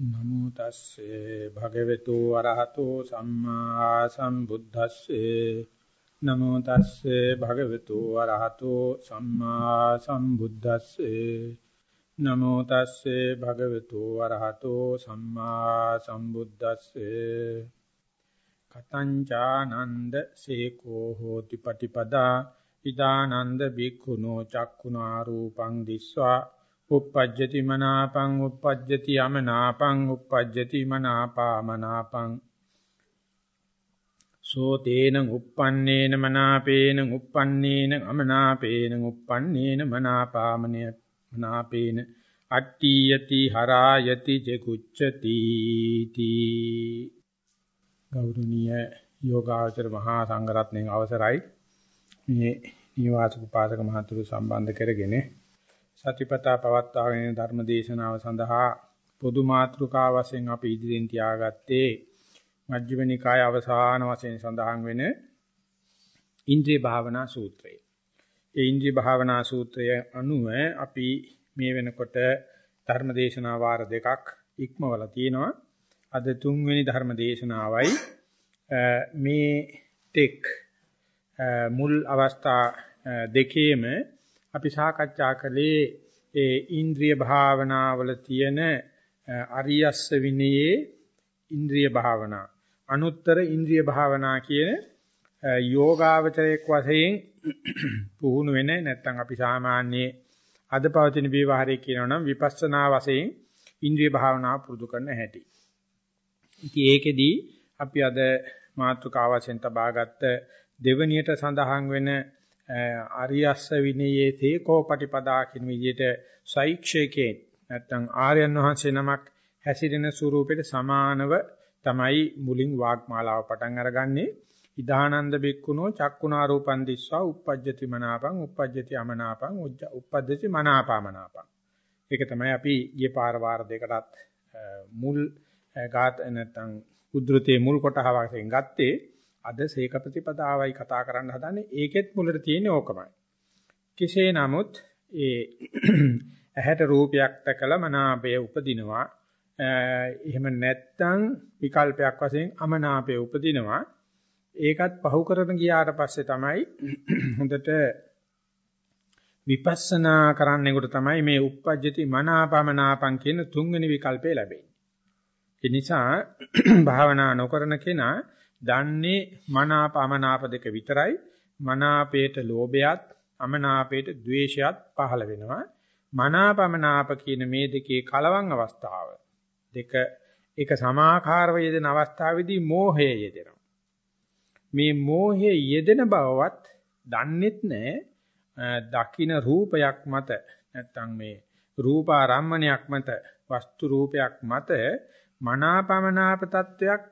නමෝ තස්සේ භගවතු අරහතෝ සම්මා සම්බුද්දස්සේ. නමෝ තස්සේ භගවතු අරහතෝ සම්මා සම්බුද්දස්සේ. නමෝ තස්සේ භගවතු අරහතෝ සම්මා සම්බුද්දස්සේ. කතංචානන්ද සේකෝ හෝති පටිපදා. ඉදානන්ද බික්ඛුනෝ චක්ඛුනා රූපං දිස්වා. Uppajjati manāpaṃ uppajjati amanāpaṃ uppajjati manāpāmanāpaṃ සෝ තේන uppannේන මනාපේන uppannේන අමනාපේන uppannේන මනාපාමනය මනාපේන අට්ඨියති හරායති ජෙකුච්චති තී ගෞරවනීය යෝගාචර මහා සංඝරත්නයන් අවසරයි. මේ නිවාසික පාසක මහතුරු සම්බන්ධ කරගෙන සතිපතා පවත්වාගෙන ධර්ම දේශනාව සඳහා පොදු මාතෘකා වශයෙන් අපි ඉදිරියෙන් තියාගත්තේ මජ්ක්‍ධිම නිකාය අවසාන වශයෙන් සඳහන් වෙන ඉන්ද්‍රිය භාවනා සූත්‍රය. ඒ ඉන්ද්‍රිය භාවනා සූත්‍රය අනුව අපි මේ වෙනකොට ධර්ම දේශනා වාර දෙකක් ඉක්මවලා තියෙනවා. අද තුන්වෙනි ධර්ම දේශනාවයි මේ ටෙක් මුල් අවස්ථා දෙකේම අපි සාකච්ඡා කළේ ඒ ඉන්ද්‍රිය භාවනාවල තියෙන අරියස්ස විනයේ ඉන්ද්‍රිය භාවනා අනුත්තර ඉන්ද්‍රිය භාවනා කියන යෝගාවචරයක් වශයෙන් පුහුණු වෙන නැත්නම් අපි සාමාන්‍ය අද පවතින විවහාරයේ කියනවා නම් විපස්සනා වශයෙන් ඉන්ද්‍රිය භාවනාව පුරුදු කරන හැටි. ඉතින් ඒකෙදී අපි අද මාතෘකාව වශයෙන් තබාගත්ත දෙවණියට සඳහන් වෙන ආර්යස්ස විනයේ තේකෝ පටිපදා කියන විදිහට සෛක්ෂේකේ නැත්තම් ආර්යයන් වහන්සේ නමක් හැසිරෙන ස්වරූපයට සමානව තමයි මුලින් වාග්මාලාව පටන් අරගන්නේ. ඉදානන්ද බික්කුණෝ චක්කුණා රූපන් දිස්වා uppajjati මනාපං uppajjati අමනාපං uppajjati මනාපමනාපං. ඒක තමයි අපි ගිය පාර වාර දෙකටත් මුල් ගාත නැත්තම් උද්ෘතයේ මුල් කොටහ වශයෙන් ගත්තේ. අද සීක ප්‍රතිපදාවයි කතා කරන්න හදන්නේ ඒකෙත් මුලට තියෙන්නේ ඕකමයි. කෙසේ නමුත් ඒ ඇහැට රූපයක් දැකලා මනාපය උපදිනවා. එහෙම නැත්නම් විකල්පයක් වශයෙන් අමනාපය උපදිනවා. ඒකත් පහු කරන ගියාට පස්සේ තමයි හොඳට විපස්සනා කරන්නෙකුට තමයි මේ uppajjati මනාපමනාපං කියන තුන්වෙනි විකල්පය ලැබෙන්නේ. ඒ නිසා භාවනා නොකරන කෙනා දන්නේ මනාප අමනාප දෙක විතරයි. මනාපේට ලෝභයත් අමනාපේට ද්වේෂයත් පහළ වෙනවා. මනාප අමනාප කියන මේ දෙකේ කලවම් අවස්ථාව දෙක එක සමාකාරව යෙදෙන අවස්ථාවේදී මෝහය යෙදෙනවා. මේ මෝහයේ යෙදෙන බවවත් දන්නෙත් නැහැ. දකින්න රූපයක් මත නැත්තම් මේ රූපාරම්මණයක් මත වස්තු රූපයක් මත මනාපමනාප තත්වයක්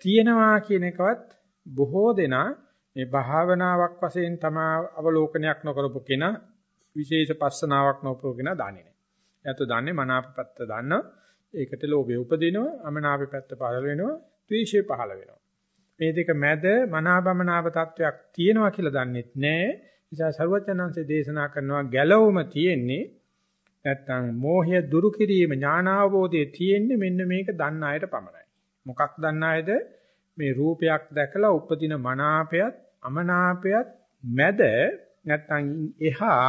තියෙනවා කියන එකවත් බොහෝ දෙනා මේ භාවනාවක් වශයෙන් තමා අවලෝකනයක් නොකරපු කෙනා විශේෂ පස්සනාවක් නොකරපු කෙනා දන්නේ නැහැ. එයාට දන්නේ මනාපපත්ත දන්න. ඒකට ලෝභය උපදිනවා, අමනාපේ පැත්ත පහළ වෙනවා, ද්වේෂය පහළ වෙනවා. මේ දෙක මැද මනාපමනාප තත්වයක් තියෙනවා කියලා දන්නෙත් නැහැ. නිසා ਸਰවඥාන්සේ දේශනා කරනවා ගැලවුම තියෙන්නේ නැත්තම් මෝහය දුරු කිරීම ඥානාවබෝධයේ තියෙන්නේ මෙන්න මේක දන්න අයට පමණයි. මොකක් දන්නායද මේ රූපයක් දැකලා උපදින මනාපයත් අමනාපයත් මැද නැත්තම් එහා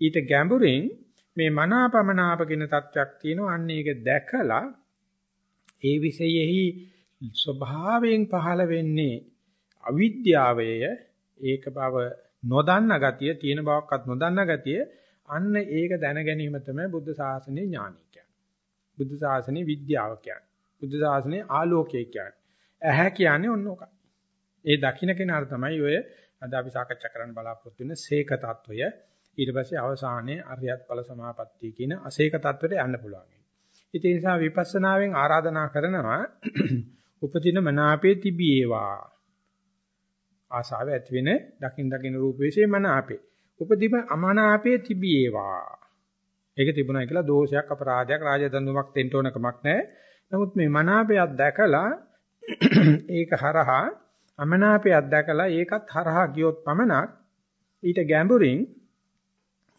ඊට ගැඹුරින් මේ මනාපමනාප කියන තත්වයක් තියෙනවා අන්න ඒක දැකලා ඒ විෂයෙහි ස්වභාවයෙන් පහළ වෙන්නේ අවිද්‍යාවය ඒක බව නොදන්න ගතිය තියෙන බවක්වත් නොදන්න ගතිය අන්න ඒක දැන ගැනීම තමයි බුද්ධ ශාසනයේ ඥානය කියන්නේ. බුද්ධ ශාසනයේ විද්‍යාව කියන්නේ. බුද්ධ ශාසනයේ ආලෝකය කියන්නේ. ඇහැ කියන්නේ ඔන්න ඔකයි. ඒ දකින්න කෙනාට තමයි ඔය අද අපි සාකච්ඡා කරන්න බලාපොරොත්තු වෙන සීක తত্ত্বය ඊට පස්සේ අවසානයේ අරියත් ඵල සමාපත්තිය කියන අසීක తত্ত্বයට යන්න පුළුවන්. ඉතින් ඒ නිසා විපස්සනාවෙන් ආරාධනා කරනවා උපදින මනාපේ තිබීවා. ආසාව ඇති වෙන දකින් දකින් රූප විශේෂ මනාපේ. උපදීම අමනාපේ තිබීවා. ඒක තිබුණා කියලා දෝෂයක් අපරාධයක් රාජදඬුවමක් දෙන්න ඕන කමක් නැහැ. නමුත් මේ මනාපයක් දැකලා ඒක හරහා අමනාපයක් දැකලා ඒකත් හරහා ගියොත් පමණක් ඊට ගැඹුරින්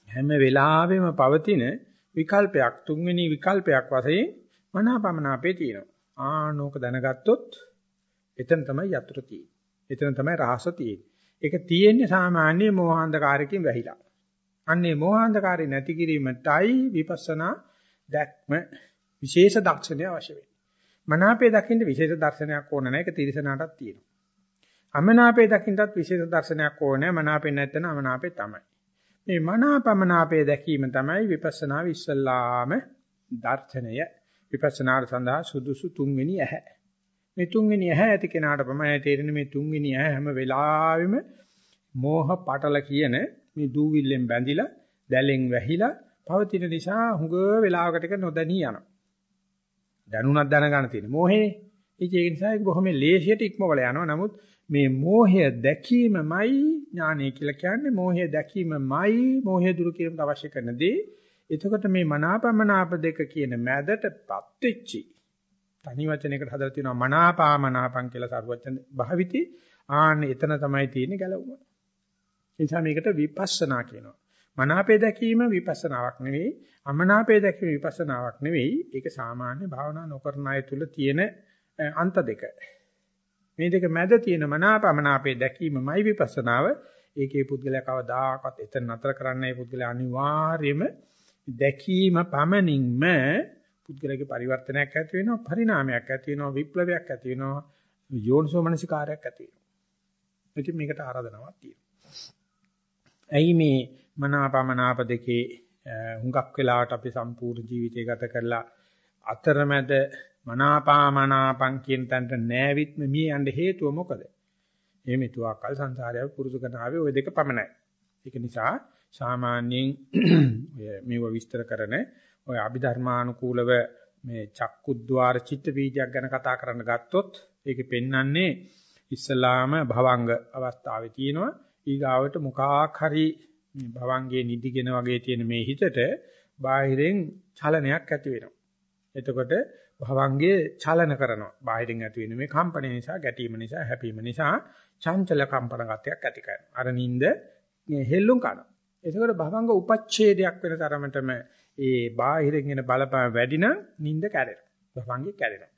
හැම වෙලාවෙම පවතින විකල්පයක් තුන්වෙනි විකල්පයක් වශයෙන් මනාපමනාපේ තියෙනවා. ආනෝක දැනගත්තොත් එතන තමයි යතුරු තියෙන්නේ. එතන තමයි රහස තියෙන්නේ. ඒක තියෙන්නේ සාමාන්‍ය මෝහාන්ධකාරයෙන් වැහිලා. අන්නේ මෝහාන්ධකාරය නැති කිරීමටයි විපස්සනා දැක්ම විශේෂ දක්ෂණය අවශ්‍ය වෙන්නේ. මනාපේ දකින්න විශේෂ දර්ශනයක් ඕන නැහැ. ඒක තිරසනාටත් තියෙනවා. අමනාපේ දකින්නත් විශේෂ දර්ශනයක් ඕනේ. මනාපේ නැත්නම් අමනාපේ තමයි. මේ මනාපමනාපේ දැකීම තමයි විපස්සනා විශ්සල්ලාම දර්ශනය. විපස්සනාට සඳහා සුදුසු තුන්වෙනි ඇහැ. මේ තුන්වෙනි ඇහැ ඇති කෙනාට පමණයි තේරෙන්නේ මේ තුන්වෙනි ඇහැ හැම වෙලාවෙම මෝහ පටල කියන මේ දූවිල්ලෙන් බැඳිලා දැලෙන් වැහිලා පවතින නිසා හුඟ වෙලාවකට නොදැනී යනවා. දැනුණක් දැනගන්න තියෙන මොහේ. ඒක නිසා ඒක බොහොම ලේසියට ඉක්මවල යනවා. නමුත් මේ මෝහය දැකීමමයි ඥානය කියලා කියන්නේ. මෝහය දැකීමමයි මෝහය දුරු කිරීමට අවශ්‍ය කරන දේ. එතකොට මේ මනාපමනාප දෙක කියන මැදටපත් වෙච්චි තනි වචනයකට හදලා තියෙනවා මනාපාමනාපං කියලා සරුවචන භාවිතී ආන්න එතන තමයි තියෙන්නේ ගැලවුම. ඒ නිසා මේකට විපස්සනා කියනවා. මනාපේ දැකීම විපස්සනාවක් නෙවෙයි, අමනාපේ දැකීම විපස්සනාවක් නෙවෙයි. ඒක සාමාන්‍ය භාවනා නොකරන අය තුල තියෙන අන්ත දෙක. මේ දෙක මැද තියෙන මනාපමනාපේ දැකීමමයි විපස්සනාව. ඒකේ පුද්ගලයා කවදාකවත් එතන නතර කරන්නයි පුද්ගලයා අනිවාර්යයෙන්ම දැකීම පමණින්ම පුද්ගලයාගේ පරිවර්තනයක් ඇති වෙනවා පරිණාමයක් ඇති වෙනවා විප්ලවයක් ඇති වෙනවා යෝනිසෝ මනසිකාරයක් ඇති වෙනවා ඉතින් මේකට ආරාධනාවක් තියෙනවා ඇයි මේ මනාපමනාප දෙකේ හුඟක් වෙලාවට අපි සම්පූර්ණ ජීවිතය ගත කරලා අතරමැද මනාපාමනාපං කියන තැනට නෑවිත්ම මිය යන්න හේතුව මොකද? මේ මෙතුආකල් සංසාරය පුරුදු කරන ආවේ ওই දෙක පමණයි. ඒක නිසා සාමාන්‍යයෙන් මේව විස්තර කරන ඔය අභිධර්මානුකූලව මේ චක්කුද්්වාර චිත්ත වීජයක් ගැන කතා කරන්න ගත්තොත් ඒකේ පෙන්වන්නේ ඉස්ලාම භවංග අවස්ථාවේ තියෙනවා ඊගාවට මොකක් හරි භවංගේ නිදිගෙන වගේ තියෙන මේ හිතට බාහිරෙන් චලනයක් ඇති වෙනවා. එතකොට භවංගේ චලන කරනවා. බාහිරින් ඇති වෙන මේ කම්පන නිසා, ගැටීම නිසා, හැපීම නිසා චංචල කම්පන ගතියක් ඇති කරනවා. අර නිින්ද හෙල්ලුම් කරනවා. එතකොට භවංග උපච්ඡේදයක් වෙන තරමටම ඒ බාහිරින් එන බලපෑම වැඩි නම් නිින්ද කැඩෙනවා. භවංගේ කැඩෙනවා.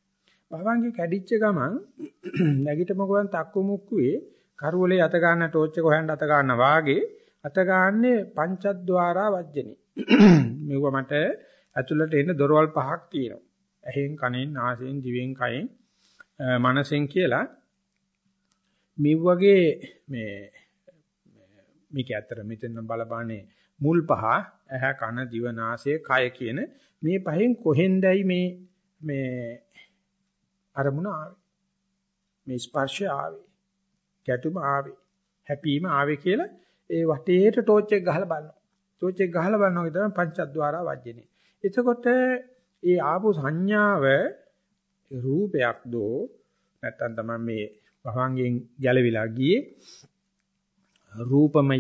භවංගේ කැඩිච්ච ගමන් නැගිටම ගමන් තක්කු මුක්කුවේ කරුවලේ අත ගන්න ටෝච් එක හොයන්න අත ගන්න වාගේ අත ගන්නේ පංචද්වාරා වජ්ජනේ. මෙව මට ඇතුළට එන්න දොරවල් පහක් තියෙනවා. ඇහෙන්, කනෙන්, නාසයෙන්, දිවෙන්, කයෙන්, මනසෙන් කියලා මේ වගේ මේ මේක ඇත්තට මෙතන බලපාන්නේ මුල් පහ ඇහ කන දිව නාසය කය කියන මේ පහෙන් කොහෙන්දයි මේ මේ අරමුණ ආවේ මේ ස්පර්ශය ආවේ ගැටුම ආවේ හැපීම ආවේ කියලා ඒ වටේට ටෝච් එක ගහලා බලනවා. ටෝච් එක ගහලා බලනවා විතර පංචද්වාරා වජ්ජනේ. එතකොට ඒ ආපු සංඥාව රූපයක් දෝ නැත්තම් තමයි මේ භවංගෙන් ගැලවිලා ගියේ රූපමය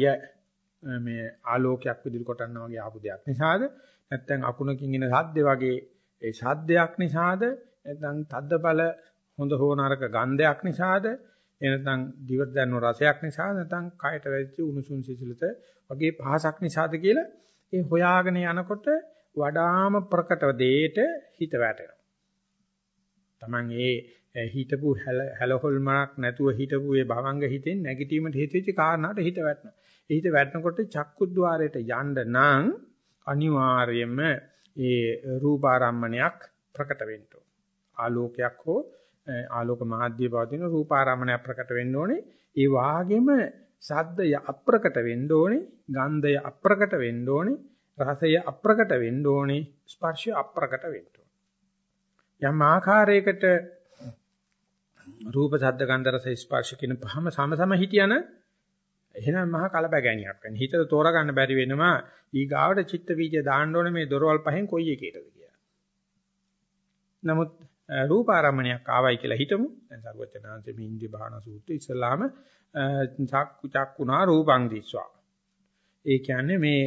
මේ ආලෝකයක් විදිහට කොටන්නා වගේ ආපු දෙයක් නිසාද? නැත්නම් අකුණකින් එන සද්ද වගේ ඒ සද්දයක් නිසාද? නැත්නම් තද්දබල හොඳ හෝ නරක ගන්ධයක් නිසාද? එනතන් දිවට දැනුන රසයක් නිසා නැත්නම් කයට වැදිච්ච උණුසුම් සිසිලත වගේ පහසක් නිසාද කියලා ඒ හොයාගෙන යනකොට වඩාම ප්‍රකටව දෙයට හිත වැටෙනවා. Taman ඒ හිතපු හැලහොල්මක් නැතුව හිතපු ඒ භවංග හිතෙන් නැගිටීමට හේතු වෙච්ච කාරණාට හිත වැටෙනවා. ඒ හිත වැටෙනකොට චක්කුද්්වාරයට යන්න නම් අනිවාර්යයෙන්ම ඒ රූපාරම්මණයක් ප්‍රකට වෙන්න ආලෝකයක් හෝ ආලෝක මාධ්‍ය පවතින රූපාරම්මණයක් ප්‍රකට වෙන්න ඕනේ. ඒ වාගේම සද්දය අප්‍රකට වෙන්න ඕනේ, ගන්ධය අප්‍රකට වෙන්න ඕනේ, රසය අප්‍රකට වෙන්න ඕනේ, ස්පර්ශය අප්‍රකට වෙන්න ඕනේ. යම් ආකාරයකට රූප, ශබ්ද, ගන්ධ, රස, ස්පර්ශ කියන පහම සමසම හිටියන එහෙනම් මහා කලබගැනියක් වෙන. හිතට තෝරගන්න බැරි වෙනවා ඊගාවට චිත්ත වීජය දාන්න ඕනේ මේ දොරවල් පහෙන් කොයි එකේටද කියලා. නමුත් රූපාරම්මණයක් ආවයි කියලා හිතමු. දැන් සර්වචනාංශේ මේ ඉන්දිය භාවනා සූත්‍රය ඉස්සලාම චක්කු චක්කුණා රූපං දිස්වා. ඒ කියන්නේ මේ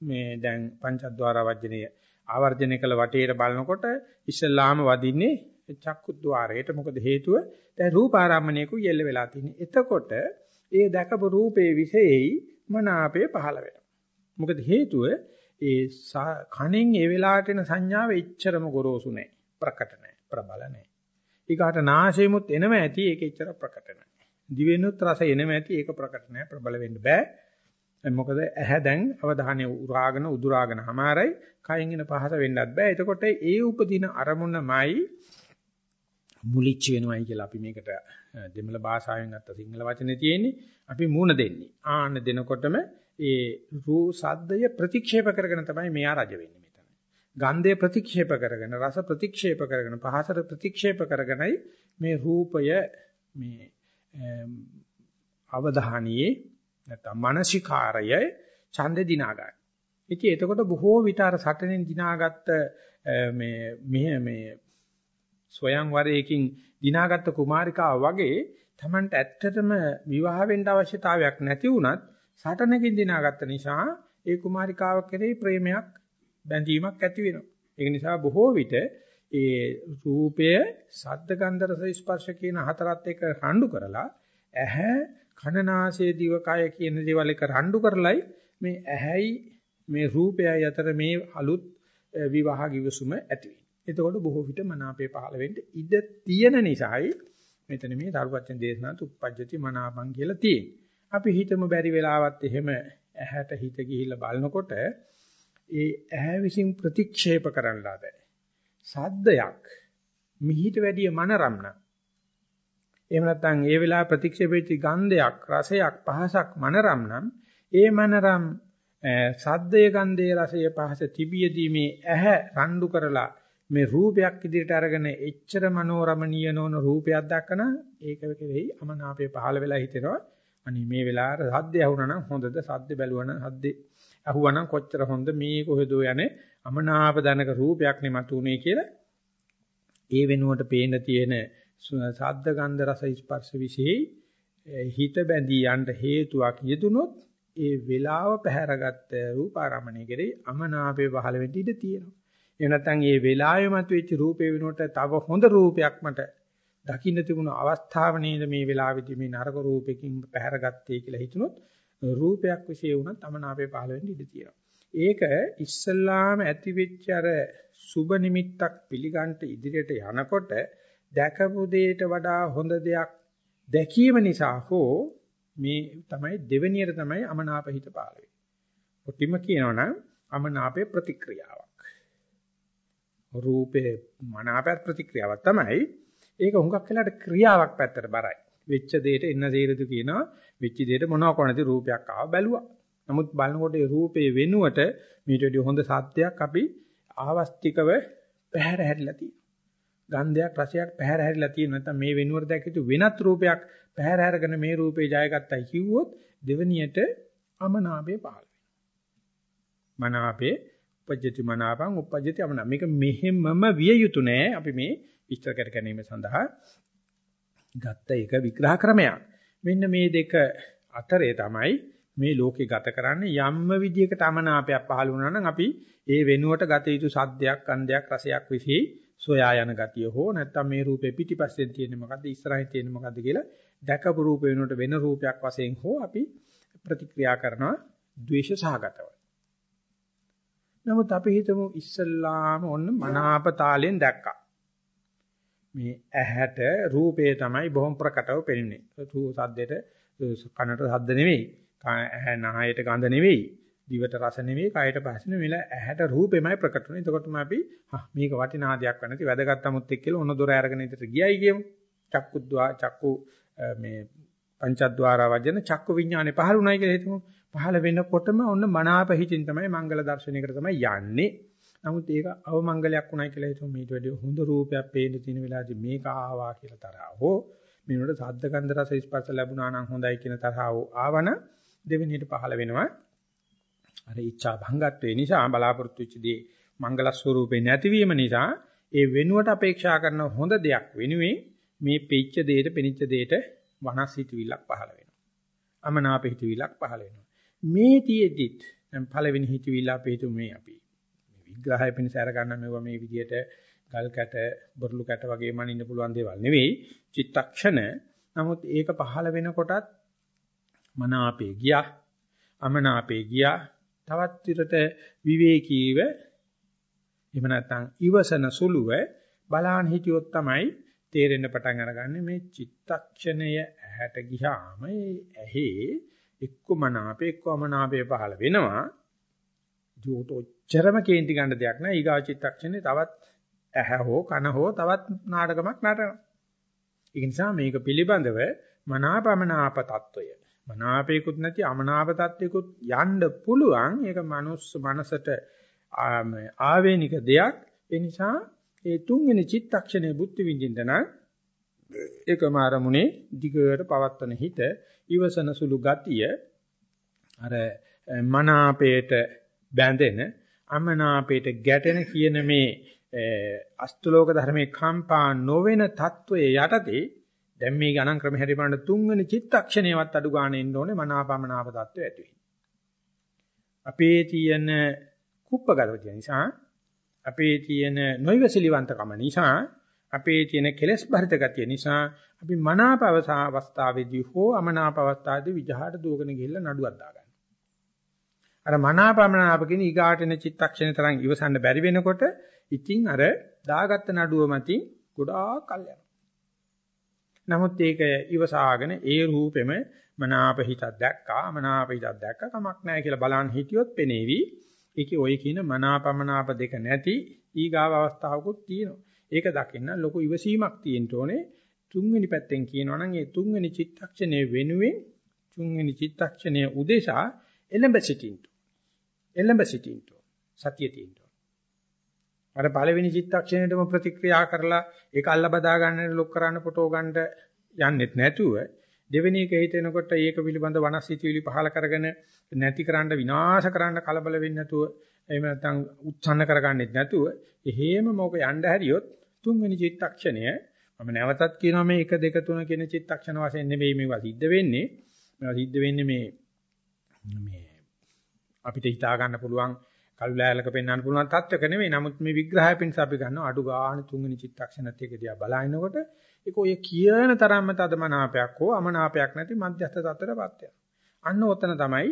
මේ දැන් පංචද්වාර වජ්ජනීය ආවර්ජනය කළ වටේට බලනකොට ඉස්සලාම වදින්නේ චක්කුද්්වාරයට. මොකද හේතුව දැන් රූපාරම්මණයක යෙල්ල වෙලා තියෙන්නේ. එතකොට ඒ දැකපු රූපේ විශේෂයි මනාපය පහළ වෙනවා. මොකද හේතුව ඒ කණෙන් ඒ වෙලාවට එන සංඥාව එච්චරම ගොරෝසු නැහැ. ප්‍රකට නැහැ. ප්‍රබල නැහැ. ඊගාට නාසයෙමුත් එනම ඇති ඒක එච්චර ප්‍රකට නැහැ. දිවෙනුත් රස එනම ඇති ඒක ප්‍රකට නැහැ. ප්‍රබල වෙන්න බෑ. මොකද ඇහැ දැන් අවධානය උරාගෙන උදුරාගෙන හමාරයි කයින් එන පහස වෙන්නත් බෑ. එතකොට ඒ උපදින අරමුණමයි මුලිච්ච වෙනවයි කියලා අපි මේකට දෙමළ භාෂාවෙන් අත්ත සිංහල වචනේ තියෙන්නේ. අපි මූණ දෙන්නේ. ආන්න දෙනකොටම ඒ රූ සද්දය ප්‍රතික්ෂේප කරගෙන තමයි මෙයා රජ වෙන්නේ මෙතන. ගන්ධය ප්‍රතික්ෂේප කරගෙන රස ප්‍රතික්ෂේප කරගෙන පහසට ප්‍රතික්ෂේප කරගෙනයි මේ රූපය මේ අවධානියේ නැත්නම් මානසිකාරය ඡන්දේ දිනා ගන්න. ඉතින් එතකොට බොහෝ විට අර සටනෙන් දිනාගත්ත මේ මෙහෙ මේ සොයන් වරයකින් දිනාගත්ත කුමාරිකාව වගේ Tamanට ඇත්තටම විවාහ වෙන්න අවශ්‍යතාවයක් නැති වුණත් සටනකින් දිනාගත්ත නිසා ඒ කුමාරිකාව කෙරෙහි ප්‍රේමයක් බැඳීමක් ඇති වෙනවා. ඒක නිසා බොහෝ විට ඒ රූපය, ශබ්ද, ගන්ධ, රස, ස්පර්ශ කියන හතරත් එක රණ්ඩු කරලා ඇහැ, කන, නාසය, දිව, කය කියන දේවල් එක රණ්ඩු කරලයි මේ ඇහැයි මේ රූපයයි අතර මේ අලුත් විවාහ givisuma ඇති වෙන්නේ. එතකොට බොහෝ විට මනාපේ පහළ වෙන්න ඉඩ තියෙන නිසායි මෙතන මේ දරුවචන දේශනාත් උප්පජ්ජති මනාපං කියලා තියෙන්නේ. අපි හිතමු බැරි වෙලාවත් එහෙම ඇහැට හිත ගිහිල්ලා බලනකොට ඒ ඇහැ විසින් ප්‍රතික්ෂේප කරන ලද සද්දයක් මිහිට වැඩිය මනරම්න එහෙම නැත්නම් ඒ වෙලාව ප්‍රතික්ෂේප වෙච්ච ගන්ධයක් රසයක් පහසක් මනරම්නම් ඒ මනරම් සද්දයේ ගන්ධයේ රසයේ පහස තිබියදී මේ ඇහැ රණ්ඩු කරලා මේ රූපයක් ඉදිරියට අරගෙන එච්චර මනෝරමණීය නොවන රූපයක් දැක්කන ඒක කෙරෙහි අමනාපය පහළ වෙලා හිතෙනවා. අනි මේ වෙලාවට සද්ද ඇහුණා නම් හොඳද? සද්ද බැලුවා නම් සද්ද ඇහුවා නම් කොච්චර හොඳ මේ කොහෙදෝ යන්නේ අමනාප දනක රූපයක් නෙමතුනේ කියලා ඒ වෙනුවට පේන තියෙන සද්ද ගන්ධ රස ස්පර්ශ විශේෂයි හිත බැඳී යන්න හේතුවක් යෙදුනොත් ඒ වෙලාව පැහැරගත්ත රූපාරමණය කෙරෙහි අමනාපේ පහළ වෙන්න ඉඩ තියෙනවා. එහෙම නැත්නම් ඒ වෙලාවෙ මතුවෙච්ච රූපේ වෙනුවට තව හොඳ රූපයක් මට දකින්න තිබුණු අවස්ථාව නේද මේ වෙලාවේදී මේ නරක රූපෙකින් පැහැරගත්තේ කියලා හිතුනොත් රූපයක් વિશે වුණත් අමනාපේ පහළ වෙන්න ඉඩ තියෙනවා. ඒක ඉස්සල්ලාම ඇති වෙච්ච අර සුබ නිමිත්තක් පිළිගන්න ඉදිරියට යනකොට දැකපු දෙයට වඩා හොඳ දෙයක් දැකීම නිසා හෝ මේ තමයි දෙවෙනියට තමයි අමනාප හිත පහළ වෙන්නේ. ඔටිම කියනවනම් අමනාපේ ප්‍රතික්‍රියාවක්. රූපේ මනාපත් ප්‍රතික්‍රියාවක් තමයි ඒක හුඟක් වෙලාට ක්‍රියාවක් පැත්තට බරයි. වෙච්ච දෙයට එන්න තීරද කියනවා වෙච්ච දෙයට මොනවා කරනද රූපයක් ආව බැලුවා. නමුත් බලනකොට ඒ රූපේ වෙනුවට මීට වඩා හොඳ සත්‍යයක් අපි ආවස්තිකව පැහැර හැරිලා තියෙනවා. ගන්ධයක් රසයක් පැහැර හැරිලා තියෙන නැත්නම් මේ වෙනුවට දැක්කිතු වෙනත් රූපයක් පැහැර හැරගෙන මේ රූපේ ජයගත්තයි කිව්වොත් දෙවනියට අමනාපේ පහළ වෙනවා. මනාපේ උපජ්ජති මනාපං උපජ්ජති අමනා මේක මෙහෙමම විය යුතු නෑ අපි මේ විස්තර කර ගැනීම සඳහා ගත්ත එක විග්‍රහ ක්‍රමයක්. මෙන්න මේ දෙක අතරේ තමයි මේ ලෝකේ ගත කරන්නේ යම්ම විදියකට අමනාපයක් පහළ වුණා නම් අපි ඒ වෙනුවට ගත යුතු සද්දයක්, අන්දයක්, රසයක් විසී සොයා යන ගතිය හෝ නැත්නම් මේ රූපේ පිටිපස්සෙන් තියෙන්නේ මොකද්ද ඉස්සරහින් තියෙන්නේ මොකද්ද කියලා දැකපු රූප වෙනුවට වෙන රූපයක් වශයෙන් හෝ අපි ප්‍රතික්‍රියා කරනවා ද්වේෂ සහගතව. නමුත් අපි හිතමු ඉස්සල්ලාම ඔන්න මනාප තාලෙන් දැක්කා. මේ ඇහැට රූපේ තමයි බොහොම ප්‍රකටව පෙනෙන්නේ. රූප සද්දෙට කනට සද්ද නෙවෙයි. ඇහැ නහයට ගඳ නෙවෙයි. දිවට රස නෙවෙයි. කයට පහස නෙවෙයි. ඇහැට රූපෙමයි ප්‍රකට වෙන්නේ. එතකොටම අපි මේක වටිනා දෙයක් වෙන නැති වැදගත් 아무ත් එක්ක කියලා ඔන්න දොර අරගෙන ඉදිරියට ගියයි කියමු. චක්කුද්වා චක්කු මේ පංචද්වාර වජන චක්කු විඥානේ පහළ වුණයි කියලා හිතමු. පහළ වෙනකොටම ඔන්න මනාප හිතින් තමයි මංගල දර්ශනයකට තමයි යන්නේ. නමුත් ඒක අවමංගලයක් වුණයි කියලා හිතමු. මේට වැඩිය හොඳ රූපයක් පේන්න තියෙන වෙලාවදී මේක ආවා කියලා තරහ හෝ මේනොට සද්ද ගන්ධ රස ස්පර්ශ ලැබුණා නම් හොඳයි කියන තරහ ආවන දෙවෙනියට පහළ වෙනවා. අර ඉච්ඡා භංගත්වේ නිසා බලාපොරොත්තු වෙච්ච දේ මංගල ස්වරූපේ නැතිවීම නිසා ඒ වෙනුවට අපේක්ෂා කරන හොඳ දෙයක් වෙනුවෙන් මේ පිච්ච දෙයට පිනිච්ච දෙයට වනස් හිතවිල්ලක් පහළ වෙනවා. අමනාප හිතවිල්ලක් පහළ වෙනවා. මේ තියේදිත් දැන් පළවෙනි හිතවිල්ල අපේ හිතුවේ මේ අපි විග්‍රහය පිණිස අර ගන්න මේවා මේ විදිහට ගල් කැට බොරළු කැට වගේ මනින්න පුළුවන් දේවල් නෙවෙයි. චිත්තක්ෂණ. නමුත් ඒක පහළ වෙනකොටත් මනාපේ ගියා අමනාපේ ගියා. තවත් විතර විවේකීව එහෙම නැත්නම් ඉවසන සුළුව බලාන හිටියොත් තමයි තේරෙන්න පටන් අරගන්නේ මේ චිත්තක්ෂණය ඇහැට ගියාම ඇහි එක්කමනාපේ එක්කමනාපේ පහළ වෙනවා. ජීවිත එච්චරම කේන්ති ගන්න දෙයක් නෑ. ඊගා චිත්තක්ෂණේ තවත් ඇහැ හෝ කන හෝ තවත් නාටකමක් නටනවා. ඒ නිසා මේක පිළිබඳව මනාපමනාප తত্ত্বය. මනාපේකුත් නැති අමනාප తত্ত্বයකුත් යන්න පුළුවන්. ඒක මනුස්ස මනසට ආවේනික දෙයක්. ඒ නිසා ඒ තුන්වෙනි චිත්තක්ෂණය බුද්ධ විඳින්න නම් ඒකම ආරමුණේ දිගට පවත්වන හිත ඉවසන සුළු ගතිය අර මනාපයට බැඳෙන අමනාපයට ගැටෙන කියන මේ අස්තුලෝක ධර්මයේ කම්පා නොවන తত্ত্বයේ යටතේ දැන් මේ ගණන් ක්‍රම හැටි බලන තුන්වෙනි චිත්තක්ෂණයවත් අඩු ගන්න එන්න ඕනේ මනාපමනාප తত্ত্বය ඇති වෙන්නේ. අපේ තියෙන කුප්පගතව නිසා අපේ තියෙන නොයවසිලිවන්තකම නිසා අපේ තියෙන කෙලෙස් බරිත ගතිය නිසා අපි මනාප අවස්ථාවේදී හෝ අමනාප අවස්ථාවේදී විජහාට දුවගෙන ගිහිල්ලා නඩුවක් දාගන්නවා. අර මනාපමනාප කියන ඊගාටන චිත්තක්ෂණ තරම් ඉවසන්න බැරි වෙනකොට ඉතින් අර දාගත්ත නඩුව මතින් ගොඩාක් කල් යනවා. නමුත් ඒක ඉවසාගෙන ඒ රූපෙම මනාප හිතක් දැක්කා මනාප හිතක් දැක්ක කමක් නැහැ කියලා බලන් හිටියොත් පෙනේවි. ඒකේ ওই කියන මනාපමනාප දෙක නැති ඊගාව අවස්ථාවකුත් තියෙනවා. ඒක දකින්න ලොකු ඉවසීමක් තියෙන්න ඕනේ. තුන්වෙනි පැත්තෙන් කියනවා නම් ඒ තුන්වෙනි චිත්තක්ෂණය වෙනුවෙන් තුන්වෙනි චිත්තක්ෂණය උදෙසා එළඹ සිටින්න. එළඹ සිටින්න. සතිය තියෙන්න. අර පළවෙනි චිත්තක්ෂණයටම ප්‍රතික්‍රියා කරලා ඒක අල්ල බදා ගන්න ලොක් කරන්න ෆොටෝ ගන්න යන්නෙත් නැතුව දෙවෙනි එක හිතෙනකොට ඒක පිළිබඳ වනස්සිතවිලි පහල කරගෙන නැති කරන්න විනාශ කරන්න කලබල වෙන්නේ නැතුව එහෙම නැත්නම් උත්සන්න කරගන්නෙත් නැතුව එහෙම මොක යන්න හැරියොත් තුන්වෙනි චිත්තක්ෂණය මම නැවතත් කියනවා මේ 1 2 3 කියන චිත්තක්ෂණ වශයෙන් නෙවෙයි මේවා සිද්ධ වෙන්නේ මේවා සිද්ධ වෙන්නේ මේ මේ අපිට හිතා ගන්න පුළුවන් කල්ලාලක පෙන්වන්න පුළුවන් තත්වක නෙවෙයි. නමුත් මේ විග්‍රහය පිණිස අපි ගන්නවා අඩු ගන්න තුන්වෙනි චිත්තක්ෂණත් එක දිහා බලනකොට ඒක ඔය කියන තරම්ම තදමනාපයක් හෝ අමනාපයක් නැති මධ්‍යස්ථ තත්ත්වයටපත් වෙනවා. අන්න ඔතන තමයි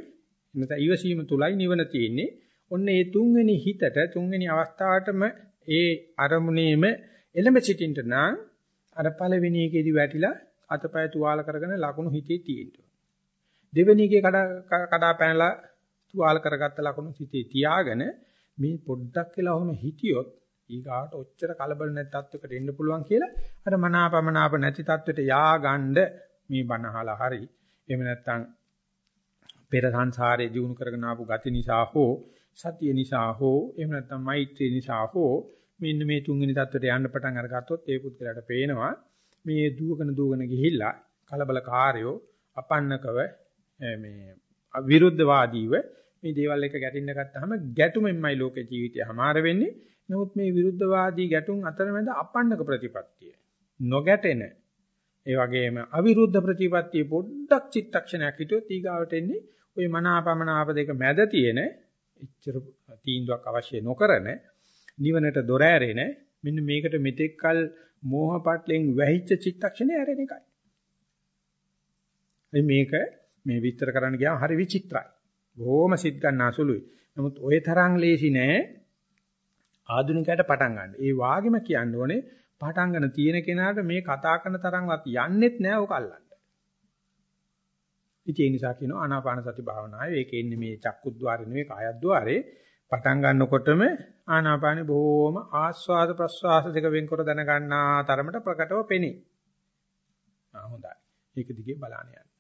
නැත්නම් ඊවසීම තුලයි නිවන තියෙන්නේ. ඔන්න ඒ තුන්වෙනි හිතට තුන්වෙනි අවස්ථාවටම ඒ අරමුණේම එළඹ සිටින්න නම් අර පළවෙනි එකේදී වැටිලා අතපය තුවාල කරගෙන ලකුණු හිතේ තියෙනවා. දෙවෙනි එකේ කඩා කඩා පැනලා තුවාල කරගත්ත ලකුණු සිතේ තියාගෙන මේ පොඩ්ඩක් කියලා ඔහොම හිටියොත් ඊගාට ඔච්චර කලබල නැති තත්වයකට එන්න පුළුවන් කියලා අර මනාපමනාප නැති තත්වයට යාගන්න මේ බනහලා හරි. එහෙම නැත්නම් පෙර සංසාරේ දිනු කරගෙන ආපු ගති නිසා හෝ සතිය නිසා හෝ එහෙම නැත්නම් මෛත්‍රිය නිසා හෝ මෙන්න මේ තුන්වෙනි தත්වයට යන්න පටන් අරගත්තොත් ඒ පුද්ගලයාට පේනවා මේ දුවගෙන දුවගෙන ගිහිල්ලා කලබල කාර්යෝ අපන්නකව මේ විරුද්ධවාදීව මේ දේවල් එක ගැටින්න ගත්තාම ගැටුමෙන්මයි ලෝක ජීවිතය හමාර වෙන්නේ. නමුත් මේ විරුද්ධවාදී ගැටුම් අතරමැද අපන්නක ප්‍රතිපත්තිය නොගැටෙන ඒ වගේම අවිරුද්ධ ප්‍රතිපත්තිය පොඩ්ඩක් චිත්තක්ෂණයක් හිටියොත් ඊගාවට එන්නේ ওই මනාපමනාප දෙක මැද තියෙන එච්චර තීන්දුවක් අවශ්‍ය නොකරන නිවනට දොර ඇරෙන මෙන්න මේකට මෙතෙක්කල් මෝහ පටලෙන් වැහිච්ච චිත්තක්ෂණය ඇරෙන එකයි. මේක මේ විස්තර කරන්න ගියාම හරි විචිත්‍රයි. බොහොම සිත් ගන්න අසුළුයි. නමුත් ওই තරම් ලේසි නෑ ආධුනිකයට පටන් ගන්න. ඒ වාගෙම කියන්න ඕනේ පටන් ගන්න තියෙන කෙනාට මේ කතා කරන තරම්වත් යන්නෙත් නෑ ඕක අල්ලන්න. ඉතින් ඒ නිසා කියනවා ආනාපාන සති භාවනාවේ ඒකේ ඉන්නේ මේ චක්කුද්්වාරේ නෙවෙයි කායද්්වාරේ පටන් ගන්නකොටම ආනාපානෙ බොහොම ආස්වාද ප්‍රස්වාස දෙක වෙන්කර දැනගන්නා තරමට ප්‍රකටව පෙනේ. ආ හොඳයි. ඒක දිගේ බලන්න යන්න.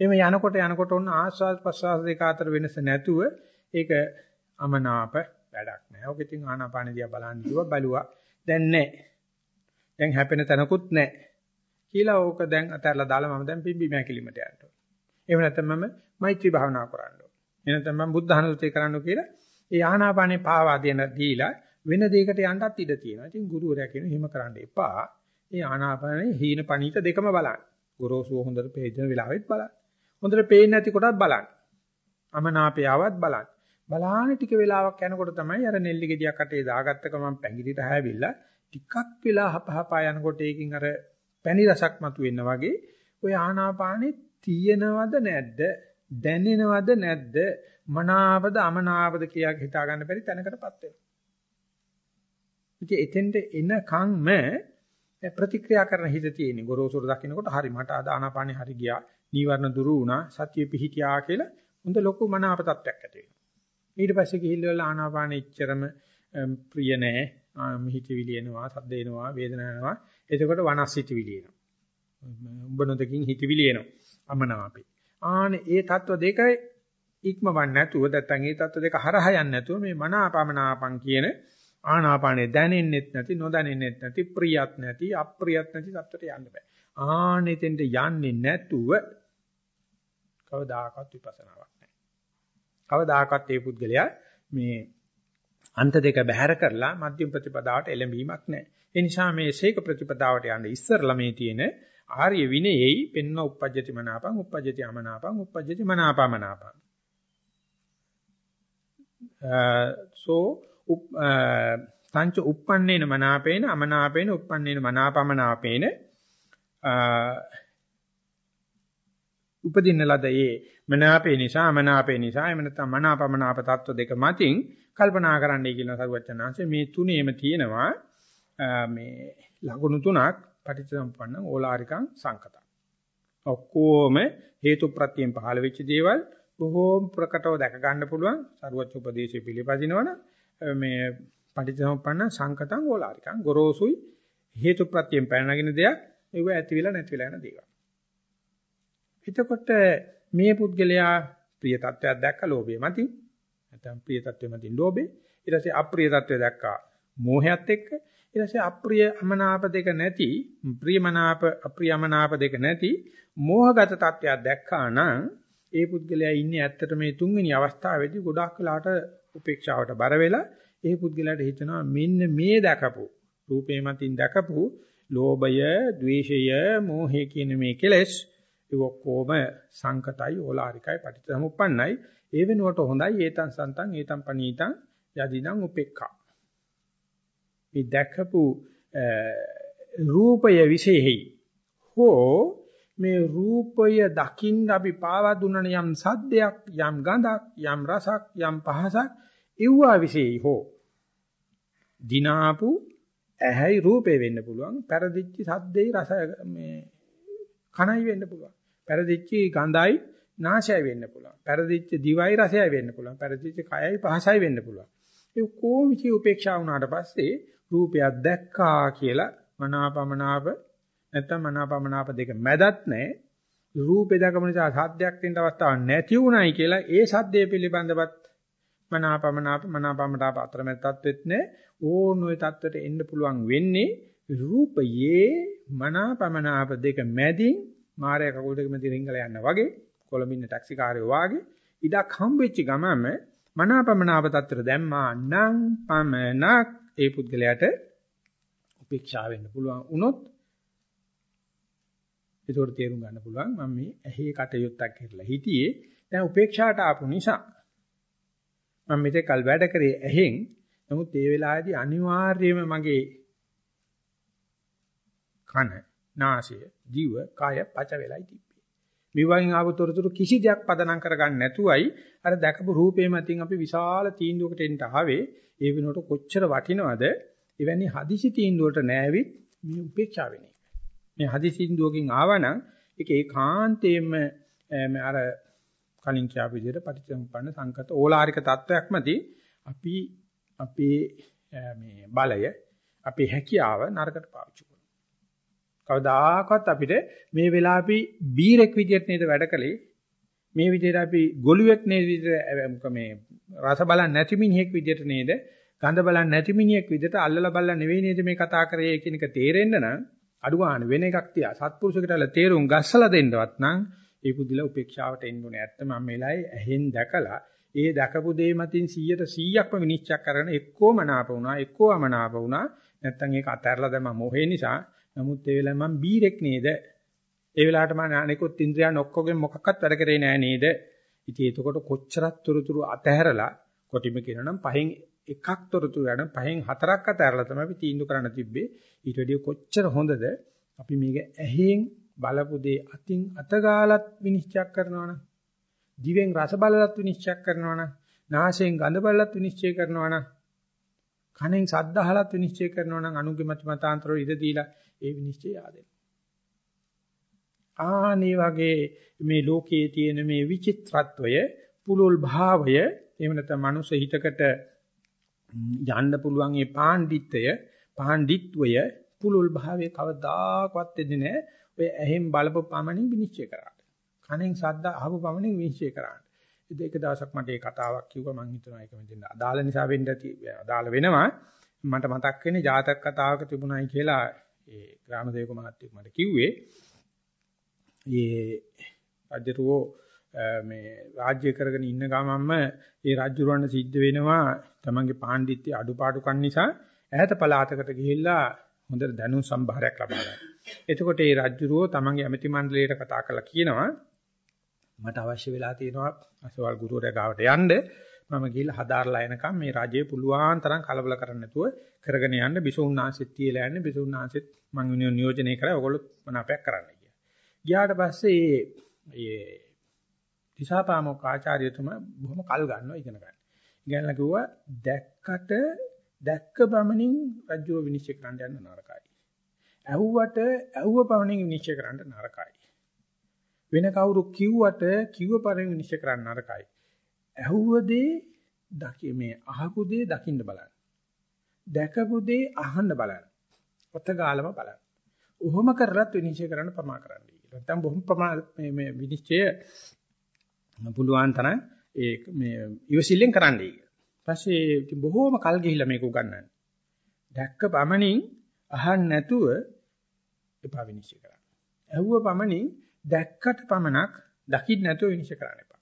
එහෙම යනකොට යනකොට ඔන්න ආස්වාද ප්‍රසවාස දෙක අතර වෙනස නැතුව ඒක අමනාප වැඩක් නෑ. ඔක ඉතින් ආනාපාන දිහා බලන්න කිව්වා බැලුවා. දැන් නෑ. දැන් හැපෙන තැනකුත් නෑ. කියලා ඕක දැන් අතහැරලා දාලා මම දැන් පිම්බි මෑකිලිමට යන්න ඕන. එහෙම නැත්නම් මම මෛත්‍රී භාවනා කරන්න ඕන. එහෙම නැත්නම් මම බුද්ධ ධනසුතේ කරන්න කියලා ඒ ආනාපානේ පාවා දෙන දීලා වෙන දෙයකට යන්නත් ඉඩ තියෙනවා. ඉතින් ගුරුවරයා කියනවා එහෙම කරන්න එපා. ඒ ආනාපානේ හීන පණීත දෙකම බලන්න. ගොරෝසුව හොඳට පේන වෙලාවෙත් බලන්න. හොඳට පේන්නේ නැති කොටත් බලන්න. අමනාපයවත් බලන්න. බලාන ටික වෙලාවක් යනකොට තමයි අර නෙල්ලි ගෙඩියක් අතේ දාගත්ත ගමන් පැංගිරිට හැවිලා ටිකක් වෙලා හපහපා යනකොට ඒකින් අර පැණි රසක් මතුවෙන්න වගේ ඔය ආනාපානෙ තියෙනවද නැද්ද දැනෙනවද නැද්ද මනාවද අමනාවද කියලා හිතා ගන්න බැරි තැනකටපත් වෙනවා. ඉතින් එතෙන්ට එනකන්ම ප්‍රතික්‍රියා කරන හිත තියෙන්නේ. ගොරෝසුර දකින්නකොට හරි මට අද ආනාපානෙ හරි ගියා. නීවරණ දුරු වුණා. සතිය පිහිටියා කියලා හොඳ ලොකු මනාප තත්ත්වයක් ඇති වෙනවා. ඊට පස්සේ ගිහිල්ලා ආනාපානෙ ඉච්චරම ප්‍රිය නැහැ. හිතවිලි එනවා, සද්ද එනවා, වේදනාව එනවා. එතකොට වනස්සිතවිලි එනවා. උඹ නොදකින් හිතවිලි එනවා. අමනාපේ. ආනේ ඒ தত্ত্ব දෙකයි ඉක්මවන්නේ නැතුව නැත්නම් ඒ தত্ত্ব දෙක හරහා යන්නේ නැතුව මේ මනාපමනාපම් කියන ආනාපානේ දැනෙන්නෙත් නැති නොදැනෙන්නෙත් නැති ප්‍රියත් නැති අප්‍රියත් නැති තත්ත්වයට යන්න බෑ. ආනෙතෙන්ට යන්නේ නැතුව කවදාකවත් විපස්සනාවක් නැහැ. කවදාකවත් මේ පුද්ගලයා මේ අන්ත දෙක බැහැර කරලා මධ්‍යම ප්‍රතිපදාවට එළඹීමක් නැහැ. ඒ නිසා මේ ශේක ප්‍රතිපදාවට යන්න ඉස්සරලා මේ තියෙන ආර්ය විනයෙහි පෙන්න උපජ්ජති මනාපං උපජ්ජති අමනාපං උපජ්ජති මනාපමනාපං. සෝ තංච uppannේන මනාපේන අමනාපේන uppannේන මනාපමනාපේන උපදින්න ලද ඒ මනාපේ නිසා අමනාපේ නිසා එමෙ නැත්නම් මනාපමනාප තත්ත්ව දෙක මතින් කල්පනා කරන්නයි කියන සරුවචනාංශ මේ තුනේම තියෙනවා මේ ලකුණු තුනක් පටිච්චසමුප්පන්න ඕලාරිකං සංකතං. ඔක්කොම හේතු ප්‍රත්‍යයෙන් පහළ වෙච්ච දේවල් බොහෝම ප්‍රකටව දැක ගන්න පුළුවන් සරුවච උපදේශය පිළිපදිනවන මේ පටිච්චසමුප්පන්න සංකතං ඕලාරිකං. ගොරෝසුයි හේතු ප්‍රත්‍යයෙන් පැනනගෙන දෙයක්. ඒව ඇති වෙලා නැති වෙලා යන දේවල්. එතකොට මේ පුද්ගලයා ප්‍රිය තත්වයක් දැක්ක ලෝභය මතින්. නැත්නම් ප්‍රිය තත්වෙ මතින් ලෝභේ ඊට පස්සේ අප්‍රිය තත්වෙ දැක්කා මෝහයත් එක්ක. ඊට පස්සේ අප්‍රිය අමනාප දෙක නැති ප්‍රියමනාප අප්‍රියමනාප දෙක නැති මෝහගත තත්වයක් දැක්කා නම් ඒ පුද්ගලයා ඉන්නේ ඇත්තට මේ තුන්වෙනි අවස්ථාවේදී ගොඩාක් වෙලාට උපේක්ෂාවට බර වෙලා ඒ පුද්ගලයාට හිතනවා මෙන්න මේ දැකපු රූපේ මතින් දැකපු ලෝභය, ద్వේෂය, මෝහය කියන මේ කෙලෙස් ඒ ඔක්කොම සංකතයි ඕලාරිකයි පටිච්චසමුප්පන්නයි. ඒ වෙනුවට හොඳයි ඒතං සන්තං ඒතං පනීතං යදිනම් උපේක්ඛා. මේ දැකපු රූපය විශේෂයි. හෝ මේ රූපය දකින්න අපි පාවා දුන්නන යම් සද්දයක් යම් ගඳක් යම් රසක් යම් පහසක් ඉව්වා විශේෂයි හෝ දිනාපු ඇහැයි රූපේ වෙන්න පුළුවන් පෙරදිච්ච සද්දේ රස මේ කණයි වෙන්න පුළුවන් පෙරදිච්ච ගඳයි නාශය වෙන්න පුළුවන්. පෙරදිච්ච දිවයි රසයයි වෙන්න පුළුවන්. පෙරදිච්ච කයයි පහසයි වෙන්න පුළුවන්. ඒ කොහොම විචි උපේක්ෂා වුණාට පස්සේ රූපයක් දැක්කා කියලා මනාපමනාප නැත්තම් මනාපමනාප දෙක මැදත් නැහැ. රූපේ දැකම නිසා සාධ්‍යයක් තියෙන අවස්ථාවක් නැති උනායි කියලා ඒ සද්දේ පිළිබඳවත් මනාපමනාප මනාපමනාප අතරමැද තත්වෙත් නැහැ. ඕන ඔය තත්වෙට එන්න පුළුවන් වෙන්නේ රූපයේ මනාපමනාප දෙක මැදින් මායя කකුල් දෙක මැදින් රිංගලා යනවා වගේ කොළඹින්න ටැක්සි කාර්යෝ වාගේ ඉඩක් හම්බෙච්ච ගමම මනාපමනාප තත්ත්වයට දැම්මා නම් පමනක් ඒ පුද්ගලයාට උපේක්ෂා වෙන්න පුළුවන් වුණොත් ඒකට තේරුම් ගන්න පුළුවන් මම මේ ඇහි කටයුත්තක් කරලා හිටියේ දැන් උපේක්ෂාට ආපු නිසා මම මෙතෙක් කල් වැඩ කරේ ඇහෙන්. නමුත් ඒ වෙලාවේදී අනිවාර්යයෙන්ම මගේ කන නාසය දිව කය පච වෙලයි තිබ්බේ. මෙවයින් ආව තොරතුරු කිසි දෙයක් පදනම් කරගන්න නැතුවයි අර දැකපු රූපේ මතින් අපි විශාල තීන්දුවකට එන්න ආවේ. ඒ වෙනකොට කොච්චර වටිනවද? එවැනි හදිසි තීන්දුවකට නෑවිත් මේ උපේක්ෂා වෙන එක. මේ හදිසි තීන්දුවකින් ආවනම් ඒක ඒකාන්තයෙන්ම අර කලින් කියාපු විදිහට පටිච්චසමුප්පන්න සංකත ඕලාරික තත්වයක්මදී අපි අපේ මේ බලය අපේ හැකියාව නරකට පාවිච්චි කවදාකවත් අපිට මේ වෙලාව අපි බීරෙක් විදියට නේද වැඩ කළේ? මේ විදියට අපි ගොළුෙක් නේද මේ රස බලන්නේ නැති මිනිහෙක් විදියට නේද? ගඳ බලන්නේ නැති මිනිහෙක් විදියට අල්ලලා බලලා නෙවෙයි නේද මේ කතා කරේ කියන එක තේරෙන්න නම් අඩු ගන්න වෙන එකක් තියා සත්පුරුෂකටල තේරුම් ගස්සලා දෙන්නවත් නම් ඒ පුදුල උපේක්ෂාවට එන්න ඕනේ. ඇත්ත මම මෙලයි ඇහෙන් දැකලා ඒ දැකපු දේ මතින් 100ට 100ක්ම විනිශ්චය කරන එක්කෝ මනාප වුණා එක්කෝ අමනාප වුණා නැත්තම් ඒක අතහැරලා දැම්ම මොහේ නිසා නමුත් ඒ වෙලාවේ මම බීරෙක් නේද? ඒ වෙලාවට මම අනිකුත් ඉන්ද්‍රියන් ඔක්කොගෙන් මොකක්වත් වැඩ කරේ නෑ නේද? ඉතින් එතකොට කොච්චරක් තොරතුරු අතහැරලා කොටිම කියනනම් පහෙන් එකක් තොරතුරු යන පහෙන් හතරක් අතහැරලා තමයි අපි තීන්දුව කරන්න තිබ්බේ. ඊට වැඩිය කොච්චර හොඳද අපි මේක ඇහෙන් බලපු දේ අතින් අතගාලත් විනිශ්චය කරනවනම් දිවෙන් රස බලලත් විනිශ්චය කරනවනම් නාසයෙන් ගඳ බලලත් විනිශ්චය කරනවනම් කණෙන් සද්ද අහලත් විනිශ්චය කරනවා නම් අනුගේ මත මතාන්තර ඉද දීලා ඒ විනිශ්චය ආදෙන්න. ආනේ වගේ මේ ලෝකයේ තියෙන මේ විචිත්‍රත්වය, පුලුල් භාවය, එහෙම නැත්නම් මනුස්ස හිතකට යන්න පුළුවන් මේ පාණ්ඩිත්වය, පාණ්ඩිත්වය, පුලුල් භාවයේ කවදාකවත් දෙන්නේ නැහැ. ඔය ඇහෙන් බලපු පමණින් විනිශ්චය කරාට. කනෙන් ශබ්ද අහපු පමණින් විනිශ්චය කරාට. ඉතින් එක දවසක් මට මේ කතාවක් කිව්වා මම හිතනවා ඒක මෙතෙන් අදාළ නිසා වෙන්න ඇති අදාළ වෙනවා. මට මතක් වෙන්නේ ජාතක කතාවක තිබුණයි කියලා ඒ ග්‍රාමදේවක මහත්තයෙක් මට කිව්වේ. ඒ රජතුමෝ මේ රාජ්‍ය කරගෙන ඉන්න ගමන්ම ඒ රජුරවන්න සිද්ධ වෙනවා තමන්ගේ පාණ්ඩිත්‍ය අඩුපාඩුකම් නිසා ඈත පළාතකට ගිහිල්ලා හොඳ දැනුම් සම්භාරයක් ලබා ගන්න. එතකොට ඒ රජුරෝ තමන්ගේ ඇමති මණ්ඩලයට කතා කරලා කියනවා මට අවශ්‍ය වෙලා තියෙනවා අසවල් ගුරුවරයා ගාවට යන්න මම ගිහිල්ලා හදාarලා එනකම් මේ රජය පුළුවන් තරම් කලබල කරන්නේ නැතුව කරගෙන යන්න බිසෝන්නාංශෙත් තියලා යන්නේ බිසෝන්නාංශෙත් මම නියෝජනය කරා ඔයගොල්ලෝ මොනවාපයක් කරන්න කියලා. ගියාට පස්සේ මේ දිසාපාමොක් ආචාර්යතුමා බොහොම කල් ගන්නවා ඉගෙන ගන්න. ඉගෙනලා කිව්වා දැක්කට දැක්ක බමනින් රජුව විනිශ්චය කරන්න යන්න නරකයි. ඇහුවට ඇහුව පමණින් විනිශ්චය කරන්න නරකයි. වෙන කවුරු කිව්වට කිව්ව පරිදි විනිශ්චය කරන්න නරකයි. ඇහුව දේ දකි මේ අහපු දේ දකින්න බලන්න. දැකපු දේ අහන්න බලන්න. ඔත ගාලම බලන්න. ඔහොම කරලත් විනිශ්චය කරන්න ප්‍රමා කරන්න. නැත්තම් බොහොම ප්‍රමා මේ මේ විනිශ්චය පුළුවන් තරම් ඒ මේ ඉවසිල්ලෙන් කරන්නයි. පස්සේ ඉතින් බොහොම කල් ගිහිල්ලා මේක උගන්වන්නේ. දැක්ක පමණින් අහන්න නැතුව එපා විනිශ්චය කරන්න. ඇහුව පමණින් දැක්කට පමණක් දකින්න නැතුව විනිශ්චය කරන්න එපා.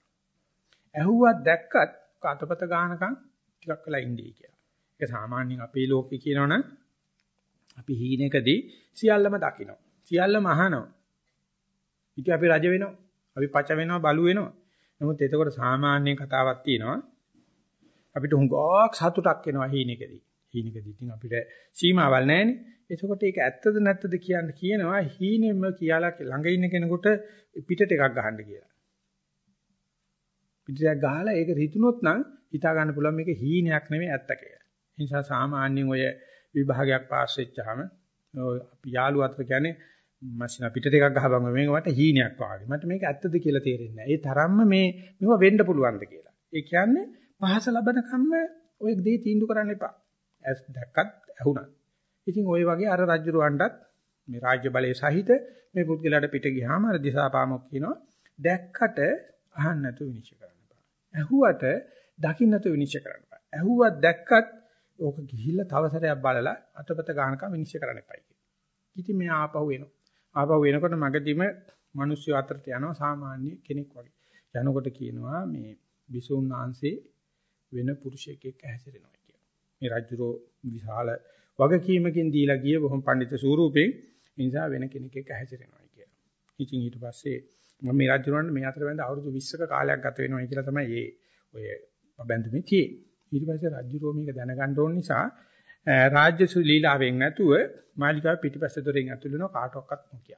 ඇහුවත් දැක්කත් කතපත ගානකම් ටිකක් වෙලා ඉඳී කියලා. ඒක සාමාන්‍යයෙන් අපේ ලෝකේ කියනවනම් අපි හීනෙකදී සියල්ලම දකිනවා. සියල්ලම අහනවා. ඉතින් අපි රජ වෙනවා. අපි පච වෙනවා බලු වෙනවා. නමුත් එතකොට සාමාන්‍ය කතාවක් තියෙනවා. අපිට හුඟක් සතුටක් එනවා හීනෙකදී. හීනෙකදී ඉතින් අපිට සීමාවල් නැහැනේ. එතකොට ඒක ඇත්තද නැත්තද කියන්න කියනවා හීනෙම කියලා ළඟ ඉන්න කෙනෙකුට පිටට එකක් ගහන්න කියලා. පිටටයක් ගහලා ඒක රිතුනොත් නම් හිතා ගන්න පුළුවන් මේක හීනයක් නෙමෙයි ඇත්ත කියලා. ඒ නිසා සාමාන්‍යයෙන් ඔය විභාගයක් පාස් වෙච්චාම අපි යාළු අතර කියන්නේ මැෂින පිටට එකක් ගහපන් මේක මට හීනයක් වාගේ. මට මේක ඇත්තද කියලා තේරෙන්නේ නැහැ. ඒ තරම්ම මේ මෙව වෙන්න පුළුවන්ද කියලා. ඒ කියන්නේ පහස ලබන කම්ම ඔය දේ තීන්දුව කරන්න එපා. ඇස් දැක්කත් ඇහුණා. ඉතින් ওই වගේ අර රජුරවණ්ඩත් මේ රාජ්‍ය බලයේ සහිත මේ පුද්ගලයාට පිට ගියාම අර දිසාපාමොක් කියනවා දැක්කට අහන්න නැතුව විනිශ්චය කරන්න බෑ. ඇහුවට දකින්න නැතුව විනිශ්චය කරන්න බෑ. ඇහුවත් දැක්කත් ඕක ගිහිල්ලා තව සැරයක් බලලා අතපත ගන්නකම් විනිශ්චය කරන්න එපයි කියනවා. ඉතින් මෙයා ආපහු එනවා. ආපහු එනකොට මගදීම මිනිස්සු අතරට යනවා සාමාන්‍ය කෙනෙක් වගේ. යනකොට කියනවා මේ බිසුන් වහන්සේ වෙන පුරුෂයෙක් එක්ක හැසිරෙනවා කියලා. මේ රජුරෝ විශාල වගකීමකින් දීලා ගිය බොහොම පඬිත ස්වරූපේ නිසා වෙන කෙනෙක් එක්ක හැසිරෙනවා කියලා. ඉතින් ඊට පස්සේ මම මේ රජුරවන්ට මේ අතර වැඳ අවුරුදු 20ක කාලයක් ගත වෙනවා කියලා තමයි මේ ඔය බැඳුමේ තියෙන්නේ. ඊට පස්සේ රජුරෝ මේක දැනගන්න ඕන නිසා රාජ්‍ය සුලීලාවෙන් නැතුව මාලිකාව පිටිපස්ස දොරෙන් ඇතුළු වෙන කාටවත් නොකිය.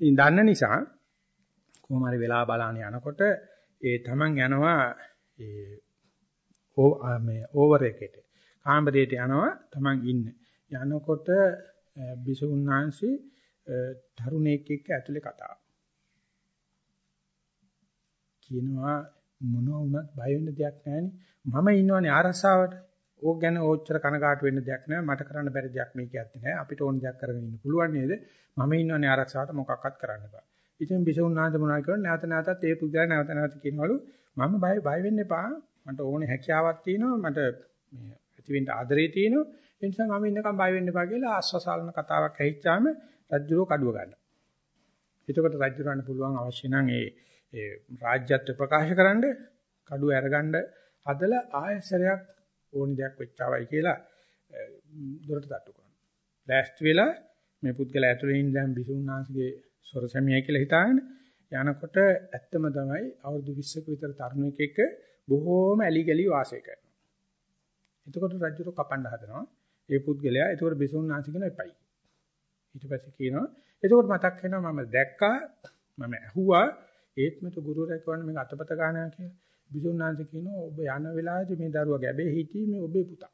ඉතින් දන්න නිසා කොහොම හරි වෙලා බලන්න යනකොට ඒ තමන් යනවා ඒ මේ ඕවර් එකට. කාමරයට යනවා තමන් ඉන්න. යනකොට බිසුණාංශි තරුණයෙක් එක්ක ඇතුලේ කතාව. කියනවා මොන වුණත් බය වෙන්න දෙයක් නැහැනේ. මම ඉන්නවනේ ආරස්සාවට. ඕක ගැන ඕච්චර කනගාටු වෙන්න දෙයක් නැහැ. මට කරන්න බැරි දෙයක් මේක ඇත්තේ නැහැ. අපිට ඕන දෙයක් කරගෙන ඉන්න පුළුවන් නේද? මම ඉන්නවනේ ආරක්ෂාවට මොකක්වත් කරන්න බෑ. ඉතින් බිසුණාංශ මොනවා කරන්නේ නැවත නැවතත් ඒ පුද්ගලයා නැවත නැවත කියනවලු මම බය බය වෙන්න එපා. මට ඕනේ හැකියාවක් තියෙනවා. මට මේ ඇතිවෙන්න ආදරේ තියෙනවා. ඒ නිසා මම ඉන්නකම් බය වෙන්න එපා කියලා ආස්වාසාලන කතාවක් ඇහිච්චාම රජුරෝ කඩුව ගන්නවා. එතකොට රජුරවන්න පුළුවන් අවශ්‍ය නම් ඒ ඒ රාජ්‍යත්ව ප්‍රකාශ කරන්න කඩුව අරගන්න හදලා ආයසරයක් ඕනි දෙයක් වෙච්චාවයි කියලා දොරට තට්ටු කරනවා. ලෑස්ති වෙලා මේ පුද්ගලයා ඇතුලේ ඉන්න දැන් බිසුණාංශගේ සොරසැමියයි කියලා හිතාගෙන යනකොට ඇත්තම තමයි අවුරුදු 20ක විතර තරුණයෙක් එක්ක බොහෝම ඇලි ගලි වාසය කරනවා. එතකොට රජුට කපන්න හදනවා. ඒ පුද්ගලයා එතකොට බිසුණාංශ කියන එපයි. ඊට පස්සේ කියනවා එතකොට මතක් වෙනවා මම දැක්කා මම ඇහුවා ඒත් මට ගුරුවරයා කියන්නේ මේක අතපත ගන්නවා කියලා. බිසුණාංශ කියනවා ඔබ යන වෙලාවේදී මේ දරුවා ගැබේ හිටියේ මේ ඔබේ පුතා.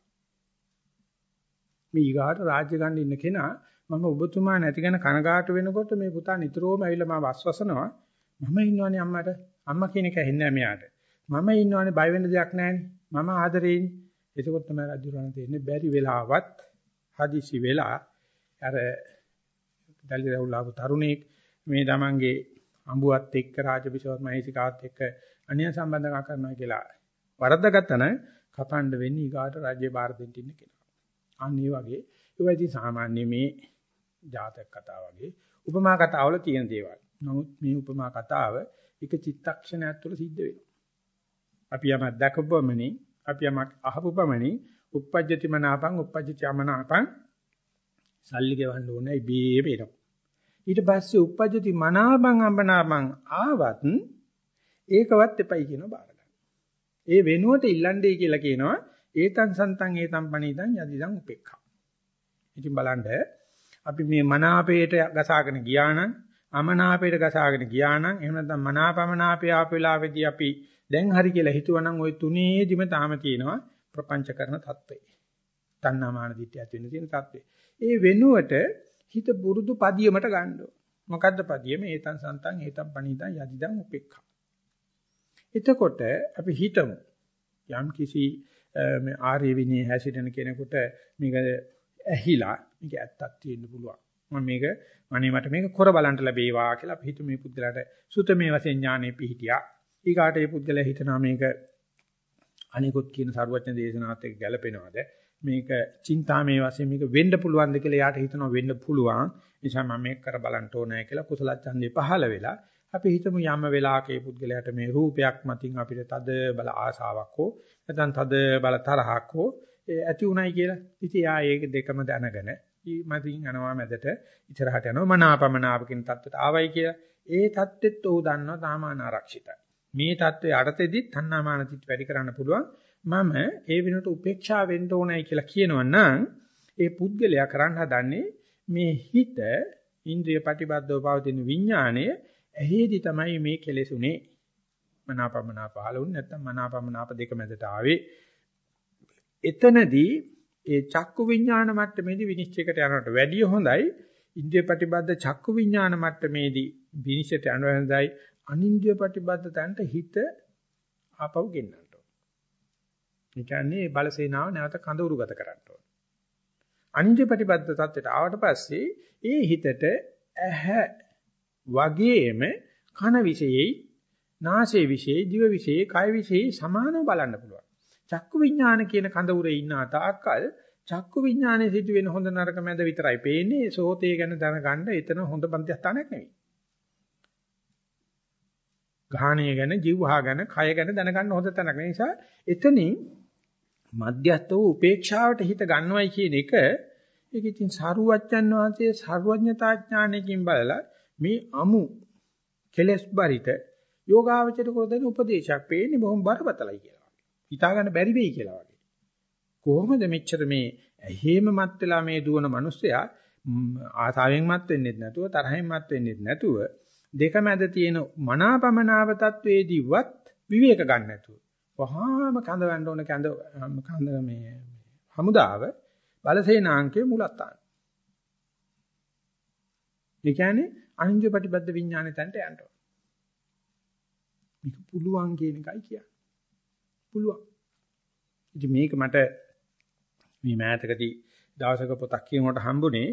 මේ ඊගාට රාජ්‍ය ගන්න ඉන්න කෙනා මම ඔබතුමා නැති ගැන කනගාටු වෙනකොට මේ පුතා නිතරම ඇවිල්ලා මාව අස්වසනවා. මම ඉන්නවනේ අම්මට. අම්මා කියන එක ඇහෙන්නේ මෙයාට. මම ඉන්නවනේ බය වෙන්න දෙයක් නැහැනේ. මම ආදරේනේ. එතකොට තමයි රජුරණ තේරෙන්නේ බැරි වෙලාවත් හදිසි වෙලා අර දැල්ලි රවුලාපු තරුණෙක් මේ තමන්ගේ අඹුවත් එක්ක රාජபிෂවත් මහේසිකාවත් එක්ක අන්‍ය සම්බන්ධකම් කරනවා කියලා වරද්දාගත්තා නම් කපන්න වෙන්නේ ඊගාට රාජ්‍ය භාර දෙන්න ඉන්න කෙනා. අන්න ඒ වගේ ඒවා ඉතින් සාමාන්‍ය මේ ජාතක කතා වගේ උපමා කතාවල තියෙන දේවල්. නමුත් මේ උපමා කතාව එක චිත්තක්ෂණයක් තුළ සිද්ධ වෙනවා. අපි යමක් දැකපුවමනේ අපි යමක් අහපු පමණින් uppajjati manapang uppajjati amanapang සල්ලි ගෙවන්න ඕනේ ඉබේම එනවා. ඊට පස්සේ uppajjati manapang amanapang ආවත් ඒකවත් එපයි කියන බාර ඒ වෙනුවට ඉල්ලන්නේ කියලා කියනවා ඒතං සන්තං ඒතං පණීතං යදිදං උපේක්ඛා. ඉතින් බලන්න අපි මේ මනාපයට ගසාගෙන ගියා නම් අමනාපයට ගසාගෙන ගියා නම් එහෙම නැත්නම් මනාපමනාපය ආපු වෙලාවේදී අපි දැන් හරි කියලා හිතුවනම් ওই තුනේදිම තාම තියෙනවා ප්‍රපංච කරන தત્වේ. තණ්හාමාන දිට්ඨිය ඇති වෙන තියෙන தત્වේ. ඒ වෙනුවට හිත පුරුදු පදියමට ගන්න ඕන. මොකද්ද පදියම? ඒතං සන්තං හේතං පණීතං යදිදං උපේක්ඛා. එතකොට අපි හිතමු යම් කිසි මේ ආර්ය විනය හැසිරෙන කෙනෙකුට මේක ඇහිලා මේක ඇත්තක් තියෙන්න පුළුවන්. මම මේක අනේ මට මේක කර බලන්න ලැබේවා කියලා අපි හිතමු මේ පුද්ගලයාට සුතමේ වශයෙන් ඥානෙ පිහිටියා. ඊගාට මේ පුද්ගලයා හිතනවා මේක අනිකුත් කියන සරුවචන දේශනාවත් එක්ක ගැලපෙනවද? මේක චින්තාමේ වශයෙන් මේක වෙන්න පුළුවන්ද කියලා යාට හිතනවා වෙන්න පුළුවන්. නිසා මම මේක කර බලන්න ඕනෑ කියලා කුසල ඡන්දේ පහළ වෙලා අපි හිතමු යම් වෙලාවක මේ පුද්ගලයාට මේ රූපයක් මතින් අපිට තද බල ආසාවක් හෝ නැත්නම් තද බල තරහක් හෝ ඇති උනායි කියලා. ඉතින් යා ඒක දෙකම දැනගෙන මතින් යනවා මැදට ඉතරහට යනවා මනාපමනාප කියන தත්ත්වයට ආවයි කියලා. ඒ தත්ත්වෙත් ඔහු දන්නවා තාමාන ආරක්ෂිතයි. මේ தත්ත්වයේ යටතේදී තණ්හාමාන තිත් වැඩි කරන්න පුළුවන්. මම ඒ වෙනට උපේක්ෂා වෙන්න ඕනයි කියලා කියනවනම් ඒ පුද්ගලයා කරන්න හදන්නේ මේ හිත ඉන්ද්‍රිය ප්‍රතිබද්ධව පවතින විඥාණය ඇහිදී තමයි මේ කෙලෙසුනේ. මනාපමනා පහළුන් නැත්නම් මනාපමනාප දෙක මැදට ආවේ. එතනදී ඒ චක්කු විඥාන මට්ටමේදී විනිශ්චයකට යනවට වැඩිය හොඳයි. ඉන්ද්‍රිය ප්‍රතිබද්ධ චක්කු විඥාන මට්ටමේදී විනිශ්චයට යනවා හොඳයි අනින්ද්‍රිය ප්‍රතිබද්ධ තැනට හිත ආපහු ගෙන්නන්න ඕන. ඒ කියන්නේ බලසේනාව නැවත කඳවුරුගත කරන්න ඕන. අනින්ද්‍රිය ප්‍රතිබද්ධ තත්ත්වයට ආවට පස්සේ ඒ හිතට ඇහැ වගේම කන විශේෂයි නාසයේ විශේෂයි දිව විශේෂයි කය විශේෂයි සමානව බලන්න පුළුවන්. චක්කු විඥාන කියන කඳවුරේ ඉන්න තාක්කල් චක්කු විඥානයේ සිට වෙන හොඳ නරක මැද විතරයි පේන්නේ සෝතේ ගැන දැනගන්න එතන හොඳ පන්තිස්ථානයක් නෙවෙයි. ගාහණය ගැන ජීවහා ගැන කය ගැන දැනගන්න හොඳ තැනක්. ඒ නිසා එතනින් මධ්‍යස්ත වූ උපේක්ෂාවට හිත ගන්නවයි කියන එක ඒක ඉතින් සාරුවච්චන් වහන්සේ සර්වඥතා ඥානයකින් බලලා මේ අමු කෙලස් බරිත යෝගාවචර කරන උපදේශයක් පේන්නේ බොහොම බරපතලයි කියලා. හිතා ගන්න බැරි වෙයි කියලා වගේ. කොහොමද මෙච්චර මේ හේම මත් වෙලා මේ දුවන මිනිස්සයා ආසාවෙන් මත් වෙන්නේ නැතුව තරහෙන් මත් වෙන්නේ නැතුව දෙක මැද තියෙන මනාපමනාව තත්වේදීවත් විවේක ගන්න නැතුව වහාම කඳවන්න ඕන කඳ කඳ මේ හමුදාව බලසේනාංකේ මුලත්තාන. ඒ කියන්නේ අනින්ජ ප්‍රතිබද්ධ විඥානෙ තැනට යන්න ඕන. මේක පුළුවන් කියන එකයි කියන්නේ. පුළුවන්. ඉතින් මේක මට මේ මෑතකදී දවසක පොතක් කියනකොට හම්බුනේ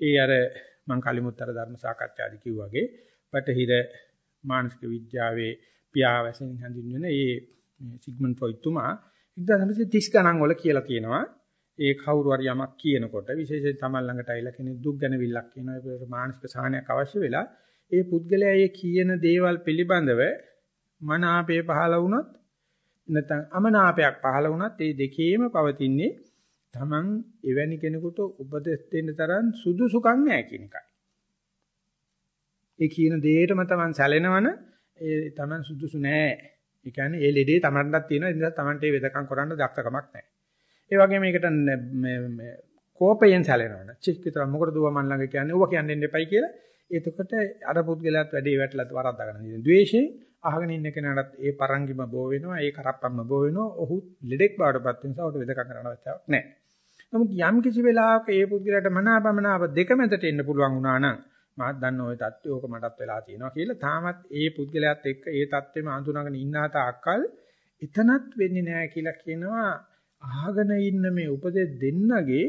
ඒ අර මං කලිමුත්තර ධර්ම සාකච්ඡාදී කිව්වාගේ බටහිර මානසික විද්‍යාවේ පියා වශයෙන් හඳුන්වන ඒ සිග්මන්ඩ් ෆ්‍රොයිඩ් තුමා 1930 ගණන් වල කියලා තියෙනවා ඒ කවුරු හරි යමක් කියනකොට විශේෂයෙන් තමන් ළඟට ඇවිල්ලා කෙනෙක් දුක් ගැනවිල්ලක් කියනවා ඒක මානසික සහනයක් අවශ්‍ය වෙලා ඒ පුද්ගලයා ඒ කියන දේවල් පිළිබඳව මනාපේ පහළ වුණොත් නැත්නම් අමනාපයක් පහළ වුණත් ඒ දෙකේම පවතින්නේ තමන් එවැනි කෙනෙකුට උපදෙස් දෙන්න තරම් සුදුසුකම් නැහැ කියන එකයි. ඒ කියන දෙයටම තමන් සැලෙනවන ඒ තමන් සුදුසු නැහැ. ඒ කියන්නේ ඒ ලෙඩේ තමන්ටත් තියෙනවා ඒ නිසා තමන්ට ඒ වෙදකම් කරන්න දක්ෂකමක් නැහැ. ඒ වගේම මේකට මේ කෝපයෙන් සැලෙනවන. චික් විතර මොකටද ඌව මන් ළඟ කියන්නේ ඌව කියන්නේ ඉන්නපයි කියලා. එතකොට අර පුද්ගලයාත් වැඩේ වැටලා වරද්දා ගන්න. ද්වේෂයෙන් අහගෙන ඉන්න කෙනාට ඒ පරංගිම බෝ වෙනවා, ඒ කරප්පම්ම බෝ වෙනවා. ඔහු ලෙඩෙක් බවටපත් වෙන නිසා ඔහුට වෙදකම් කරන්න අවශ්‍යතාවක් නැහැ. නමුත් යම් කිසි වෙලාවක ඒ පුද්ගලයාට මනාපමනාප දෙක මැදට එන්න පුළුවන් වුණා නම් මාත් දන්න ওই தත්ත්වය ඕක මටත් වෙලා තියෙනවා කියලා තාමත් ඒ පුද්ගලයාත් එක්ක ඒ தත්ත්වෙම අඳුනගෙන ඉන්නා තාක්කල් එතනත් වෙන්නේ නැහැ කියලා කියනවා අහගෙන ඉන්න මේ උපදෙස් දෙන්නගේ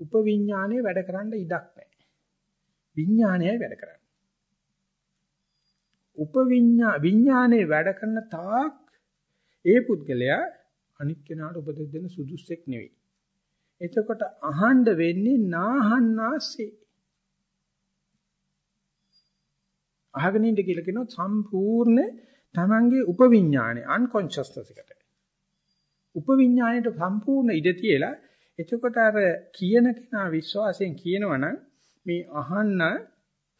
උපවිඥානයේ වැඩ කරන්න ඉඩක් නැහැ. විඥානයයි වැඩ කරන්නේ. උපවිඥා විඥානයේ වැඩ කරන තාක් ඒ පුද්ගලයා අනිත් කෙනාට උපදෙස් දෙන්න සුදුස්සෙක් නෙවෙයි. එතකොට අහන්න වෙන්නේ නාහන්නාසේ අහගෙන ඉන්න කියලා කියනවා සම්පූර්ණ තමන්ගේ උපවිඥානේ අන්කොන්ෂස්නස් එකට. උපවිඥාණයට සම්පූර්ණ ඉඩ තියලා එතකොට අර කියන කෙනා විශ්වාසයෙන් කියනවනම් මේ අහන්න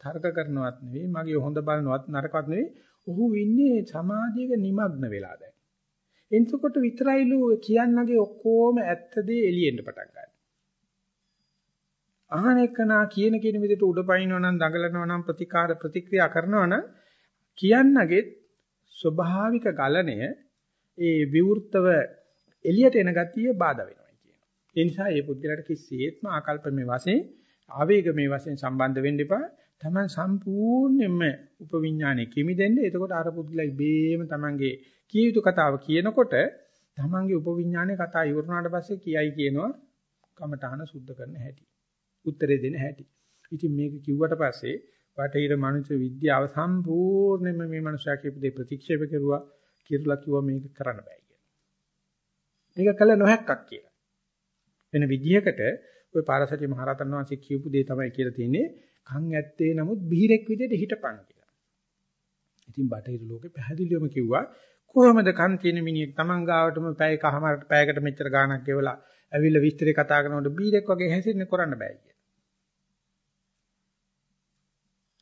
තර්ක කරනවත් නෙවෙයි මගේ හොඳ බලනවත් නරකවත් නෙවෙයි ඔහු ඉන්නේ සමාධියක নিমগ্ন වෙලා දැන්. එතකොට විතරයිලු කියන්නගේ ඔක්කොම ඇත්තදී එළියෙන්න පටන් ගන්නවා. අහන එකනා කියන කියන විදිහට උඩ පනිනවා නම් දඟලනවා නම් ප්‍රතිකාර ප්‍රතික්‍රියා කරනවා නම් කියන්නගේ ස්වභාවික ගලණය ඒ විවෘතව එළියට එන ගතිය බාධා වෙනවා කියනවා. ඒ නිසා මේ පුද්ගලයාට කිසිසේත්ම ආකල්පමේ වශයෙන් ආවේගමේ වශයෙන් සම්බන්ධ වෙන්න එපා. Taman සම්පූර්ණයෙන්ම උපවිඥානේ කිමිදෙන්නේ. එතකොට අර පුද්ගලයා ඉබේම Tamanගේ කිය යුතු කතාව කියනකොට Tamanගේ උපවිඥානේ කතා ඉවරනාට පස්සේ කියයි කියනවා කමඨහන සුද්ධ කරන හැටි. උත්තරේ දෙන හැටි. ඉතින් මේක කිව්වට පස්සේ බටහිර මනුෂ්‍ය විද්‍යාව සම්පූර්ණයෙන්ම මේ මනුෂ්‍යයා කියපු දේ ප්‍රතික්ෂේප කරුවා කියලා කිව්වා මේක කරන්න බෑ කියලා. මේක කළ නොහැක්කක් කියලා. වෙන විදිහකට ওই පාරසති මහරහතන් වහන්සේ කියපු දේ තමයි කියලා තියෙන්නේ කන් ඇත්තේ නමුත් බීරෙක් විදිහට හිටපන් කියලා. ඉතින් බටහිර ලෝකේ පැහැදිලිවම කිව්වා කොහොමද කන් තියෙන මිනිහෙක් Taman ගාවටම පැය කහමාරට පැයකට මෙච්චර ගාණක් ගෙවලා ඇවිල්ලා විස්තරේ කතා කරනකොට බීරෙක් වගේ හැසිරෙන්න කරන්න බෑ කියලා.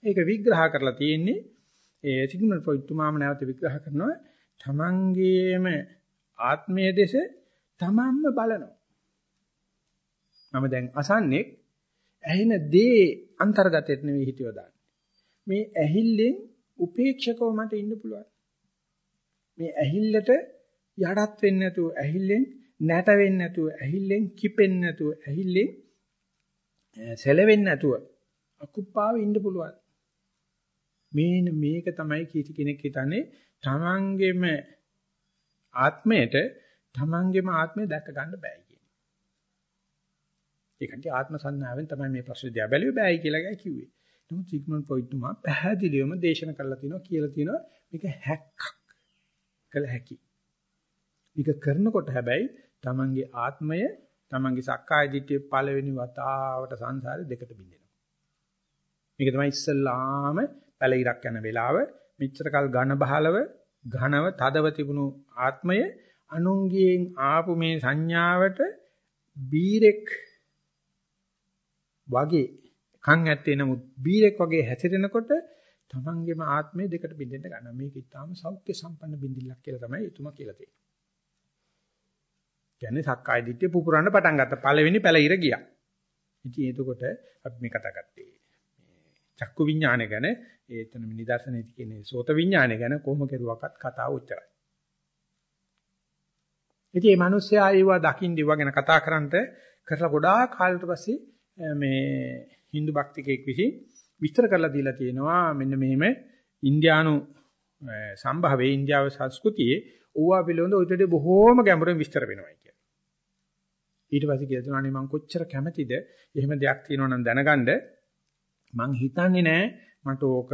ඒක විග්‍රහ කරලා තියෙන්නේ ඒ සිග්මන්ඩ් ෆ්‍රොයිඩ් තුමාම නැවත විග්‍රහ කරනවා තමන්ගේම ආත්මයේ දෙස තමන්ම බලනවා. මම දැන් අසන්නේ ඇහෙන දේ අන්තර්ගතයට නෙවෙයි හිතියව දාන්නේ. මේ ඇහිල්ලෙන් උපේක්ෂකව මට ඉන්න පුළුවන්. මේ ඇහිල්ලට යඩත් වෙන්නේ නැතුව ඇහිල්ලෙන් නැට වෙන්නේ නැතුව ඇහිල්ලෙන් කිපෙන්නේ නැතුව ඇහිල්ලෙන් සැලෙවෙන්නේ නැතුව අකුප්පාවෙ ඉන්න පුළුවන්. මේන මේක තමයි කීටි කෙනෙක් හිතන්නේ තමන්ගේම ආත්මයට තමන්ගේම ආත්මය දැක ගන්න බෑ කියන. ඒකට ආත්ම සංඥාවෙන් තමයි මේ ප්‍රශ්නේ දිහා බැලුවේ බෑයි කියලා කිව්වේ. නමුත් සිග්මන්ඩ් ෆ්‍රොයිඩ් තුමා පැහැදිලිවම දේශනා කරලා තිනවා කියලා තිනවා මේක හැක්කක් කළ හැකි. මේක කරනකොට හැබැයි තමන්ගේ ආත්මය තමන්ගේ සක්කාය දිට්ඨිය පළවෙනි වතාවට සංසාරේ දෙකට බිඳෙනවා. මේක තමයි ඉස්සල්ලාම පැල ඉරක් යන වෙලාව මෙච්චර කල් ඝන බහලව ඝනව තදව තිබුණු ආත්මය අනුන්ගෙන් ආපු මේ සංඥාවට බීරෙක් වගේ කන් ඇත්තේ නමුත් බීරෙක් වගේ හැසිරෙනකොට තමන්ගේම ආත්මය දෙකට බිඳෙන්න ගන්නවා. මේක ඊටාම සෞඛ්‍ය සම්පන්න බිඳිල්ලක් කියලා තමයි එතුමා කියලා තියෙන්නේ. කියන්නේ සක්කාය දිට්ඨිය පුපුරන්න පටන් ගත්තා. පළවෙනි පැල ඉර ගියා. ඉතින් එතකොට අපි මේ කතා කරත්තේ චක්කු විඥානය ගැන ඒතන නිදර්ශනයේ කියන්නේ සෝත විඥානය ගැන කොහොම කෙරුවක්වත් කතාව උච්චරයි. ඉතින් මේ මිනිස්සයා ඒවා දකින්න ඒවා ගැන කතා කරන්නට කරලා ගොඩාක් කාලෙට පස්සේ මේ Hindu භක්තිකයෙක් විසින් විස්තර කරලා දීලා තියෙනවා මෙන්න මෙහෙම ඉන්දියානු සම්භවයේ ඉන්දියාව සංස්කෘතියේ ඕවා පිළිබඳ උඩට බොහෝම ගැඹුරින් විස්තර වෙනවා කියලා. ඊට පස්සේ කියලා තුනනේ මම කොච්චර කැමැතිද එහෙම දෙයක් තියෙනවා නම් දැනගන්න මං හිතන්නේ නෑ මට ඕක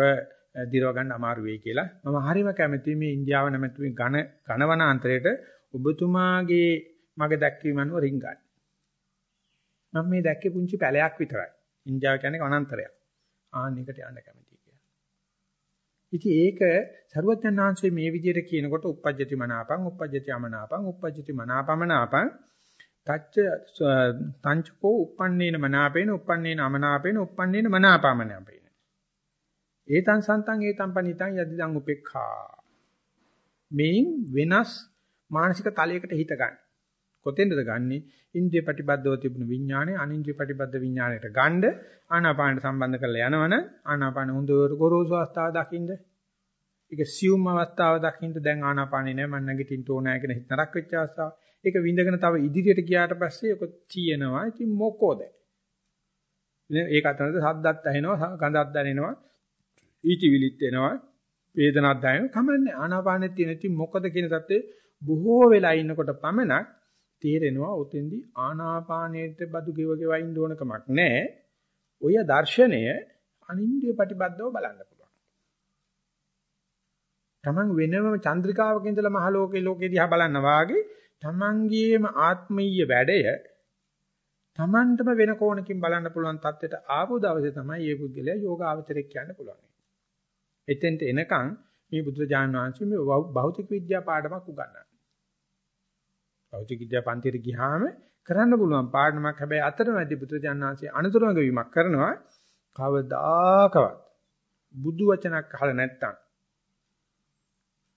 දිරව ගන්න අමාරු වෙයි කියලා. මම හරිම කැමතියි මේ ඉන්දියාව නැමැති ඝන ඝනවනාන්තරයට ඔබතුමාගේ මගේ දැක්වීම අනුව රින් ගන්න. මම මේ දැක්කේ පුංචි පැලයක් විතරයි. ඉන්දියාව කියන්නේ අනන්තරයක්. ආන්න එකට යන්න කැමතියි කියලා. ඉතින් ඒක සරුවත්යන්ාංශයේ මේ විදිහට කියනකොට uppajjati මනාපං uppajjati අමනාපං uppajjati මනාපමනාපං තච්ච තංචකෝ uppannේන මනාපේන uppannේන අමනාපේන uppannේන මනාපමනාපේන ඒතං සන්තං ඒතං පනිතං යදිදං උපේක්ඛා මේන් වෙනස් මානසික තලයකට හිත ගන්න. කොතෙන්ද ගන්නෙ? ඉන්ද්‍රිය ප්‍රතිබද්ධව තිබුණු විඥානය අනින්ද්‍රිය ප්‍රතිබද්ධ විඥානයට ගන්න ආනාපානට සම්බන්ධ කරලා යනවන ආනාපාන හොඳට ගොරෝසු අවස්ථාව දකින්න. ඒක සියුම් අවස්ථාව දකින්න දැන් ආනාපානේ නෑ මම නැගිටින්න ඕනෑ කියන හිත නරක වෙච්ච අවස්ථාව. ඒක විඳගෙන තව ඉදිරියට ගියාට පස්සේ ඔක තියෙනවා. ඉතින් මොකෝද? ඒක අතරේ සද්දත් ඇහෙනවා, ගඳක් දැනෙනවා, ඊටිවිලිත් එනවා, වේදනාවක් දැනෙනවා. කමන්නේ ආනාපානෙත් තියෙන ඉතින් මොකද කියන தත්ත්වේ බොහෝ වෙලා ඉන්නකොට පමණක් තේරෙනවා උතෙන්දී ආනාපානයේට බදු ගෙව ගෙව ඉන්න ඕන කමක් නැහැ. ඔය දර්ශනය අනින්ද්‍රිය ප්‍රතිබද්ධව බලන්න පුළුවන්. Taman වෙනම චන්ද්‍රිකාවක ඉඳලා මහ ලෝකේ ලෝකේ දිහා බලන්න වාගේ Tamanගේම ආත්මීය වැඩය Tamanටම වෙන කෝණකින් බලන්න පුළුවන් තත්ත්වයට ආපු දවසේ තමයි මේ පුද්ගලයා යෝගාවචරයක් කියන්න පුළුවන්. එතෙන්ට එනකන් මේ බුදුරජාණන් වහන්සේ මේ භෞතික විද්‍යා පාඩමක් උගන්වනවා. භෞතික විද්‍යා පන්තියට ගියාම කරන්න පුළුවන් පාඩමක් හැබැයි අතරමැදි බුදුරජාණන් වහන්සේ අනුතරංග වීමක් කරනවා කවදාකවත් බුදු වචනක් අහලා නැත්තම්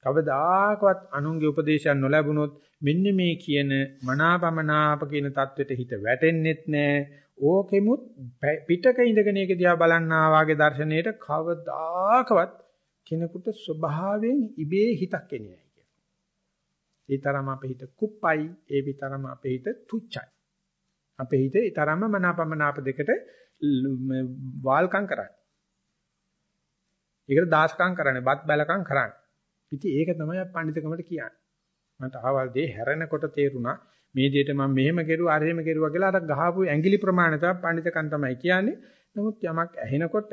කවදාකවත් අනුන්ගේ උපදේශයන් නොලැබුණොත් මෙන්න මේ කියන මනාපමනාප කියන தത്വෙට හිත වැටෙන්නෙත් නෑ. ඕකෙමුත් පිටක ඉඳගෙන ඒක දිහා බලන්නා වාගේ දර්ශනයේට කවදාකවත් කෙනෙකුට ස්වභාවයෙන් ඉබේ හිතක් එන්නේ නැහැ කියන. ඒ තරම අපේ හිත කුප්පයි, ඒ විතරම අපේ හිත තුච්චයි. අපේ හිත ඒ තරම මනාපමනාප දෙකට වාල්කම් කරන්නේ. ඒකට දාශකම් කරන්නේ, බත් බැලකම් කරන්නේ. ඉතින් ඒක තමයි පඬිතකමට කියන්නේ. මට අහවල් දේ හැරෙනකොට තේරුණා මේ දෙයට මම මෙහෙම කෙරුවා අර එහෙම කෙරුවා කියලා අර ගහපු ඇඟිලි ප්‍රමාණය තමයි පඬිතුකම් තමයි කියන්නේ. නමුත් යමක් ඇහෙනකොට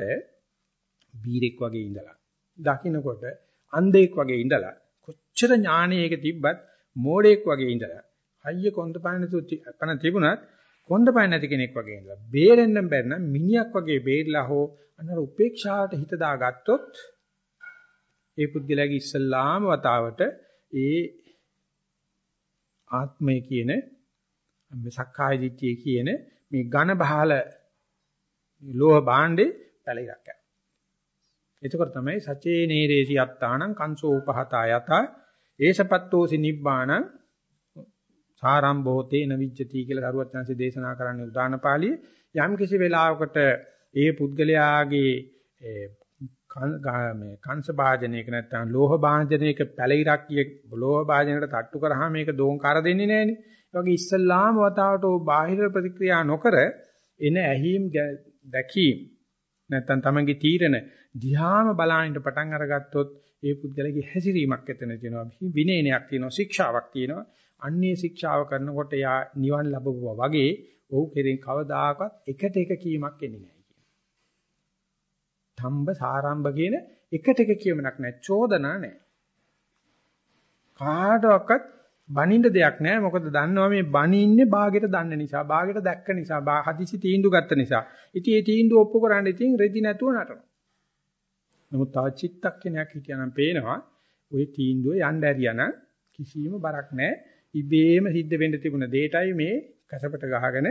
බීරෙක් වගේ ඉඳලා දකින්නකොට අන්ධෙක් වගේ ඉඳලා කොච්චර ඥානයක තිබ්බත් මෝඩෙක් වගේ ඉඳලා අයිය කොන්දපණ පණ තිබුණත් කොන්දපණ නැති කෙනෙක් වගේ ඉඳලා බේරෙන්න බැරි නම් මිනිහක් වගේ බේරිලා හෝ අන්නර උපේක්ෂාවට හිත දාගත්තොත් ඒ පුද්ගලයාගේ ඉස්සල්ලාම වතාවට ඒ ආත්මය කියන මේ සක්කාය දිට්ඨිය කියන මේ ඝන බහල ලෝහ භාණ්ඩේ පැලිරක් යනවා. එතකොට තමයි සචේ නේරේසි අත්තානං කංසෝ උපහතා යත ඒසපත්තෝසි නිබ්බාණං සාරම්භෝතේ නවිජ්ජති කියලා සරුවත්යන්සේ දේශනා කරන්නේ උදාන පාළියේ යම් කිසි වෙලාවකට ඒ පුද්ගලයාගේ මේ කංශ භාජනයක නැත්නම් ලෝහ භාජනයක පැලිරක් කිය ලෝහ භාජනයකට තට්ටු කරාම මේක දෝංකාර දෙන්නේ නැහනේ. ඒ වගේ ඉස්සල්ලාම වතාවට ඕ බාහිර ප්‍රතික්‍රියා නොකර එන ඇහිම් දැකීම් නැත්නම් තමන්ගේ තීරණ දිහාම බලානින්න පටන් අරගත්තොත් ඒ පුද්ගලගේ හැසිරීමක් එතන තියෙනවා. විනයනයක් තියෙනවා. ශික්ෂාවක් තියෙනවා. අන්නේ ශික්ෂාව කරනකොට යා නිවන් ලැබුවා වගේ ඔහු කෙරෙන් කවදාකවත් එකට එක කීමක් එන්නේ නැහැ. සම්බ සාරම්භ කියන එකට එක කියමනක් නැහැ. චෝදනා නැහැ. කාටවත් බනින්න දෙයක් නැහැ. මොකද දන්නවා මේ බනින්නේ බාගෙට දන්න නිසා, බාගෙට දැක්ක නිසා, බා හදිසි තීන්දුව ගත්ත නිසා. ඉතින් ඒ තීන්දුව ඔප්පු කරන්න ඉතින් රෙදි නැතුව නටනවා. නමුත් තව චිත්තක්ෂණයක් හිටියානම් පේනවා ওই තීන්දුව යන්න ඇරියානම් කිසිම බරක් නැහැ. ඉබේම සිද්ධ වෙන්න තිබුණ දෙයටයි මේ කසපට ගහගෙන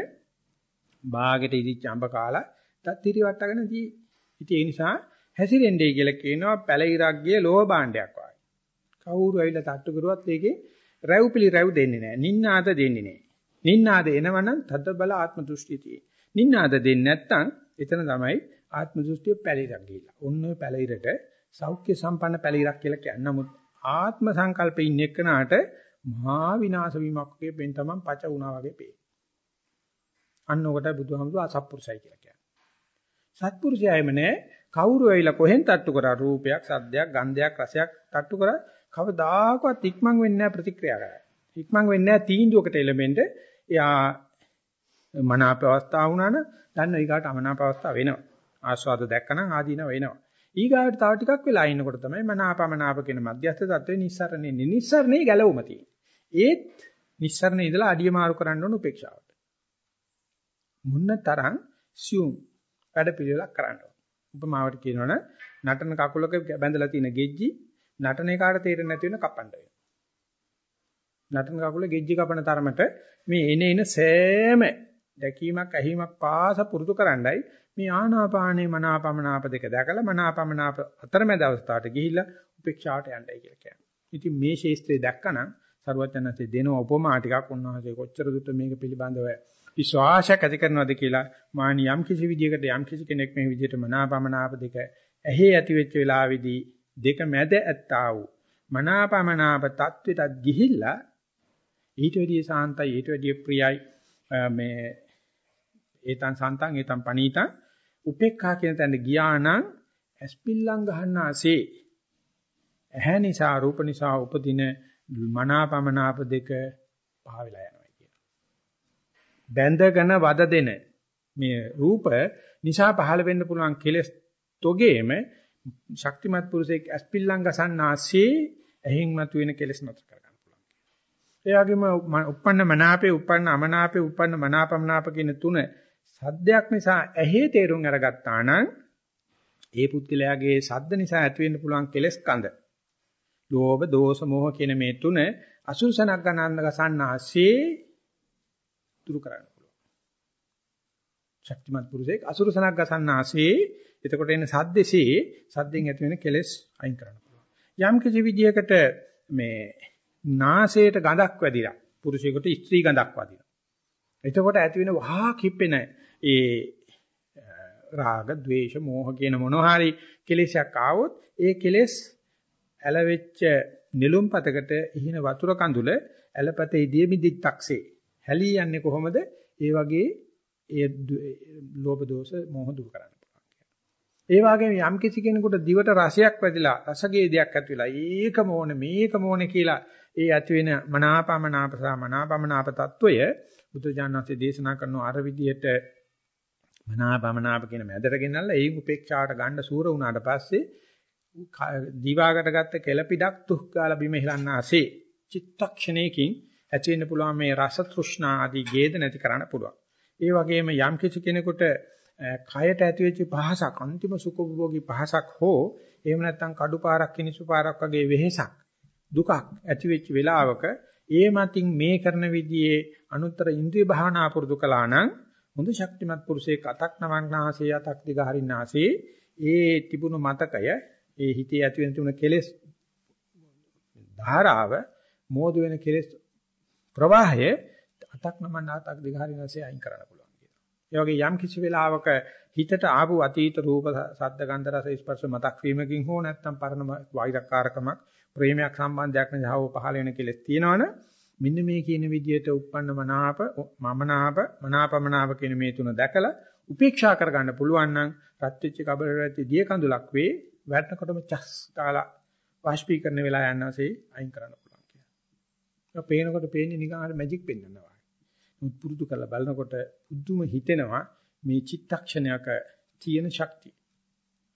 බාගෙට ඉදිච්ච අඹ කාලා තත් tiri වට්ටගෙන තියෙන්නේ. ඉතින් ඒ නිසා හැසිරෙන්නේ කියලා කියනවා පැලිරක් ගිය ලෝහ භාණ්ඩයක් වගේ. කවුරු ඇවිල්ලා තට්ටු කරුවත් ඒකේ රැව්පිලි රැව් දෙන්නේ නැහැ. නින්නාද දෙන්නේ නැහැ. නින්නාද එනවනම් තද බල ආත්ම දෘෂ්ටිය තියෙයි. නින්නාද දෙන්නේ නැත්නම් එතන තමයි ආත්ම දෘෂ්ටිය පැලිරක් ගිහිලා. ඔන්න ඔය පැලිරට සෞඛ්‍ය සම්පන්න පැලිරක් කියලා කියන්නේ. නමුත් ආත්ම සංකල්පේ ඉන්න එක්කනට මහා විනාශ වීමක් වගේ වෙන තමන් පච වුණා වගේ පේ. අන්න ඔකට බුදුහාමුදුරුවෝ අසත්පුරුෂයි කියලා කියන්නේ. සත්පුරුෂයයිම නෑ කවුරු ඇවිල්ලා කොහෙන් තට්ටු කරා රූපයක්, සද්දයක්, ගන්ධයක්, රසයක් තට්ටු කරා කවදාකවත් ඉක්මන් වෙන්නේ නැහැ ප්‍රතික්‍රියා කරා. ඉක්මන් වෙන්නේ නැහැ තීන්දුවකට එළඹෙන්න. එයා මනාප අවස්ථාව වුණා නම් දන්න ඊගාට අමනාප අවස්ථාව වෙනවා. ආස්වාද දැක්කනම් ආදීන වෙනවා. ඊගාට තව ටිකක් වෙලා ඉන්නකොට තමයි මනාපමනාප කියන මධ්‍යස්ථ තත්ත්වේ නිස්සරණේ නිස්සරණේ ගැලවුම තියෙන්නේ. ඒත් නිස්සරණේ ඉඳලා අඩිය මාරු කරන්න ඕන උපේක්ෂාවට. මුන්න තරම් සියුම් වැඩ පිළිවෙලක් කරන්න ඕන. උපමාවට කියනවනම් නටන කකුලක බැඳලා තියෙන ගෙජ්ජි නටන එකාට තේරෙන්නේ නැති වෙන කපන්න වෙනවා. නටන කකුල ගෙජ්ජි කපන තරමට මේ එන එන සෑම දැකීමක් ඇහිීමක් පාස පුරුදු කරන්නයි මේ ආනාපානේ මනාපමනාප දෙක දැකලා මනාපමනාප අතරමැද අවස්ථාවට ගිහිල්ලා උපේක්ෂාවට යන්නයි කියලා කියන්නේ. ඉතින් මේ ශේස්ත්‍රය දැක්කනම් සරුවචනන්සේ දෙන උපමා ටිකක් උන්වහන්සේ කොච්චර දුරට මේක පිළිබඳව විශ්වාසයක් ඇති කරනවද කියලා මාන යම් කිසි විදියකට යම් කිසි කෙනෙක් මේ විදියට මනාපමනාප දෙක ඇහි ඇති වෙච්ච වෙලාවේදී දෙක මැද ඇත්තා වූ මනාපමනාප தත්වෙටත් ගිහිල්ලා ඊට වැඩිය සාන්තයි ඊට වැඩිය ප්‍රියයි මේ ඒතන් සන්තන් ඒතන් පණීතන් උපේක්ඛා කියන තැනට ගියා නම් ඇස්පිල්ලම් ගහන්නාසේ ඇහැ නිසා රූප නිසා උපදින මනාපමනාප දෙක පහ වෙලා බැඳගෙන වද දෙන මේ රූප නිසා පහළ වෙන්න පුළුවන් කෙලස් තොගේම ශක්තිමත් පුරුෂයෙක් ඇස්පිල්ලම් ගසන්නාසේ ඇහින් මතුවෙන කෙලස් නතර කරගන්න පුළුවන්. ඒ වගේම uppන්න මනාපේ uppන්න අමනාපේ uppන්න මනාපමනාප කියන තුන සද්දයක් නිසා ඇහි තේරුම් අරගත්තා නම් ඒ පුද්ගලයාගේ සද්ද නිසා ඇති වෙන්න පුළුවන් කෙලස් කඳ. ලෝභ, දෝෂ, මෝහ කියන මේ තුන අසුසනක් ගන්නන්න ගසන්නාසේ දුරු කරන්න පුළුවන්. ශක්තිමත් පුරුෂයෙක් අසුරසනක් ගසන්නාසේ එතකොට එන සද්දෙසේ සද්දෙන් ඇති වෙන කෙලස් අයින් කරන්න පුළුවන්. යම් කිසි විදියකට මේ නාසයට ගඳක් වැදිලා පුරුෂයෙකුට ස්ත්‍රී ගඳක් වදිනවා. එතකොට ඇති වෙන වහා කිප්පෙන ඒ රාග, ద్వේෂ, මෝහ කියන මොනවා හරි කෙලෙසයක් ආවොත් ඒ කෙලෙස් ඇලවෙච්ච නිලුම්පතකට ඉහින වතුර කඳුල ඇලපතේ දියමිදිත්තක්සේ හැලී යන්නේ කොහොමද? ඒ වගේ ඒ ලෝභ දෝෂ මෝහ දුරු කරන්න පුළුවන් කියලා. ඒ වගේම යම් කිසි කෙනෙකුට දිවට රසයක් වැදිලා රසගේ දෙයක් ඇති වෙලා ඒකම ඕන මේකම ඕන කියලා ඒ ඇති වෙන මනාපමනාපසා මනාපමනාප తত্ত্বය බුදුජානකසේ දේශනා කරන අර විදිහට මනාපමනාප කියන මැදට ගෙනල්ලා ඒ උපේක්ෂාවට ගන්න සූර වුණාට පස්සේ දිවාකට ගත්ත කෙලපිඩක් තුක් ගාලා බිම හිලන්නාසේ චිත්තක්ෂණයකින් ඇති වෙන්න පුළුවන් මේ රස තෘෂ්ණා ආදී ගේද නැති කරන්න පුළුවන්. ඒ වගේම යම් කිසි කෙනෙකුට කයට ඇති වෙච්ච පහසක් අන්තිම සුඛභෝගී පහසක් හෝ එහෙම නැත්නම් කඩු පාරක් කිනිසු පාරක් වගේ වෙහෙසක් දුකක් ඇති වෙච්ච වෙලාවක ඒ මතින් මේ කරන විදිහේ අනුත්තර ඉන්ද්‍රිය භාවනා පුරුදු කළා නම් හොඳ ශක්තිමත් පුරුෂයෙක් අතක් නවන්නාසේ අතක් දිග හරින්නාසේ ඒ තිබුණු මතකය ඒ හිතේ ඇති වෙන තුන කෙලෙස් ධාරාව මෝදු වෙන කෙලෙස් ප්‍රවාහය අතක් නමන්න අතක් දිග හරින්නාසේ අයින් කරන්න පුළුවන් කියනවා. ඒ වගේ යම් කිසි වෙලාවක හිතට ආපු අතීත රූප සද්ද ගන්ධ රස ස්පර්ශ මතක් වීමකින් හෝ නැත්නම් පරණ වෛරකාරකමක් ප්‍රේමයක් සම්බන්ධයක් නිසා පහළ වෙන කෙලෙස් තියෙනවනේ මෙන්න මේ කියන විදිහට uppන්න මනාප මමනාප මනාපමනාප කියන මේ තුන දැකලා උපේක්ෂා කරගන්න පුළුවන් නම් රත් වෙච්ච කබරට දිය කඳුලක් වේ වැටෙනකොටම චස් කාලා වාෂ්පීකරණ වෙලා යනවාසේ අයින් කරන්න පුළුවන් කියලා. ඒක පේනකොට පේන්නේ නිකන් අර මැජික් පෙන්වනවා. මුත් පුරුදු කරලා බලනකොට පුදුම හිතෙනවා මේ චිත්තක්ෂණයක තියෙන ශක්තිය.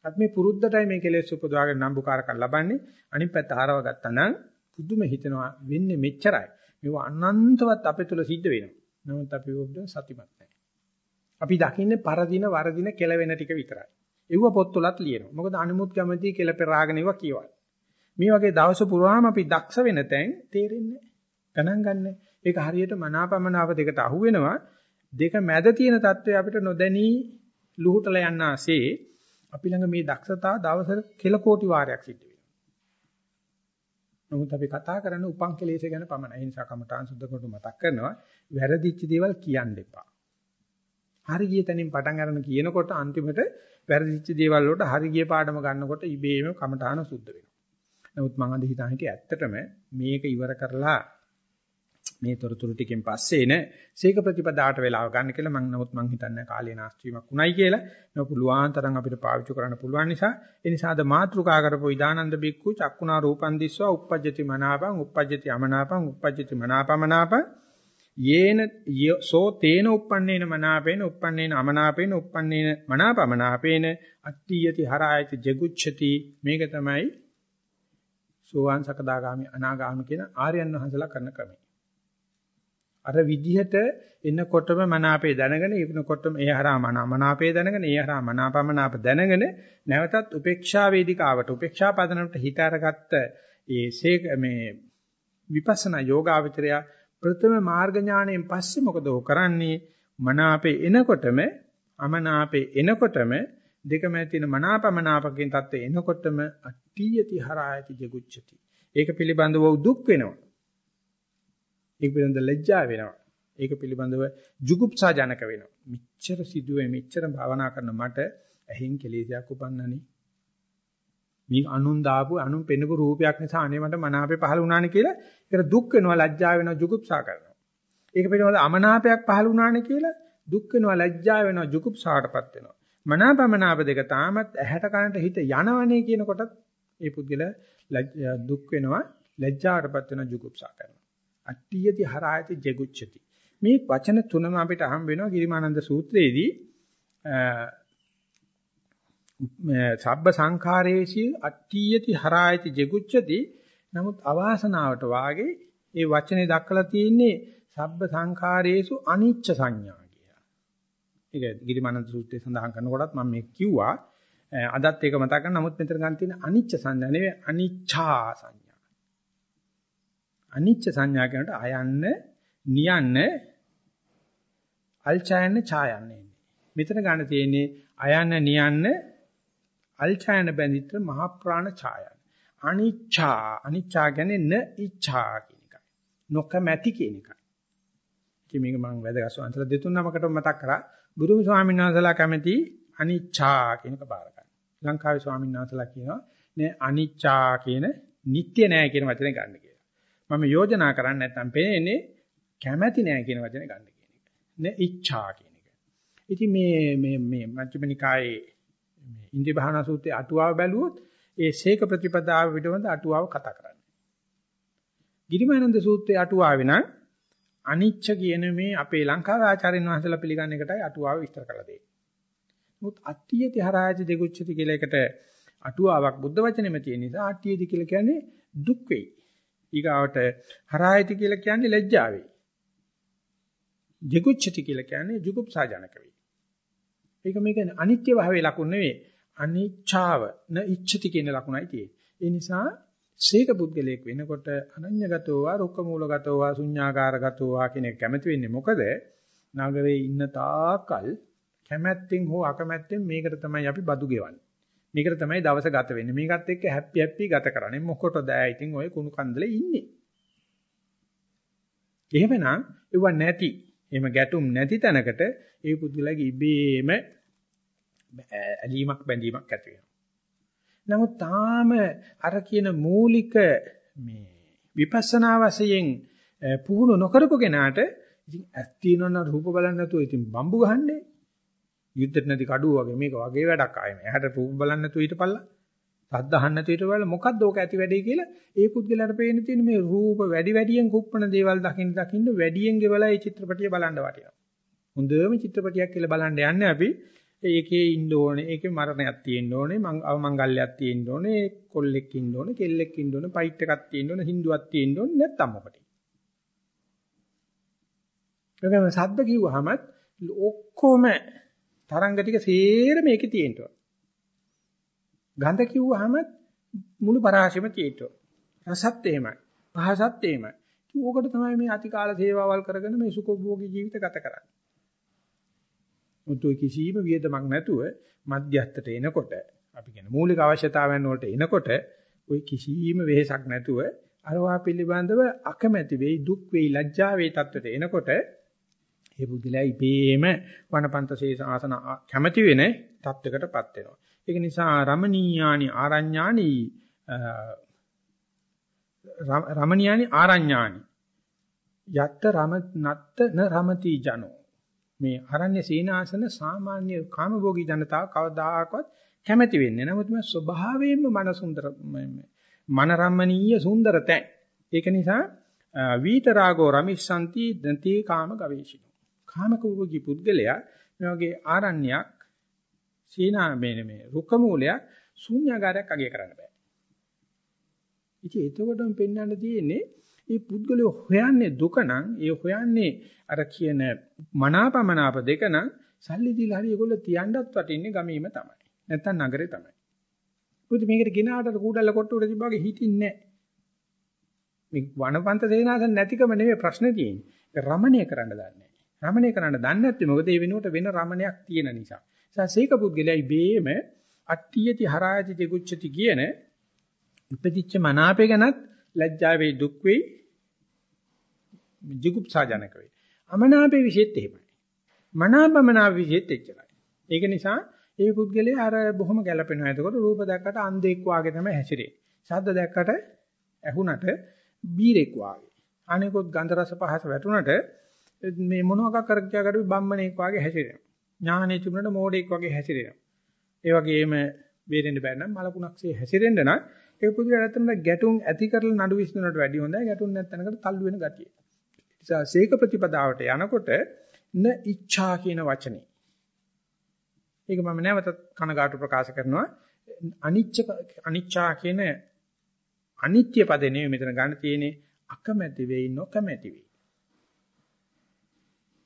අත් මේ පුරුද්දටයි මේ කෙලෙස් උපදවාගෙන නම්බුකාරකම් ලබන්නේ අනිත් පැත්ත හරව ගත්තා නම් පුදුම හිතෙනවා වෙන්නේ මෙච්චරයි. මේව අනන්තවත් අපේ තුල සිද්ධ වෙනවා. නමුත් අපි ඔබට සතිමත් නැහැ. අපි දකින්නේ පරදින වරදින කෙලවෙන ටික විතරයි. ඒව පොත්වලත් ලියනවා. මොකද අනිමුත් කැමති කෙල පෙරාගෙන ඒවා කියවල්. මේ වගේ දවස පුරාම අපි දක්ෂ වෙන තැන් තේරෙන්නේ ගණන් ගන්නෑ. ඒක හරියට මනාපමනාප දෙකට අහු වෙනවා. දෙක මැද තියෙන தত্ত্বය අපිට නොදැනී ලුහුටලා යන්න ආසේ අපි ළඟ මේ දක්ෂතා දවසට කෙල කෝටි වාරයක් සිද්ධ වෙනවා. නමුත් අපි කතා කරන්නේ උපන් කෙලෙස ගැන පමණයි. ඒ නිසා කමඨාන් සුද්ධ කොට මතක් කරනවා වැරදිච්ච දේවල් කියන්න එපා. හරි ගිය තැනින් පටන් ගන්න කියනකොට අන්තිමට වැරදිච්ච දේවල් වලට හරි ගිය පාඩම ගන්නකොට ඉබේම කමඨාන සුද්ධ වෙනවා. නමුත් මම අද හිතා හිටියේ ඇත්තටම මේක ඉවර කරලා මේ තොරතුරු ටිකෙන් පස්සේ න සීක ප්‍රතිපදාට වෙලාව ගන්න කියලා මම නමුත් මම හිතන්නේ කාලේ නාස්ති වීමක් උණයි කියලා. මේක පුළුවන් තරම් අපිට පාවිච්චි කරන්න පුළුවන් නිසා ඒ නිසා අද මාත්‍රිකා කරපු ඉදානන්ද බික්කු චක්කුණා රූපන් දිස්වා uppajjati මනාපං uppajjati අමනාපං uppajjati මනාපමනාපං යේන සෝ තේන uppannේන මනාපේන uppannේන අමනාපේන uppannේන මනාපමනාපේන අට්ඨියති හරායති ජගුච්ඡති මේක තමයි සෝවාන් සකදාගාමි අනාගාමි කියන ආර්යයන් වහන්සේලා කරන ක්‍රමය. අර විදිහට එනකොටම මනාපේ දැනගෙන ඉන්නකොටම ඒ හරහා මනාපේ දැනගෙන ඒ හරහා මනාපමනාප දැනගෙන නැවතත් උපේක්ෂා වේදිකාවට උපේක්ෂා පදනකට හිත අරගත්ත ඒ සේක මේ විපස්සනා යෝගාවචරය ප්‍රථම මාර්ග ඥාණයෙන් පස්සේ මොකද කරන්නේ? මනාපේ එනකොටම අමනාපේ එනකොටම දෙකම තියෙන මනාපමනාපකින් தත්ත්වය එනකොටම අට්ඨියති හරායති ජගුච්ඡති. ඒක පිළිබඳව දුක් වෙනවා. ඒක පිළිබඳ ලැජ්ජා වෙනවා. ඒක පිළිබඳව ජුගුප්සා ජනක වෙනවා. මෙච්චර සිදුවේ මෙච්චර භාවනා කරන මට ඇහින් කෙලෙසයක් උපන්නනේ. මේ අනුන් දාපු අනුන් පෙන්නපු රූපයක් නිසා අනේ මට මනාපේ පහළ වුණානේ කියලා ඒකට දුක් වෙනවා ලැජ්ජා වෙනවා ජුගුප්සා කරනවා. ඒක පිළිබඳව අමනාපයක් පහළ වුණානේ කියලා දුක් වෙනවා ලැජ්ජා වෙනවා ජුගුප්සාටපත් වෙනවා. මනාපමනාප දෙක තාමත් ඇහැට කනට හිත යනවනේ කියනකොටත් ඒ පුද්ගල දුක් වෙනවා ලැජ්ජාටපත් වෙනවා ජුගුප්සා කරනවා. අට්ඨියති හරායති ජෙගුච්ඡති. මේ වචන තුනම අපිට හම් වෙනවා ගිරිමානන්ද සූත්‍රයේදී සබ්බ සංඛාරේසි අට්ඨියති හරායති ජෙගුච්ඡති නමුත් අවාසනාවට වාගේ ඒ වචනේ දක්වලා තියෙන්නේ සබ්බ සංඛාරේසු අනිච්ච සංඥා කියලා. ඒක ගිරිමානන්ද සූත්‍රයේ සඳහන් කරනකොටත් මම මේ කිව්වා අදත් ඒක මතක කරගන්න නමුත් මෙතන ගන්න තියෙන අනිච්ච සංඥා නෙවෙයි අනිච්ඡා සංඥා. අනිච්ච සංඥා කියනකොට අයන්න නියන්න අල්චයන්න ඡායන්නේ. මෙතන ගන්න තියෙන්නේ අයන්න නියන්න අල්චයන බැඳිත්‍ර මහ ප්‍රාණ ඡායන. අනිච්ඡා අනිච්ඡා කියන්නේ න ඉච්ඡා කියන එකයි. නොකමැති කියන එකයි. ඉතින් මේක මම වැදගත් වංශල දෙතුන් නමකට මතක් කරා. බුදුම ස්වාමීන් වහන්සේලා කැමති අනිච්ඡා කියන එක බාර ගන්න. ලංකාවේ ස්වාමීන් වහන්සේලා කියනවා නේ අනිච්චා කියන නිට්ටය නෑ කියන වචනේ ගන්න කියලා. මම යෝජනා කරන්නේ නැත්නම් පේන්නේ කැමැති නෑ කියන වචනේ ගන්න කියන එක. නේ ඉච්ඡා කියන එක. ඉතින් මේ මේ මේ මජ්ක්‍ධිම නිකායේ මේ ඉන්ද්‍රිය භාවනා සූත්‍රයේ අටුවාව බැලුවොත් ඒ ශේක ප්‍රතිපදාව පිටවෙන්ද අටුවාව කතා කරන්නේ. ගිරිමානන්ද සූත්‍රයේ අටුවාවේ නම් අනිච්ච කියන මේ අපේ ලංකාවේ ආචාර්යන් වහන්සේලා පිළිගන්න එකටයි අටුවාව විස්තර කරලා දෙන්නේ. මුත් අට්ඨියති හරායති දෙගුච්ඡති කියලා එකට අටුවාවක් බුද්ධ වචනේම තියෙන නිසා අට්ඨියති කියලා කියන්නේ දුක් වෙයි. ඊගාවට හරායති කියලා කියන්නේ ලැජ්ජා වෙයි. දෙගුච්ඡති කියලා කියන්නේ ජුගුප්සාජනක වෙයි. ඒක මේක අනිත්‍ය භාවයේ ලකුණ නෙවෙයි. අනිච්ඡාව න ඉච්ඡති කියන ලකුණයි තියෙන්නේ. ඒ නිසා ශේක පුද්ගලයෙක් වෙනකොට අනඤ්‍යගතෝ වා රුක්ක මූලගතෝ වා ශුඤ්ඤාකාරගතෝ වා කියන එක කැමති වෙන්නේ මොකද? නගරේ ඉන්න තාකල් කැමැත්තෙන් හෝ අකමැත්තෙන් මේකට තමයි අපි බදු ගෙවන්නේ. මේකට තමයි දවස ගත වෙන්නේ. මේකත් එක්ක හැපි හැපි ගත කරන්නේ. මොකටද ඇයි ඉතින් ඔය කුණු කන්දලේ ඉන්නේ. එහෙමනම් ඒව නැති, එහෙම ගැටුම් නැති තැනකට ඒ පුදුලගේ ඉබේම ඇලීමක් බැඳීමක් ඇති වෙනවා. නමුත් තාම අර කියන මූලික මේ විපස්සනා වශයෙන් පුහුණු නොකරපු කෙනාට ඉතින් ඇස් තියෙනවනම් රූප බලන්න නැතුව ඉතින් බම්බු ගහන්නේ යුද්ධෙත් නැති කඩුව වගේ මේක වගේ වැඩක් ආයේ නෑ. එහට රූප බලන්න නැතුව හිටපල්ලා. සද්ද අහන්න නැතුව හිටපල්ලා. මොකද්ද ඕක ඇති වැඩේ කියලා ඒ පුද්ගලයාට පේන්න තියෙන මේ රූප වැඩි වැඩියෙන් කුප්පන දේවල් දකින්න දකින්න වැඩියෙන් ගෙවලා ඒ චිත්‍රපටිය බලන්න වටිනවා. හොඳම චිත්‍රපටියක් කියලා බලන්න යන්නේ අපි ඒකේ ඉන්න ඕනේ. ඒකේ මරණයක් තියෙන්න ඕනේ. අවමංගල්‍යයක් තියෙන්න ඕනේ. කොල්ලෙක් ඉන්න ඕනේ. කෙල්ලෙක් ඉන්න ඕනේ. ෆයිට් එකක් තියෙන්න ඕනේ. හින්දුවක් තියෙන්න ඕනේ. නැත්තම් මොකටද? ඒකම සද්ද කිව්වහම ඔක්කොම තරංග ටික සේරම මේකේ තියෙනවා. ගඳ කිව්වහම මුළු පරාශෙම තියෙනවා. රසත් එහෙමයි. පහසත් එහෙමයි. ඕකට තමයි මේ අතිකාල සේවාවල් කරගෙන මේ සුඛෝභෝගී ජීවිත ගත කරන්නේ. මුතු කිසිම වියදමක් නැතුව මධ්‍යස්ථට එනකොට අපි කියන මූලික අවශ්‍යතාවයන් වලට එනකොට ওই කිසිම වෙහෙසක් නැතුව අරවා පිළිබඳව අකමැති වෙයි දුක් වෙයි ලැජ්ජා වෙයි තත්ත්වයට එනකොට ඒ බුද්ධිලා ඉබේම වනපන්ත ශේෂ ආසන කැමැති වෙන තත්වයකටපත් වෙනවා. ඒක නිසා රමණීයානි ආරඤ්ඤානි රමණීයානි ආරඤ්ඤානි. යත්ත රම නත්ත න රමති ජනෝ. මේ අරණ්‍ය සීනාසන සාමාන්‍ය කාමභෝගී ජනතාව කවදාකවත් කැමැති වෙන්නේ නමුත් මේ ස්වභාවයෙන්ම මන සුන්දර මනරම්මනීය සුන්දර තැන්. ඒක නිසා වීතරාගෝ රමිස්සanti දන්ති කාම ගවේෂිනෝ. කාමකෝපී පුද්ගලයා මේ වගේ ආරණ්‍යයක් සීනා මේ මේ රුක්ක මූලයක් ශූන්‍යාකාරයක් අගය කරන්න බෑ. ඉතින් එතකොටම පෙන්වන්න තියෙන්නේ මේ පුද්ගලයා හොයන්නේ දුක නම් ඒ හොයන්නේ අර කියන මනාපමනාප දෙක නම් සල්ලි දීලා හරි ඒගොල්ලෝ තියන්නත් වටින්නේ ගමීම තමයි. නැත්තම් නගරේ තමයි. මොකද මේකට ගෙනාට කූඩල්ල කොට්ටුවට තිබ්බාගේ හිටින්නේ නැහැ. මේ වනපන්ත සේනාසන නැතිකම නෙමෙයි ප්‍රශ්නේ තියෙන්නේ. රමණීය කරන්න දන්නේ රමණය කරන්න දන්නේ නැත්නම් මොකද ඒ වෙනුවට වෙන රමණයක් තියෙන නිසා. සසීක පුද්ගලයයි බේම අට්ඨියති හරායති දෙගුච්ඡති කියන ඉපදිච්ච මනාපේ ගැනත් ලැජ්ජා වේ දුක් වේ ජිගුප්සාජනක වේ. අමනාපේ විශේෂත් එහෙමයි. මනාපමනාප විශේෂත් එච්චරයි. ඒක නිසා ඒ පුද්ගලයා අර බොහොම ගැළපෙනවා. එතකොට රූප දැක්කට අන්ධෙක් වාගේ තමයි හැසිරෙන්නේ. ශබ්ද දැක්කට ඇහුණට බීරෙක් වාගේ. අනිකොත් ගන්ධ රස පහස වැටුණට මේ මොනවාක් කර කියාකට බම්මණෙක් වාගේ හැසිරෙනවා. ඥානෙ තිබුණට මෝඩෙක් වාගේ හැසිරෙනවා. ඒ වගේම බේරෙන්න බැරි නම් මලකුණක්සේ හැසිරෙන්න නම් ඒ පුදුරට ඇත්තටම ගැටුම් ඇති කරලා නඩු විශ්නනට වැඩි හොඳයි ගැටුම් නැත්නම්කට තල්ලු වෙන ගතිය. නිසා සීක ප්‍රතිපදාවට යනකොට න ඉච්ඡා කියන වචනේ. ඒක මම නැවතත් කනගාටු ප්‍රකාශ කරනවා අනිච්ච අනිච්චා කියන අනිත්‍ය පදේ නෙවෙයි මෙතන ගන්න තියෙන්නේ අකමැති වෙයි නොකමැති වෙයි.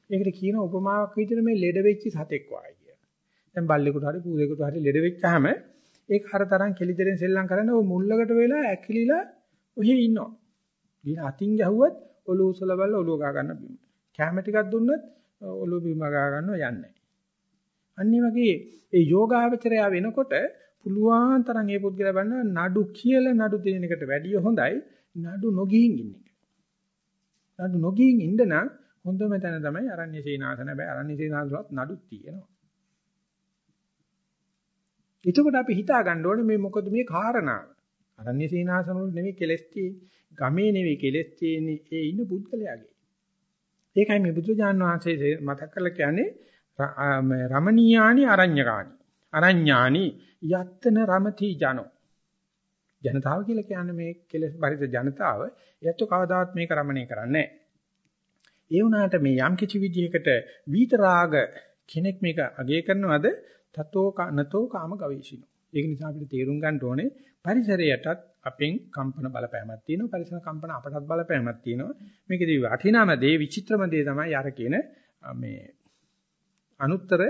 ඒකට කියන උපමාවක් විදිහට මේ ලෙඩ වෙච්ච සතෙක් වායි කියලා. දැන් බල්ලෙකුට හරි කූරෙකුට හරි ලෙඩ වෙච්චාම ඒක හරතරන් කෙලිදෙරෙන් සෙල්ලම් කරන ඔය මුල්ලකට වෙලා ඇකිලිලා ඔහේ ඉන්නවා. ගිහින් අතින් ගැහුවත් ඔලුව උසල බලලා ඔලුව ගා ගන්න බිම. කැම ටිකක් දුන්නත් ඔලුව බිම ගා ගන්නව යන්නේ. අනිත් වගේ ඒ යෝගාවචරය වෙනකොට පුළුවන් තරම් ඒ පුද්ගලයා බලන්න නඩු කියලා නඩු දෙන එකට වැඩිය හොඳයි නඩු නොගින් ඉන්න එක. නඩු නොගින් ඉන්න නම් හොඳම තැන තමයි අරණ්‍ය සීනාසන බෑ අරණ්‍ය සීනාසනවත් නඩුත් තියෙනවා. එතකොට අපි හිතා ගන්න ඕනේ මේ මොකද මේ කාරණාව. අරණ්‍ය සීනාසන වල නෙවෙයි කෙලස් තියෙන්නේ. ගමේ නෙවෙයි කෙලස් තියෙන්නේ ඒ ඉන්න පුද්ගලයාගේ. ඒකයි මේ බුදුජාන් වහන්සේ මතක් කරලා කියන්නේ රමණීයානි අරඤ්‍යකානි. අරඤ්ඤානි යත්තන රමති ජනෝ. ජනතාව කියලා කියන්නේ මේ කෙලස් බරිත ජනතාව. ඒත් කවදාවත් මේක රමණය කරන්නේ ඒ වුණාට මේ යම් කිසි විදිහකට විතරාග කෙනෙක් මේක අගය කරනවද තතෝ නතෝ කාම ගවේෂිනෝ. ඒක නිසා අපිට තේරුම් ගන්න ඕනේ පරිසරයටත් අපෙන් කම්පන බලපෑමක් තියෙනවා පරිසර කම්පන අපටත් බලපෑමක් තියෙනවා මේකේදී වටිනාම දේ විචිත්‍රම දේ තමයි අර කියන මේ අනුත්තර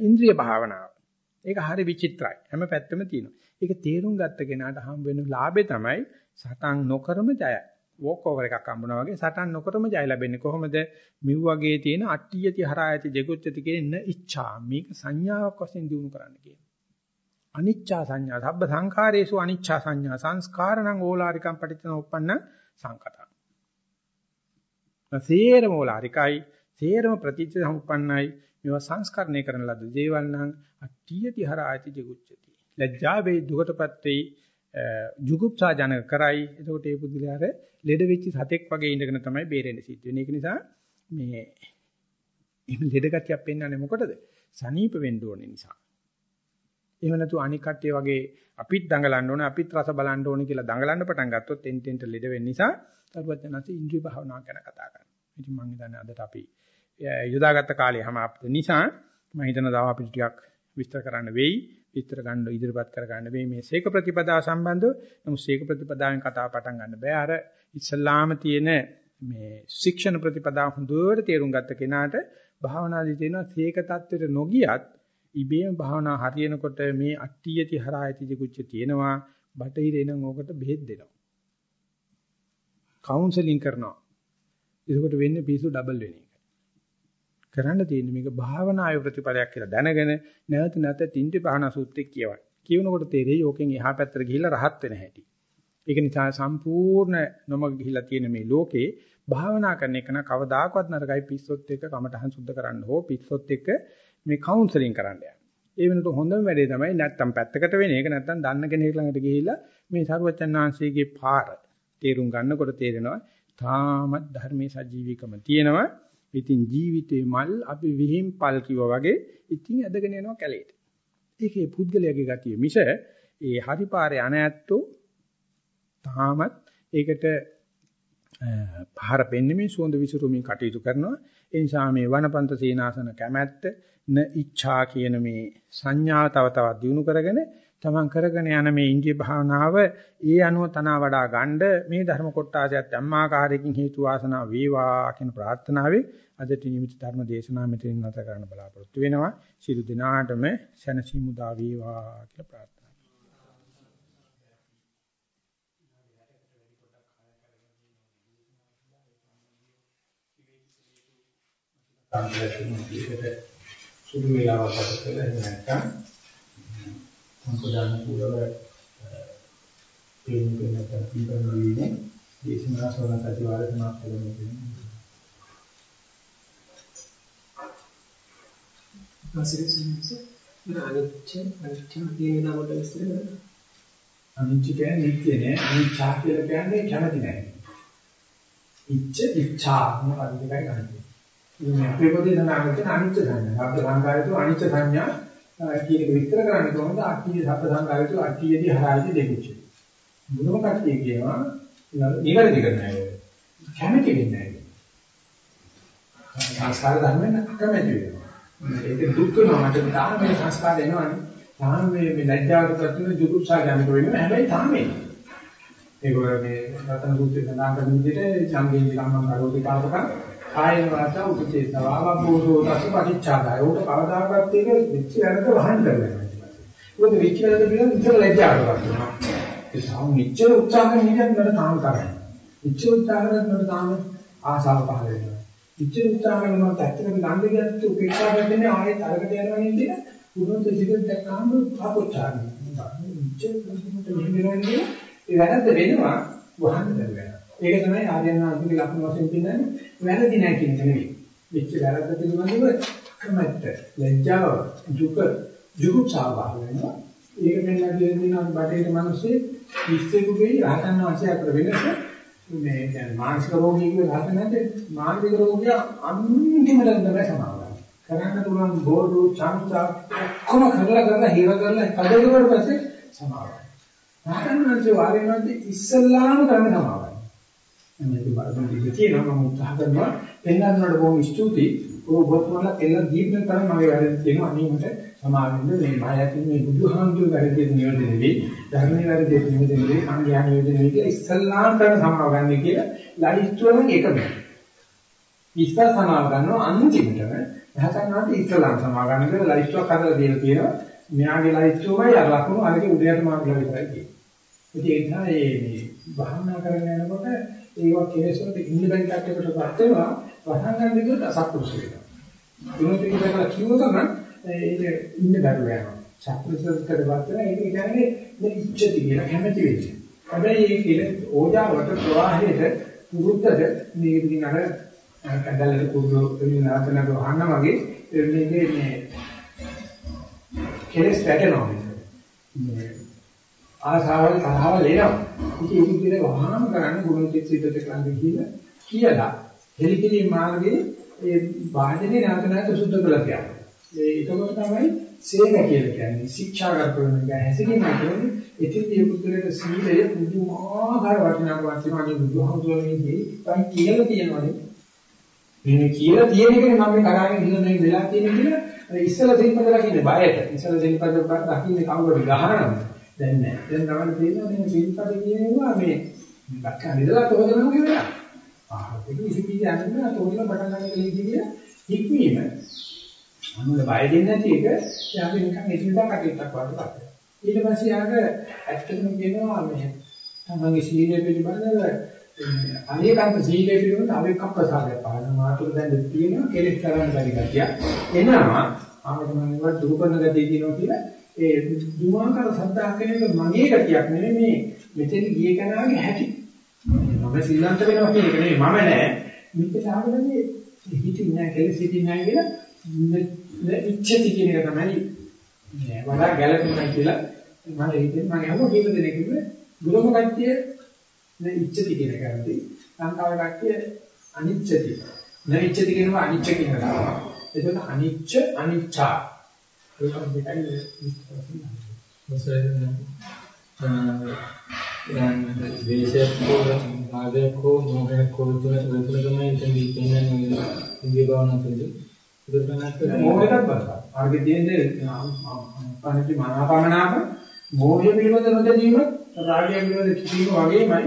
ඉන්ද්‍රිය භාවනාව. ඒක හරි විචිත්‍රයි. හැම පැත්තෙම තියෙනවා. ඒක තේරුම් ගත්ත කෙනාට හම් වෙන ලාභේ තමයි සටන් නොකරම ජයයි. වෝක් ඕවර් එකක් හම්බුනා වගේ සටන් නොකරම ජය ලැබෙන්නේ කොහොමද? මිව් වගේ තියෙන අට්ටියති හරායති ජෙගුච්චති කියන ඉච්ඡා මේක සංඥාවක් වශයෙන් දිනු කරන්න කියනවා. අනිච්චා සංඥා සබ්බ සංඛාරේසු අනිච්චා සංඥා සංස්කාරණං ඕලාරිකම් පටිච්චන උප්පන්න සංකතං. සේරම ඕලාරිකයි සේරම ප්‍රතිච්ඡ සම්පන්නයි මේවා සංස්කරණය කරන ලද දේවල් නම් අට්ටියති හරායති ජෙගුච්චති. ලැජ්ජා වේ දුකටපත් වෙයි ජුගුප්සා ජනක කරයි. එතකොට ඒ පුදුලයාර ලෙඩ වෙච්ච සතෙක් වගේ ඉඳගෙන තමයි බේරෙන්න සිද්ධ වෙන්නේ. ඒක නිසා මේ එහෙම ලෙඩ ගැටියක් පෙන්වන්නේ මොකටද? සනීප වෙන්න ඕනේ නිසා. එහෙම නැතු අනික් කට්ටිය වගේ අපිත් දඟලන්න ඕනේ අපිත් රස බලන්න ඕනේ කියලා දඟලන්න පටන් ගත්තොත් එන් ටෙන්ට ලෙඩ වෙන්න නිසා තරුවත් නැති ඉන්ද්‍රිය භාවනාව ගැන කතා කරනවා. ඉතින් මම හිතන්නේ අදට අපි යොදාගත්ත කාලය හැම අපිට නිසා මම හිතනවා අපිට ටිකක් විස්තර කරන්න වෙයි. විතර ගන්න ඉදිරිපත් කර ගන්න වෙයි මේ සීක ප්‍රතිපදාව සම්බන්ධව. නමුත් සීක ප්‍රතිපදාවෙන් කතාව පටන් ගන්න බෑ. අර ඉස්ලාම තියෙන මේ ශික්ෂණ ප්‍රතිපදාව හොඳට තේරුම් ගත්ත කෙනාට භාවනාදී තියෙනවා සීක தත්වෙට නොගියත් ඉබේම භාවනා හරියනකොට මේ අට්ටියති හරායති කුච්ච තියෙනවා. බටහිර එනං ඕකට බෙහෙත් දෙනවා. කවුන්සලින් කරනවා. ඒකට වෙන්නේ පිසු ඩබල් වෙන එක. කරන්න තියෙන්නේ මේක භාවනාවේ ප්‍රතිපලයක් කියලා දැනගෙන නැවත නැවත තින්ටි භාවනා සූත්‍රය කියවයි. කියනකොට තේරෙයි යෝකෙන් එහා පැත්තට ගිහිල්ලා රහත් වෙන හැටි. ඒක නිසා සම්පූර්ණ නොමග ගිහිල්ලා තියෙන මේ ලෝකේ භාවනා කරන එක න කවදාකවත් නරකයි පිස්සොත් එක්ක කමටහන් සුද්ධ කරන්න හෝ පිස්සොත් එක්ක මේ කවුන්සලින් කරන්න යන්න. ඒ වෙනකොට හොඳම වැඩේ තමයි නැත්තම් පැත්තකට වෙන එක නැත්තම් දන්න කෙනෙක් ළඟට ගිහිල්ලා මේ සරුවචන් ආංශයේ පාර තේරුම් ගන්නකොට තේරෙනවා තාමත් ධර්මයේ සජීවීකම තියෙනවා ඉතින් ජීවිතේ මල් අපි විහිම් පල් කිව්වා වගේ ඉතින් ඇදගෙන යනවා කැලේට. ඒකේ පුද්ගලයාගේ ගතිය මිස ඒ හරි පාරේ අන ඇත්තෝ තාමත් ඒකට පහර පෙන්නෙමින් සුවඳ විසිරුමින් කටයුතු කරනවා. ඒ නිසා මේ වනපන්ත සීනාසන කැමැත්ත න ඉච්ඡා කියන මේ සංඥාව තව තවත් දියුණු කරගෙන තමන් කරගෙන යන මේ ඉන්ද්‍රිය භාවනාව ඒ අනුව තනවා වඩා ගන්න මේ ධර්ම කොටාසයත් ධම්මාකාරයකින් හේතු වාසනා වේවා කියන ප්‍රාර්ථනාවෙන් අදට නිමිති ධර්ම දේශනාව මෙතනින් නැත කරන්න බලාපොරොත්තු වෙනවා. සියලු දිනාටම සැනසීම උදා වේවා කියලා ප්‍රාර්ථනා කරනවා. සුදු වේලාවක් ගත කළා නැත්නම් සම්පූර්ණ පුරව තේරුම් ගන්න තත්ත්වයන් වලින් දේශනා සෝන සතිවාර සමාප්ත කරනවා. Consider අනිච්ච අනිච්ච කියන නමට විස්තර කරන්න. අනිච්ච කියන්නේ නිත්‍ය නෑ. අනිච්චා කියලා කියන්නේ කැමති නෑ. ඉච්ඡ ඉච්ඡා මොකක්ද දෙකයි ගන්න. මේ අපේ පොතේ සඳහන් කරන අනිච්ච සංඥා. අපේ සංකාරයතු අනිච්ච සංඥා කියන එක විස්තර කරන්නේ කොහොමද? අට්ඨිය සබ්බ සංකාරයතු අට්ඨියදී හරායදී දෙකුච්ච. මොනම කට්ටිය කියනවා නිවැරදි කරන්නේ. කැමති වෙන්නේ නෑ. සංස්කාර ධර්මෙන් අකමැති වෙනවා. ඒක දුක් වෙනවා මට තාම මේ සංස්කාර එනවනේ. තාම මේ මේ ලැජ්ජාවට පත්වෙන දුරුසා ජනක වෙනවා. හැබැයි තාම එන්නේ. ඒක මේ රතන සූත්‍රයේ සඳහන් කරන විදිහට සංගීත කම්මං කරෝති කාපක කායන වාචා උපචේතවා වබෝධෝ තස් පටිච්චාදාය. උට කවදාකවත් ඒක විච්ච වැරද්ද වහන්න බැහැ. උට විච්ච වැරද්ද පිළිබඳ ඉතල ලැජ්ජාවට පත්වෙනවා. ඒ සාම නිච්ච උත්සාහ කරන විදිහට මට තාම කරන්නේ. නිච්ච උත්සාහ කරන මට තාම ආසාව පහළ වෙනවා. නිච්ච උත්සාහ කරන මට ඇත්තටම ළඟ ගියත් උපේක්ෂා කරන්නේ ආයෙත් අරකට යනවා නේද? උනොත් සිද්ධ දැක්කම පාපොච්චාරණය. නිච්ච උත්සාහකට මෙහෙම ඒ වැරද්ද වෙනවා වහන්න බැහැ. ඒක තමයි ආර්යයන් වහන්සේගේ ලක්ෂණ වශයෙන් කියන්නේ වැරදි නැහැ කියන එක නෙවෙයි. මෙච්ච වැරද්ද පිළිබඳව කැමැත්ත, ලැජ්ජාව, දුක, ජුගුප්සාව වෙනවා. ඒක මෙන්න කියන්නේ බටේට මිනිස්සේ ඉස්සෙකුගේ රහතන් වහන්සේ අතර වෙනස මේ කියන්නේ මානසික රෝගීගේ රහතන් නැත්නම් මානසික රෝගියා අන්තිමට තමයි සමාවන්නේ. කරන්න පුළුවන් බෝඩු, චාන්සා කොහොම කරලා කරලා හිර කරලා කඩේකට පස්සේ සමාවන්නේ. රහතන්වන්සේ වාරේනන්දී ඉස්සල්ලාම කරන සමාවයි. මේක බලන්න දෙක තියෙනවා මම උත්සාහ කරනවා පෙන්වන්නට බොහොම ස්තුතියි. ඔය බොත්වල එල්ල දීප්න තරම් මගේ වැඩ තියෙනවා අනිකට සමාවෙන්න මේ මායතින් මේ බුදුහාමුදුරු වැඩේ නියෝජනය වෙයි. ධර්මයේ වැඩේ නියෝජනය වෙයි. සංඝයා නියෝජනය වෙයි කියලා ඉස්සල්ලාම කරන සමාව ගන්න කියලා ලයිස්තුවම එකම. ඉස්සල් සමාව ගන්නවා අන්තිමටම රහතන්වන්සේ ඉස්සල්ලාම සමාව ගන්න කියලා ලයිස්තුවක් හදලා දීලා තියෙනවා. මෙයාගේ ලයිස්තුවමයි අර ලකුණු අරගේ උදේට මාර්ගල විතරයි තියෙන්නේ. ඉතින් ඒ නිසා මේ භාවනා කරගෙන යනකොට ඒවා කෙලෙස් වලට ඉන්න බැරි කටයකටපත් වෙනවා වහන් ගන්න දෙකට අසත්පුරුෂ වෙනවා. දුනෝට කියලා කිව්ව ගමන් ඒක ඉන්න බැරුව යනවා. සත්පුරුෂකටපත් වෙන ඒක කියන්නේ මේ ඉච්ඡති කියලා කැමැති වෙච්ච. හැබැයි ඒ කියන ඕජාවට ප්‍රවාහයට පුරුද්දට මේ ඉතින් අර කඩලට කුඩු වෙන නාතනක වහන්න වගේ මේකේ මේ කෙලෙස් වැටෙනවා. මේ ආසාවල් තරහවල් එනවා. ඉතින් ඒක කියන වහාම කරන්න ගුණෝචිත සිතට කන්ද කියලා කියලා හෙලිකිරි මාර්ගයේ ඒ වාදනේ නැවත නැවත සුද්ධ කළා කියන්නේ. ඒ ඒකම තමයි සේව කියලා කියන්නේ. ශික්ෂාගත කරන එක හැසිරීම කියන්නේ ඉතින් මේ පුද්ගලයාට සීලය පුදුමාකාර වටිනාකමක් තියෙනවා. අනේ බුදුහාමුදුරනේ ඉතින් කියලා තියෙනවානේ. මේ කියලා තියෙන එකනේ මම මේ කරාගෙන ඉන්න මේ වෙලා තියෙන කියලා ඉස්සලා සිල්පද දකින්න බයට. ඉස්සලා සිල්පද දකින්න කවුරුද ගහනවා. දැන් නෑ. දැන් තමයි තේරෙනවා මේ සිල්පද කියනවා මේ ලක්ෂණ ඉඳලා තෝරනවා කියලා. ආ ඒක ඉසිපිය යන්නේ තෝරලා පටන් ගන්න කෙලෙදි හික්මීම. අනුල බය දෙන්නේ නැති එක යාගේ නිකන් එදිනදා කටයුත්තක් වගේ කරනවා. ඊට පස්සේ යාග ඇත්තටම කියනවා මේ තමන්ගේ සීලය පිළිබඳව අනේකාන්ත සීලය පිළිබඳව අවික්කම් ප්‍රසාරය පාන මාතුර දැන් තියෙනවා කෙලෙස් කරන්න බැරි කතිය. එනවා ආමතම මේවා දුරු කරන ගතිය කියනවා කියලා ඒ දුමාකාර සද්දා කෙනෙක් මගේ ගතියක් නෙමෙයි මේ මෙතෙන් ගිය කෙනාගේ හැටි. මම ශ්‍රීලංක වෙනවා කියන එක නෙමෙයි මම නෑ. මෙතන ආවලදී හිතින් නෑ කෙලෙස් හිතින් නෑ කියලා ඉච්ඡති කියන එක තමයි වඩා ගැළපෙනවා කියලා මම හිතේ මම අහුව කීප දෙනෙක් කිව්වේ ගුරුම කට්ටිය නේ ඉච්ඡති කියන කරද්දී ලංකාවේ කට්ටිය අනිච්ඡති. නේ ඉච්ඡති කියනවා අනිච්ච කියන එක. ඒක අනිච්ච අනිච්චා ඒක දෙකයි විස්තර දැන් දේශයක් හෝ ආගයක් හෝ මොහයක් හෝ තුන තුන තමයි ඉතින් පෙන්වන්නේ ඉන්දිය භාවනා තුළදී ඒක තමයි මොහොතක් බලන්න. ආගේ තියෙන්නේ අනිත්‍ය මනාපමනාප මොහය පිළිබඳ නොදැනීම රාගය පිළිබඳ කිසිම වගේමයි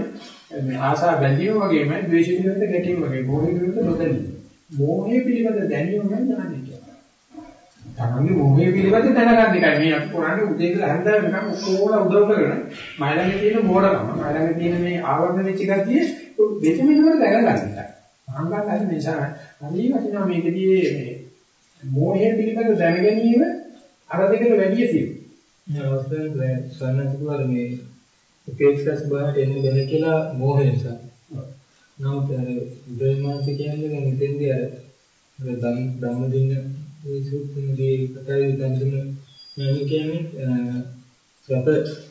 මේ ආසා බැඳීම වගේමයි ද්වේෂ පිළිබඳ ගැටීම වගේ මොහය පිළිබඳ නොදැනීම. මොහය පිළිබඳ දැනීම නම් ඥානය කියන්නේ. තමන්ගේ මොහේ පිළිබඳ දැනගන්න එකයි මේ අපි කරන්නේ උදේ ඉඳලා හැන්දෑව නිකන් ඔක්කොම උදව් කරගෙන මයිලඟේ තියෙන මෝඩකම මයිලඟේ තියෙන මේ ආවරණ වෙච්ච ගතිය දෙතමින් වල දැනගන්න එකයි. අහංගන්න හරි නිසා හරි වටිනවා මේකදී මේ මොහේ පිළිබඳ දැනගැනීම අර දෙකට වැඩි තියෙනවා. මේ අවස්ථාවේ සන්නතිකවල මේ උපේක්ෂා ස්වභාවයට එන්න බැහැ කියලා මෝහය නිසා. නමුත් අර බුදුමාංශ කියන්නේ දැන් මෙතෙන්දී අර ධම්ම දින්න මේ සූත්‍රයේ කතාවේ දැන් මම කියන්නේ සැප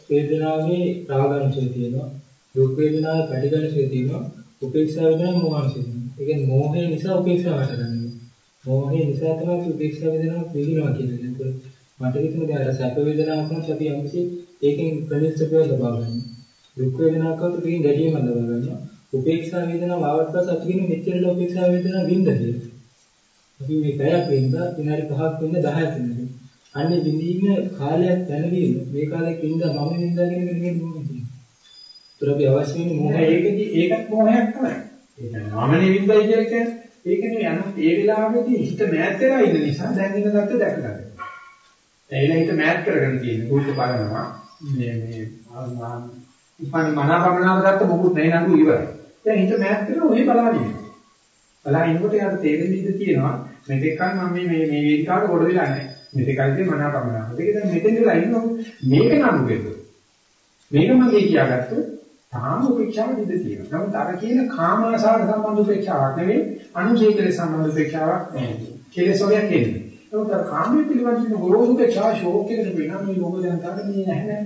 වේදනාවේ රාගංශය තියෙනවා. දුක් වේදනාවේ පටිඝංශය තියෙනවා. උපේක්ෂා වේදනාවේ මෝහංශය තියෙනවා. ඒ කියන්නේ මෝහය නිසා උපේක්ෂාව හටගන්නවා. මෝහය නිසා තමයි උපේක්ෂා වේදනාවක් විඳිනවා කියන්නේ. මට හිතෙන දැන් අර සැප වේදනාවක් නම් අපි යම්කිසි ඒකෙන් ප්‍රතිස්ථපය ලබා ගන්නවා. දුක් වේදනාවක් වලට තියෙන ගැටීම ලබා ගන්නවා. උපේක්ෂා වේදනාව ආවට පස්සේ අපි කියන මෙච්චර උපේක්ෂා වේදනාව විඳ කියලා. අපි මේ පැයක් වින්ද විනාඩි 5ක් වින්ද 10ක් වින්ද. අන්නේ විඳින්න කාලයක් දැනවීම මේ කාලෙක වින්ද මම වින්දාගෙන නෙමෙයි මොකද. ඒතර අපි අවශ්‍ය වෙන්නේ මොහොත ඒකදී ඒකත් මොහයක් තමයි. ඒ කියන්නේ මමනේ වින්දයි කියලා කියන්නේ ඒක නෙවෙයි අනු ඒ වෙලාවෙදී හිත මෑත් වෙලා ඉන්න නිසා දැන් ඉන්න தත්ත්වය දැක ගන්න. එයිලා හිත මෑත් කරගෙන තියෙන කුල්ල බලනවා මේ මේ උපන් මනාපමනාව ගත්ත මොකුත් නැහැ නඩු ඉවරයි. දැන් හිත මෑත් කරලා ඔය බලාගෙන ඉන්නවා. බලා ඉන්නකොට යාට තේරෙන්න ඉඳ තියෙනවා මෙතෙක් කල මම මේ මේ මේ වේදිකාවට කොට වෙලා නැහැ. මෙතෙක් කලදී මනාපමනාව. ඒක දැන් මෙතෙන් වෙලා ඉන්නවා මේක නඩු වෙද. මේක මගේ කියාගත්තොත් තාම උපේක්ෂාව දිද තියෙනවා. නමුත් අර කියන කාම ආසාවට සම්බන්ධ උපේක්ෂාවක් නෙවෙයි අනුශේකල සම්බන්ධ උපේක්ෂාවක් නෙවෙයි. කෙලෙස් වගේ කියන්නේ. නමුත් අර කාමයේ පිළිබඳ ගොරෝසු උපේක්ෂාව ෂෝක් එකට වෙනා මේ ලෝක ජනතාවට මේ නැහැ නෑ.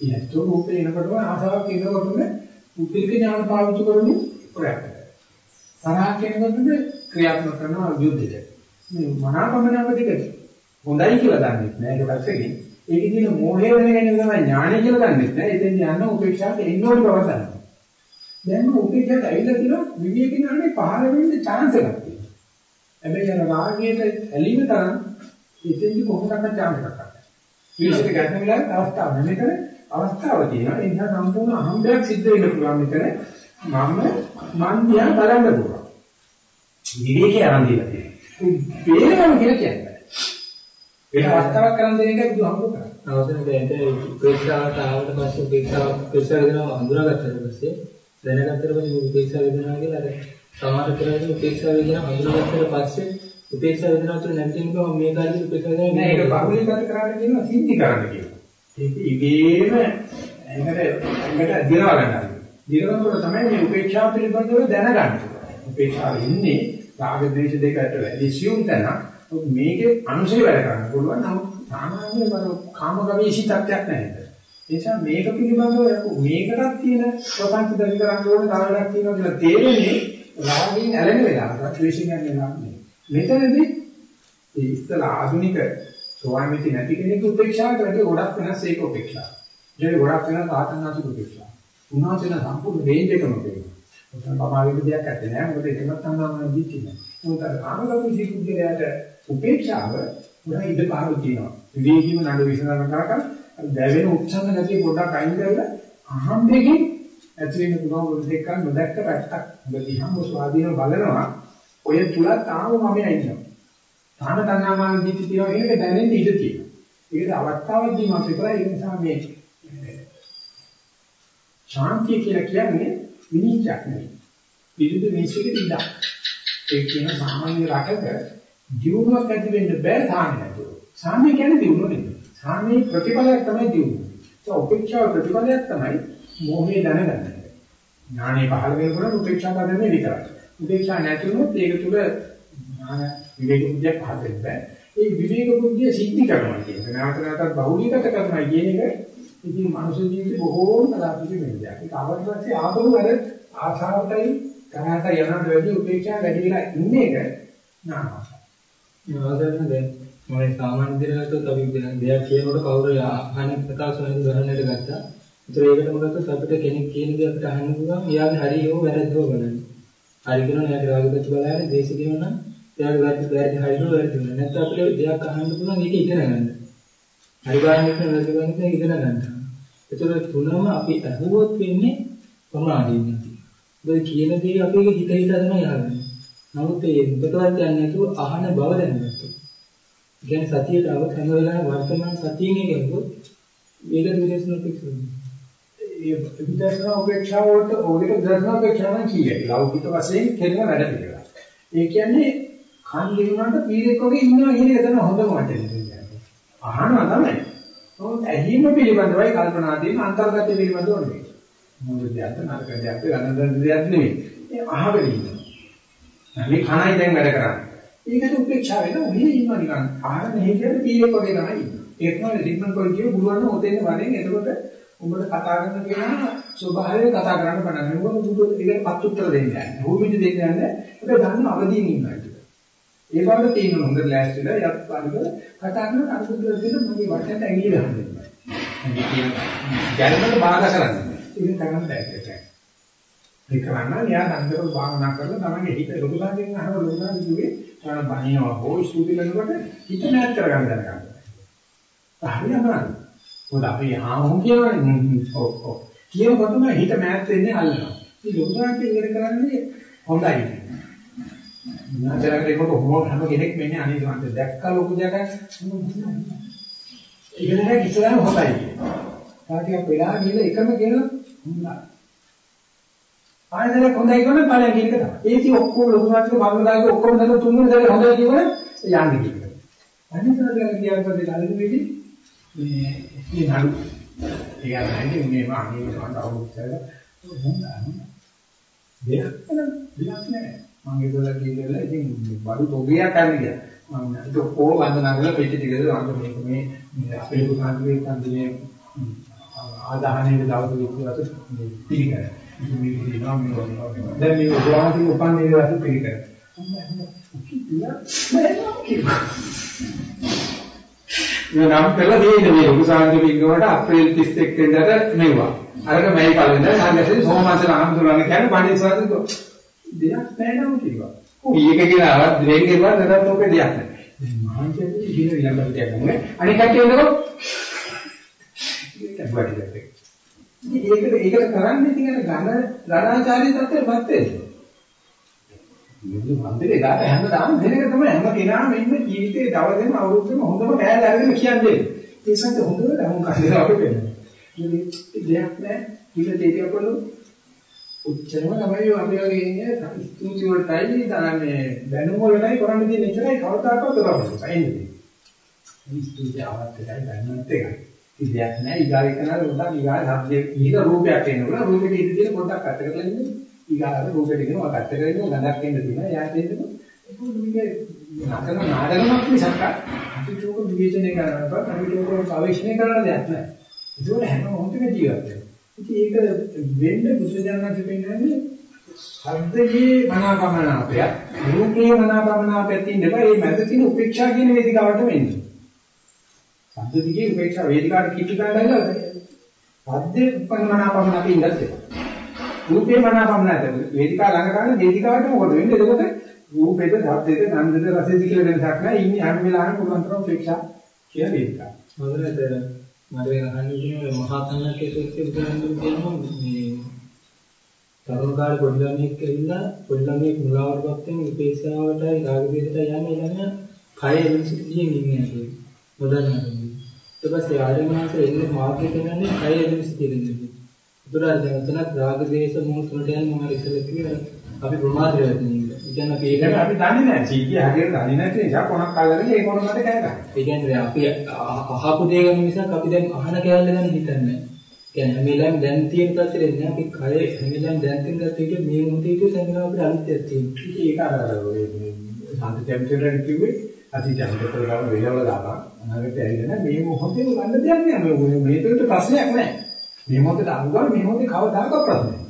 ඊට රූපේ එනකොටම ආසාවක් එනකොටම උපේක ඥාන පාවිච්චි කරන්නේ ප්‍රයත්න. තරහ කෙනෙකුට ක්‍රියාත්මක කරනවා යුද්ධෙට. මේ මනාපමනාව දෙකට හොඳයි කියලා දන්නේ නැහැ ඒක පැත්තකින්. ඒකේ තියෙන මෝහය වෙන ගැනීම තමයි ඥානය කියලා දන්නේ නැහැ. එතෙන් යන උපේක්ෂාවට එන්න ඕන බව දන්නවා. දැන් උපේක්ෂාවට ඇවිල්ලා තියෙනවා විවේක ඥානේ පහළ වෙන්න chance එකක් තියෙනවා. හැබැයි අර රාගයට ඇලීම තරම් එතෙන්දි කොහොමදක්වත් chance එකක් නැහැ. විශේෂිත ගැටන වෙලාවට අවස්ථාව නැහැ. මෙතන අවස්ථාව තියෙනවා. ඒ නිසා සම්පූර්ණ අහම්බයක් සිද්ධ වෙන්න පුළුවන් මෙතන. මම මන් දිහා බලන්න පුළුවන්. විවේකී ආරම්භ දීලා තියෙනවා. වේලම කියලා කියන්නේ. ඒක අවස්ථාවක් කරන් දෙන එකයි බුදුහාමුදුරුවෝ කරන්නේ. අවසන් දැන් උපේක්ෂාවට ආවට පස්සේ උපේක්ෂාව උපේක්ෂා වේදනාව හඳුනාගත්තට පස්සේ දැනගත්තට පස්සේ උපේක්ෂා වේදනාව කියලා අර සමහර කරගෙන උපේක්ෂා වේදනාව හඳුනාගත්තට පස්සේ උපේක්ෂා වේදනාව තුළ නැතිනම් මේ කාර්යයේ උපේක්ෂා වේදනාව නෑ ඒක බහුලීකරණය කරන්න කියනවා සිද්ධි කරන්න කියනවා. ඒක ඉබේම ඒකට ඒකට දිරව ගන්නවා. දිරවනකොට තමයි මේ උපේක්ෂාව පිළිබඳව දැනගන්නේ. උපේක්ෂාව ඉන්නේ රාග ද්වේෂ දෙකට වැඩි සියුම් තැනක්. මේකේ අනුසය වැඩ කරන්න පුළුවන්. නමුත් සාමාන්‍ය වර කාම ගවේෂී තත්ත්වයක් නැහැ. ඒ නිසා මේක පිළිබඳව මේකටත් තියෙන ප්‍රපංච දරි කරන්න ඕන කාරණාවක් තියෙනවා කියලා තේරෙන්නේ රාගයෙන් ඇලෙන වෙලාවට ද්වේෂයෙන් ඇලෙන වෙලාවට මෙතනදී ඒ ඉස්සලා ආධුනික සෝවාන්විති නැති කෙනෙක් උපේක්ෂාවට වැඩි ගොඩක් වෙනස් ඒක උපේක්ෂාව. ඒ ගොඩක් වෙනස් ආතන්නාසු උපේක්ෂාව. උන්වහන්සේන සම්පූර්ණ රේන්ජ් එකම තියෙනවා. ඔතන පමාවිද දෙයක් නැත්තේ නෑ. මොකද එකමත් තමයි දීච්චි නෑ. මොකද කාමගත සිකුද්දලයට උපේක්ෂාව උනා ඉඳ පාරු තියෙනවා. විවේකීව නඩු විසඳන කරක දැවෙන උත්සන්න ගතිය පොඩ්ඩක් අයින් කරලා අහම්බෙකින් ඇති වෙන පුළුවන් වල දෙක නොදැක්ක පැත්තක් ඔබ දිහාම ස්වාධීනව බලනවා. ඔය තුලත් තාම මම ඉන්නවා. තාම තණ්හාමාන දීති තියෙනවා කියන එක දැනෙන්න ඉඩ තියෙනවා. ඒකද අවස්ථාවකදී මම විතරයි ඒ නිසා මේ ශාන්තිය කියලා කියන්නේ විනිශ්චයක් නෙවෙයි. විරුද්ධ විනිශ්චයකට ඉඩක්. ඒ කියන සාමාන්‍ය රටක දියුණුවක් ඇති වෙන්න බෑ සාමය නැතුව. සාමය කියන්නේ දියුණුව නෙවෙයි. සාමයේ ප්‍රතිඵලයක් තමයි දියුණුව. ඒ උපේක්ෂාව ප්‍රතිඵලයක් තමයි මොහේ දැනගන්න. ඥානෙ පහළ වෙනකොට උපේක්ෂා කරන්නේ විතරයි. උපේක්ෂා නැති වුණොත් ඒක තුල ඥාන විවේක බුද්ධිය පහළ වෙන්න බෑ. ඒ විවේක බුද්ධිය සිද්ධි කරනවා කියන්නේ. නැවත නැවතත් බහුලීගත කරනවා කියන එක ඉතින් මනුෂ්‍ය ජීවිතේ බොහෝම කලාපික වෙනවා. ඒක අවශ්‍යයි ආපහු අර ආශාවටයි කරහට යනට වැඩි උපේක්ෂා වැඩි වෙලා ඉන්නේ එක නාමයි. ආදරණ දැන් මම සාමාන්‍ය දිනකට අපි දෙයක් කියනකොට කවුරු අහන්නේ ප්‍රකාශ වෙන ගණනට ගත්තා. ඒතර ඒකට මොකද අපිට කෙනෙක් කියන දේ අපිට අහන්න පුළුවන්. එයාගේ හරි හෝ වැරද්ද හෝ බලන්න. හරි කියනවා එයාගේ රාගපත් බලන්නේ දේශ කියනවා නම් එයාගේ වැරද්ද වැරදි හරි හෝ වැරදි වෙනවා. නැත්නම් අපිට දෙයක් අහන්න පුළුවන් ඒක ඉගෙන ගන්න. හරි බලන්නේ කියන වැරදි බලන්නේ ඉගෙන ගන්න. ඒතර තුනම අපි අහුවොත් වෙන්නේ ප්‍රමාදයෙන් නැති. ඔබ කියන දේ අපේ හිත හිත තමයි යන්නේ. නමුත් ඒ මුකටවත් යන්නේ නැතුව අහන බව දැනගත්තා. කියන්නේ සතියට આવත් හැම වෙලාවෙම වර්තමාන සතියෙන් ගෙවුවොත් මේක විදේශන පිටුනේ. ඒ විදර්ශනා උපේක්ෂාව වලට ඕනෙක විදර්ශනා උපේක්ෂාව නම් කීයයි. ලෞකික වශයෙන් කෙරෙන වැඩ පිළිවෙල. ඒ කියන්නේ කන් දිනුනට පීරෙක් වගේ ඉන්නවා කියන එක තමයි හොඳම වචනේ. අහනවා තමයි. නමුත් ඇහිම පිළිබඳවයි කල්පනා තියෙන අන්තර්ගත පිළිබඳව නෙවෙයි. මොකද දෙයක් නරක දෙයක් ගණන් දෙයක් නෙවෙයි. ඒ අහගෙන ඉන්නවා. මේ කණයි දැන් වැඩ කරන්නේ. ඒකට උපේක්ෂා වෙන ඔහේ ඉන්නවා නිකන්. ආහන මෙහෙ කියන්නේ පීරෙක් වගේ තමයි ඉන්නේ. ඒක තමයි සිග්මන්ඩ් ෆ්‍රොයිඩ් කිව්ව බුදුන් ඔතෙන් වරෙන් එතකොට උඹට කතා කරන කෙනා ස්වභාවයෙන් කතා කරන්න පටන් ගන්නවා. මොකද බුදු ඒකට පත් උත්තර දෙන්නේ නැහැ. භූමිජ දෙන්නේ නැහැ. ඒක දන්න අවදීන් ඉන්නවා ඒක. ඒ වගේ තියෙන හොඳ ලෑස්තිලා යත් පාඩක කතා කරන අනුබුද්ධ දෙන මගේ වටේට ඇඟිලි ගන්නවා. ගැළමට බාධා කරන්නේ. ඒක කරන්න බෑ ඒ කරන්න න්යා සංකල්ප භාවනා කරලා තමයි හිත ලොකුසාරකින් අහන ලොකුසාර කිව්වේ තන බණිනවා හෝ ස්තුති කරනකොට හිත නැත් කරගන්න දැනගන්න. හරියම මොකද අපි ආවෝ කියනවනේ ඔව් ඔව් කියනකොටම හිත මෑත් වෙන්නේ අල්ලනවා. මේ ලොකුසාරකින් ඉගෙන කරන්නේ හොඳයි. නාචරකට ඒකට ඔක්කොම හැම කෙනෙක් මෙන්නේ අනිත් මන්ට දැක්ක ලොකු දෙයක් ඉගෙන ගන්න ඉස්සරහම හොඳයි. තාටියක් වෙලා ගිහලා එකම කියන හොඳයි. ආයෙත් හොඳයි කියන ඵලයක් එක තමයි. ඒකි ඔක්කොම ලොකු මාත්‍රික බංගදාගේ ඔක්කොම දන්න තුන්වෙනි දේ හොඳයි කියන යන්නේ කියන. අනිත් දේ කියන පස්සේ කලින් වෙදි මේ මේ නඩු. ඒ අරන්නේ මේ මාගේ සම්බන්ධ අවුස්සල හොඳයි. දෙයක් නෑ. දෙයක් නෑ. මම ඒකලා කියලා ඉතින් බඩු තොගයක් ගන්න ගියා. මම ඒක කොහොම වන්දනා කරලා පෙට්ටි ටිකද වන්ද මේක මේ අපේ පුතාගේ කන්දේ ආදාහනේ දවස් විතරට පිළිගන්න. මේ කියනවා මේ දැන් මේ උදාහරණ උපන්නේ දවස් පිළිගන්න. මේ නම් කළා දෙන්නේ මේ ලොකු සාංශ පින්කමට අප්‍රේල් 31 වෙනිදාට මෙවුවා. අරක මේ කලින්ද සංගතේ සෝමාසල ආම්තුලන කියන්නේ පණ්ඩිත සාංශ දෙයක් නැහැ කිව්වා. ඊයක කියලා ආවත් දෙවෙනි කෙරුවා නැත්නම් ඔකේ දෙයක් නැහැ. මහන්සියදී ඉහින ඊළඟට යන්නේ. අනික වටිදැක්ක. ඒකට ඒකට කරන්නේ අර ඝන ඝනාචාරී තත්ත්වෙපත් වෙන්නේ. මුළු මන්දිරේ දාට හැමදාම දෙන එක තමයි හැම කෙනාම ඉන්න ජීවිතේ දවසෙම අවුරුද්දෙම හොඳම කෑල්ල අරගෙන කියන්නේ. ඒ සත්‍ය හොඳට අහුන් කරලා අපිට. මේ දෙයක් නැහැ. ඊට දෙවියන් කොල්ලෝ උච්චරම තමයි අපි වගේ ඉන්නේ ස්තුති වලටයි දාන්නේ දැනුම වලටයි කරන්න තියෙන ඉතරයි කවදාකවත් කරන්නේ. අයින්නේ. මේ ස්තුති ආවත් එකයි දැනුමත් එකයි. ඉතියක් නෑ ඊගාව එකනල උඩ ඊගාව සබ්ජෙක්ට් ඊග රූපයක් එනවා. රූපෙට ඉඳ තියෙන පොඩ්ඩක් අත්ත කරලා ඉන්නේ. ඊගාව රූපෙට කියනවා අත්ත කරගෙන ගඳක් එන්න තියෙනවා. එයාට එන්නකො ඒක නතර නාටකමක් මිසක් අපිට උක විවේචනය කරන්නවත් අපිට උක පරීක්ෂණය කරන්න දෙයක් නෑ. ඒක හැම මොහොතකම ජීවත් වෙනවා. ඉතින් ඒක වෙන්න බුදුසජාණන් දෙපෙන්නන්නේ ශබ්දයේ මනාපමනාපය රූපයේ මනාපමනාපය තියෙනවා මේ මැද තියෙන උපේක්ෂා කියන වේදිකාවට වෙන්නේ. ශබ්ද දිගේ උපේක්ෂා වේදිකාවට කිට්ටු ගන්නලා ශබ්දයේ උපමනාපමනාපය ඉඳලා රූපේ මනාපමනාපය වේදිකාව ළඟ ගන්න වේදිකාවට මොකද වෙන්නේ? එතකොට රූපෙද ශබ්දෙද ගන්ධද රසෙද කියලා වෙනසක් නැහැ. ඉන්නේ හැම වෙලාවෙම පුළුවන් තරම් උපේක්ෂා කියන වේදිකාව. හොඳට මට වෙන අහන්නේ කියන්නේ මහා සංඝකේ සූත්‍රය බුදුරජාණන් කියනවා මේ තරුණ කාලේ පොඩි ළමෙක් ඇවිල්ලා පොඩි ළමෙක් මුලාවටපත් වෙන උපේක්ෂාවටයි රාග දේශයට යන්නේ ළමයා කය එලිසිට ගිහින් ඉන්නේ නැහැ. මොදන්නවා. ඊට පස්සේ ආර්යමාංශ එන්නේ මාර්ගය කියන්නේ කය එලිසිට ඉන්නේ. බුදුරජාණන් දැන් රාග දේශ මොහොත වලට යන්නේ මම ඉස්සෙල්ලා කිව්වා අපි ප්‍රමාද වෙලා තියෙනවා. කියන්නේ අපි ඒකට අපි දන්නේ නැහැ. සීතිය හරියට දන්නේ නැති නිසා කොනක් අල්ලගෙන ඒ කොනකට කෑ ගන්නවා. ඒ කියන්නේ අපි අහපු දේ ගැන මිසක් අපි දැන් අහන කෑල්ල ගැන හිතන්නේ නැහැ. කියන්නේ හැම වෙලාවෙම දැන් තියෙන තත්ත්වෙට නෑ අපි කය හැම වෙලාවෙම දැන් තියෙන තත්ත්වෙට මේ මොහොතේ ඉතින් සංග්‍රහ අපිට අනිත්‍යයක් තියෙනවා. ඒක අර ඔය සාන්ති ටෙම්පරරි කිව්වේ අතීත අන්තතර ගාන වේලවල දාපන්. අනාගතය ඇවිල්ලා මේ මොහොතේ ගන්න දෙයක් නෑ. මේ මේකට ප්‍රශ්නයක් නෑ. මේ මොහොතේ අනුගම මේ මොහොතේ කවදාකවත් ප්‍රශ්නයක්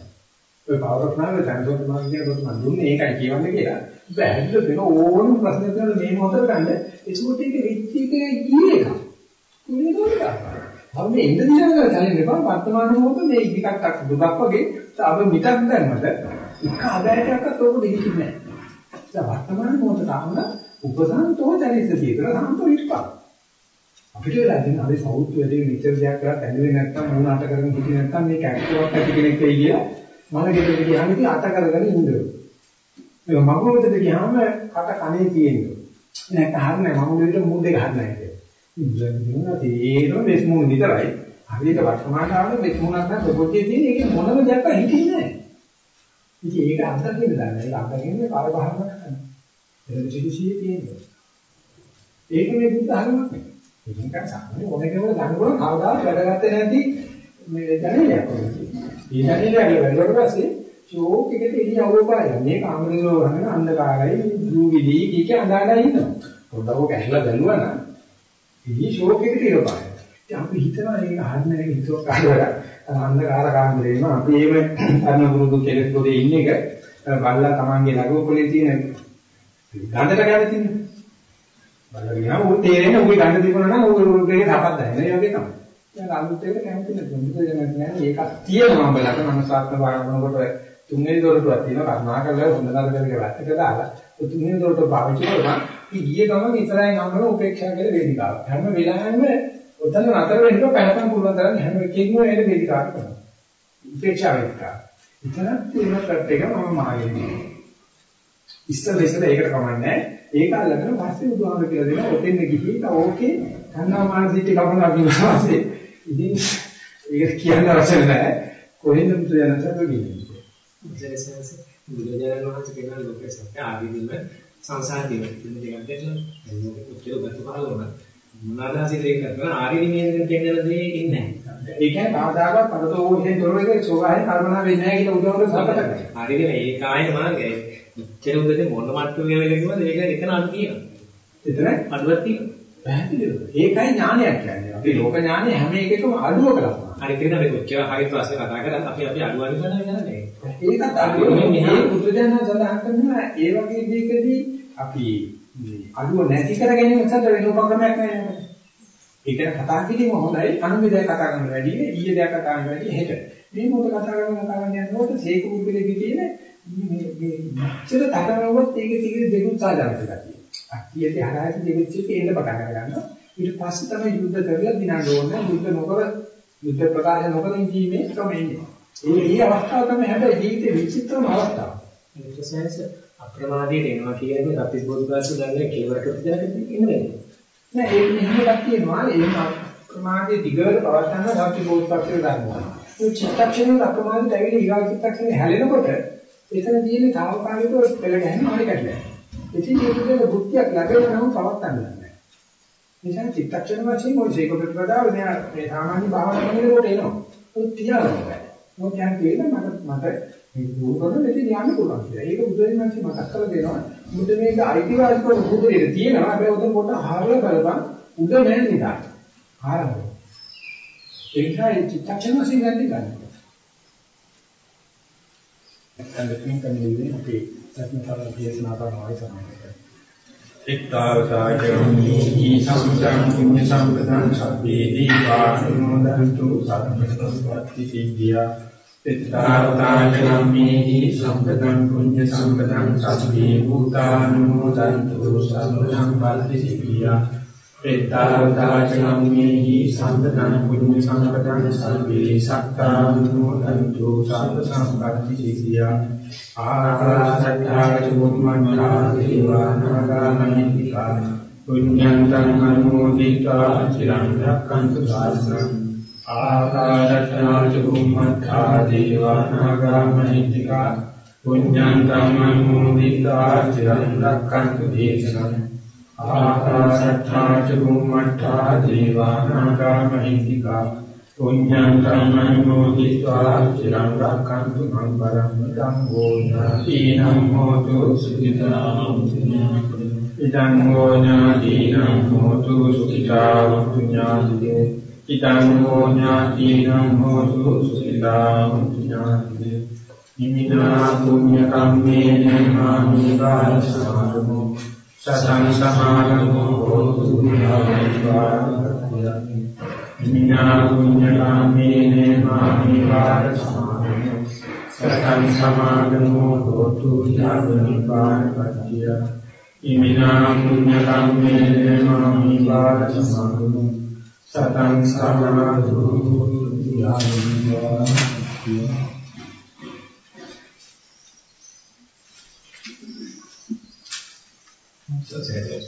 ඔය පවර් ඔෆ් නාමයේ සැන්සෝන් මාර්ග කියන කොට මම දුන්නේ ඒකයි කියවන්නේ කියලා. බැහැදිලිව වෙන ඕනම ප්‍රශ්නයක් ගන්න මේ මොහොතට ගන්න. ඒකෝට ඒක වෙච්ච එක ගියේ එක. කුලේ දොරක. අපි මේ ඉන්න දිහා කරලා දැනෙන්න එපා. වර්තමාන මොහොත මේ ඉදිකටක් දුකක් වගේ අපි මිටක් දැම්මද එක ආදායකයක්වත් ඕක දෙන්නේ නැහැ. දැන් වර්තමාන මොහොතට ආවම උපසන්තෝ දැනෙද්දී කියලා සම්පූර්ණ ඉස්පා. අපිට වෙලා තියෙන අපි සෞත් වැඩේ විතර දෙයක් කරලා ඇඳුනේ නැත්තම් මොන අට කරගෙන හිටියේ නැත්තම් මේ කැක්කුවක් ඇති කෙනෙක් වෙයි කියලා මම ගෙදරට ගියාම ඉතින් අත කරගෙන ඉන්නවා. ඒක මගුලෙට ගියාම කට කනේ තියෙනවා. නැත්නම් හරිනේ මගුලෙට මූණ දෙක හරිනේ නැහැ. ඉන්නවා තේරෙන මෙස් මූණ විතරයි. හරියට වර්තමාන කාලේ මෙස් මූණක් නම් පොතේ තියෙන ඒක මොනම දෙයක් හිතින්නේ නැහැ. ඉතින් ඒක අත්දකින්න දන්නේ. ඒක අත්දකින්නේ කාල බහම කරන්නේ. ඒක සිදුසියේ තියෙනවා. ඒක මේ බුද්ධ ධර්මයක් නෙවෙයි. ඒක නිකන් සාමාන්‍ය ඕනෙකම ගන්නකොට කවදාවත් වැඩ ගත්තේ නැති මේ දැනෙන්නේ අපිට. ඒ දැනෙන්නේ වැඩිවට පස්සේ ෂෝක් එකට එළිය අවෝපාය. මේ කාමරේව වහන අන්ධකාරයි දුවිලි කීක අඳාලා ඉන්නවා. පොඩ්ඩක් ඔක ඇහිලා බැලුවා නම් ඉතින් ෂෝක් එකට ඉරපාය. ඉතින් අපි හිතනවා මේක හරින එක හිතුවක් අහලා අන්ධකාර කාමරේම අපි එහෙම අන්න පුරුදු කෙලෙස් පොදේ ඉන්න එක බල්ලා තමන්ගේ ලගෝපලේ තියෙන ගඳට ගැන තියෙන. බල්ලා ගියාම උන් තේරෙන්නේ උගේ ගඳ තිබුණා නම් උගේ උගේ තපක් දැනෙන. ඒ වගේ තමයි. දැන් අලුත් එක කැමති නැතුව මුද දැනගන්න ඒකක් තියෙනවා බලක මනසාත්ම භාවනකොට තුන්වෙනි දොරටුවක් තියෙනවා. කරුණාකරලා හොඳ නරක දෙක වැටක දාලා ඔය තුන්වෙනි දොරටුව පාවිච්චි කරනවා. ඉතින් ගිය ගමන් ඉතරයි නම්බර උපේක්ෂා කියලා වේදිකාව. හැම වෙලාවෙම ඔතන නතර වෙන්න පැනපන් පුළුවන් තරම් හැම එකකින්ම එන වේදිකාවක් කරනවා. උපේක්ෂා වේදිකාව. ඉතනත් තියෙන පැත්ත එක මම මහගෙන්නේ ඉස්සර ඉස්සර ඒකට කමන්නේ ඒක අල්ලගෙන පස්සේ බුදුහාම කියලා දෙනවා. ඔතෙන් ගිහින් ඕකේ කන්නා මානසික කපන අභිවාසයේ ඉතින් ඒක කියන්න අවශ්‍ය නැහැ. කොහෙන්ද මුතු යනසක ගිහින් ජයසන්ස බුදුරජාණන් වහන්සේ කියන ලෝකේ සත්‍ය ආදීනම සංසාර දින දෙන දෙයක් දෙන්න ලෝකෙ උත්තර ගත මොනවාදාසිත ඒක කරන ආරිනිමේ කියන දේ ඉන්නේ නැහැ. ඒ කියන්නේ ආදාගත පරතෝෝහෙන් දොරේක සෝවාහේ කර්මනා වෙන්නේ නැහැ කියලා උදාහරණ සම්පත කරනවා. හරිද මේ කායන මාර්ගය උච්චර උදේ මොන මට්ටමේ කිව්වද ඒක එතන අඩු තියෙනවා එතන? අඩුවක් තියෙනවා පැහැදිලිව ඒකයි ඥානයක් කියන්නේ. අපි ලෝක ඥානෙ හැම එකකම අඩුව කරලා හරි කියන මේ කොච්චර හරි ප්‍රශ්න කතා කරලා අපි අපි අඩුවන් කරනවා නේද ඒකත් අඩුව. මේ බුදුදහම සඳහන් කරනවා ඒ වගේ දෙයකදී අපි අඩුව නැති කර ගැනීම සඳහා වෙන උපක්‍රමයක් නැහැ ඒක කතා කිරීම හොඳයි. අනුමෙදය කතා කරන වැඩි ඊයේ දෙයක් කතා කරන වැඩි හෙට. මේ මොකද කතා කරන කතා කරන යනකොට සීක උද්දලෙදි තියෙන මේ මේ චිර තකරනවත් ඒක ටික දෙකුත් සාධාරණ ගතිය. අක්කියේ හරහාට දෙවිච්ච තියෙන පටන් ගන්නවා. ඊට පස්සේ තමයි යුද්ධ කරලා දිනන්න ඕනේ. යුද්ධ නොකර යුද්ධ ප්‍රකාශ නොකර ඉඳීමේ ක්‍රමය. ඒ මේ අවස්ථාව තමයි හැබැයි ජීවිතේ විචිත්‍රම අවස්ථාව. ඉන්ටර්සෙන්ස් අප්‍රමාදයේ දෙනවා කියන්නේ සත්‍විස් බෝධිපාක්ෂ ගන්න කෙලවරකට දැනගෙන ඉන්නේ. නෑ ඒක මෙහෙමයක් තියෙනවා. එහෙම අප්‍රමාදයේ දිගට පවත්වන්න බෝධිපාක්ෂය ගන්නවා. ඒ චිත්තක්ෂණය අප්‍රමාදයට ඇවිල්ලා ඊගා චිත්තක්ෂණය හැලෙනකොට එතන තියෙන తాවකාලිකව පෙළ ගැහෙන හරි කැඩලා. ඉතින් ඒකේ බුද්ධියක් ලැබෙනවා නම් පවත්වන්න බෑ. නිසා චිත්තක්ෂණ වශයෙන් මොකද ඒක ප්‍රතිපදාව මෙයා මේ සාමාන්‍ය භාවනා කරනකොට එනවා. ඒක තියාගන්න බෑ. මොකද දැන් කියන මට මට මේ දුරන මෙතන යන්න පුළුවන් කියලා. ඒක බුදුරජාණන් වහන්සේ මතක් කරලා දෙනවා. මුද මේක අයිතිවාසිකව බුදුරේ තියෙනවා. හැබැයි උදේ පොඩ හාරලා බලපන් උද නැහැ නේද? හාරනවා. ඒ නිසා ඒ චිත්තක්ෂණ වශයෙන් ගන්න ගන්න. නැත්නම් කන්නේ අපේ සත්‍යතරන් දේශනා කරනවා සමානයි. එක්තාවතාජනී සම්සං පුඤ්ඤ සම්පතං සබ්බේ දීවානුමෝදන්තු සම්පතස්පත්ති සිද්ධියා එක්තාවතාජනී සම්පතං පුඤ්ඤ සම්පතං සබ්බේ භූතානුමෝදන්තු සම්ප සම්පත්ති සිද්ධියා එක්තාවතාජනී සම්පතං පුඤ්ඤ සම්පතං සබ්බේ සත්තානුමෝදන්තු සම්ප සම්පත්ති සිද්ධියා ආකාශත්තාච බුම්මණ්ඩා දේවානාගාමනිකා පුඤ්ඤන්තං අනුමෝදිතා චිරං රක්ඛන්තු ශාසනං ආකාශත්තාච බුම්මණ්ඩා දේවානාගාමනිකා පුඤ්ඤන්තං අනුමෝදිතා චිරං රක්ඛන්තු දේශනං ආකාශත්තාච බුම්මණ්ඩා දේවානාගාමනිකා පුඤ්ඤන්තං අනුමෝදිत्वा චිරං රක්ඛන්තු මං පරම ධම්මෝ ඥාතිනම් හෝතු සුඛිතාං ඉදං හෝ ඥාතිනම් හෝතු සුඛිතාං ඥාතිේ ඉදං හෝ ඥාතිනම් හෝතු සුඛිතාං ඥාතිේ නිමිනා පුඤ්ඤ කම්මේන මාමි වාසනාමෝ සසං සමානෝ හෝතු ඥාතිවා විඥාන පුඤ්ඤාමේන මාමි වාර සමානෝ සතං සමාගමෝ හෝතු යාවනිපාන පත්‍ය ඉමිනා පුඤ්ඤාමේන මාමි වාර සමාගමෝ සතං සමාගමෝ යාවනිපාන පත්‍ය සසේත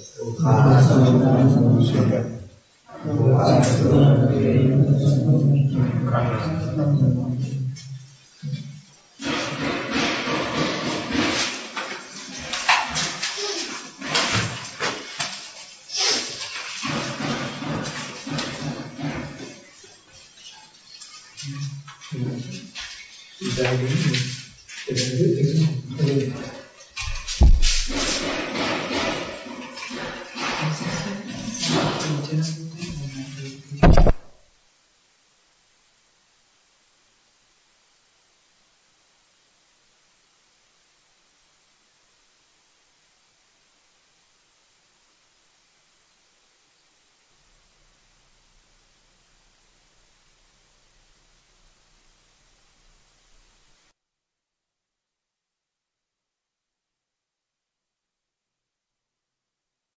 ඉතින් ඒක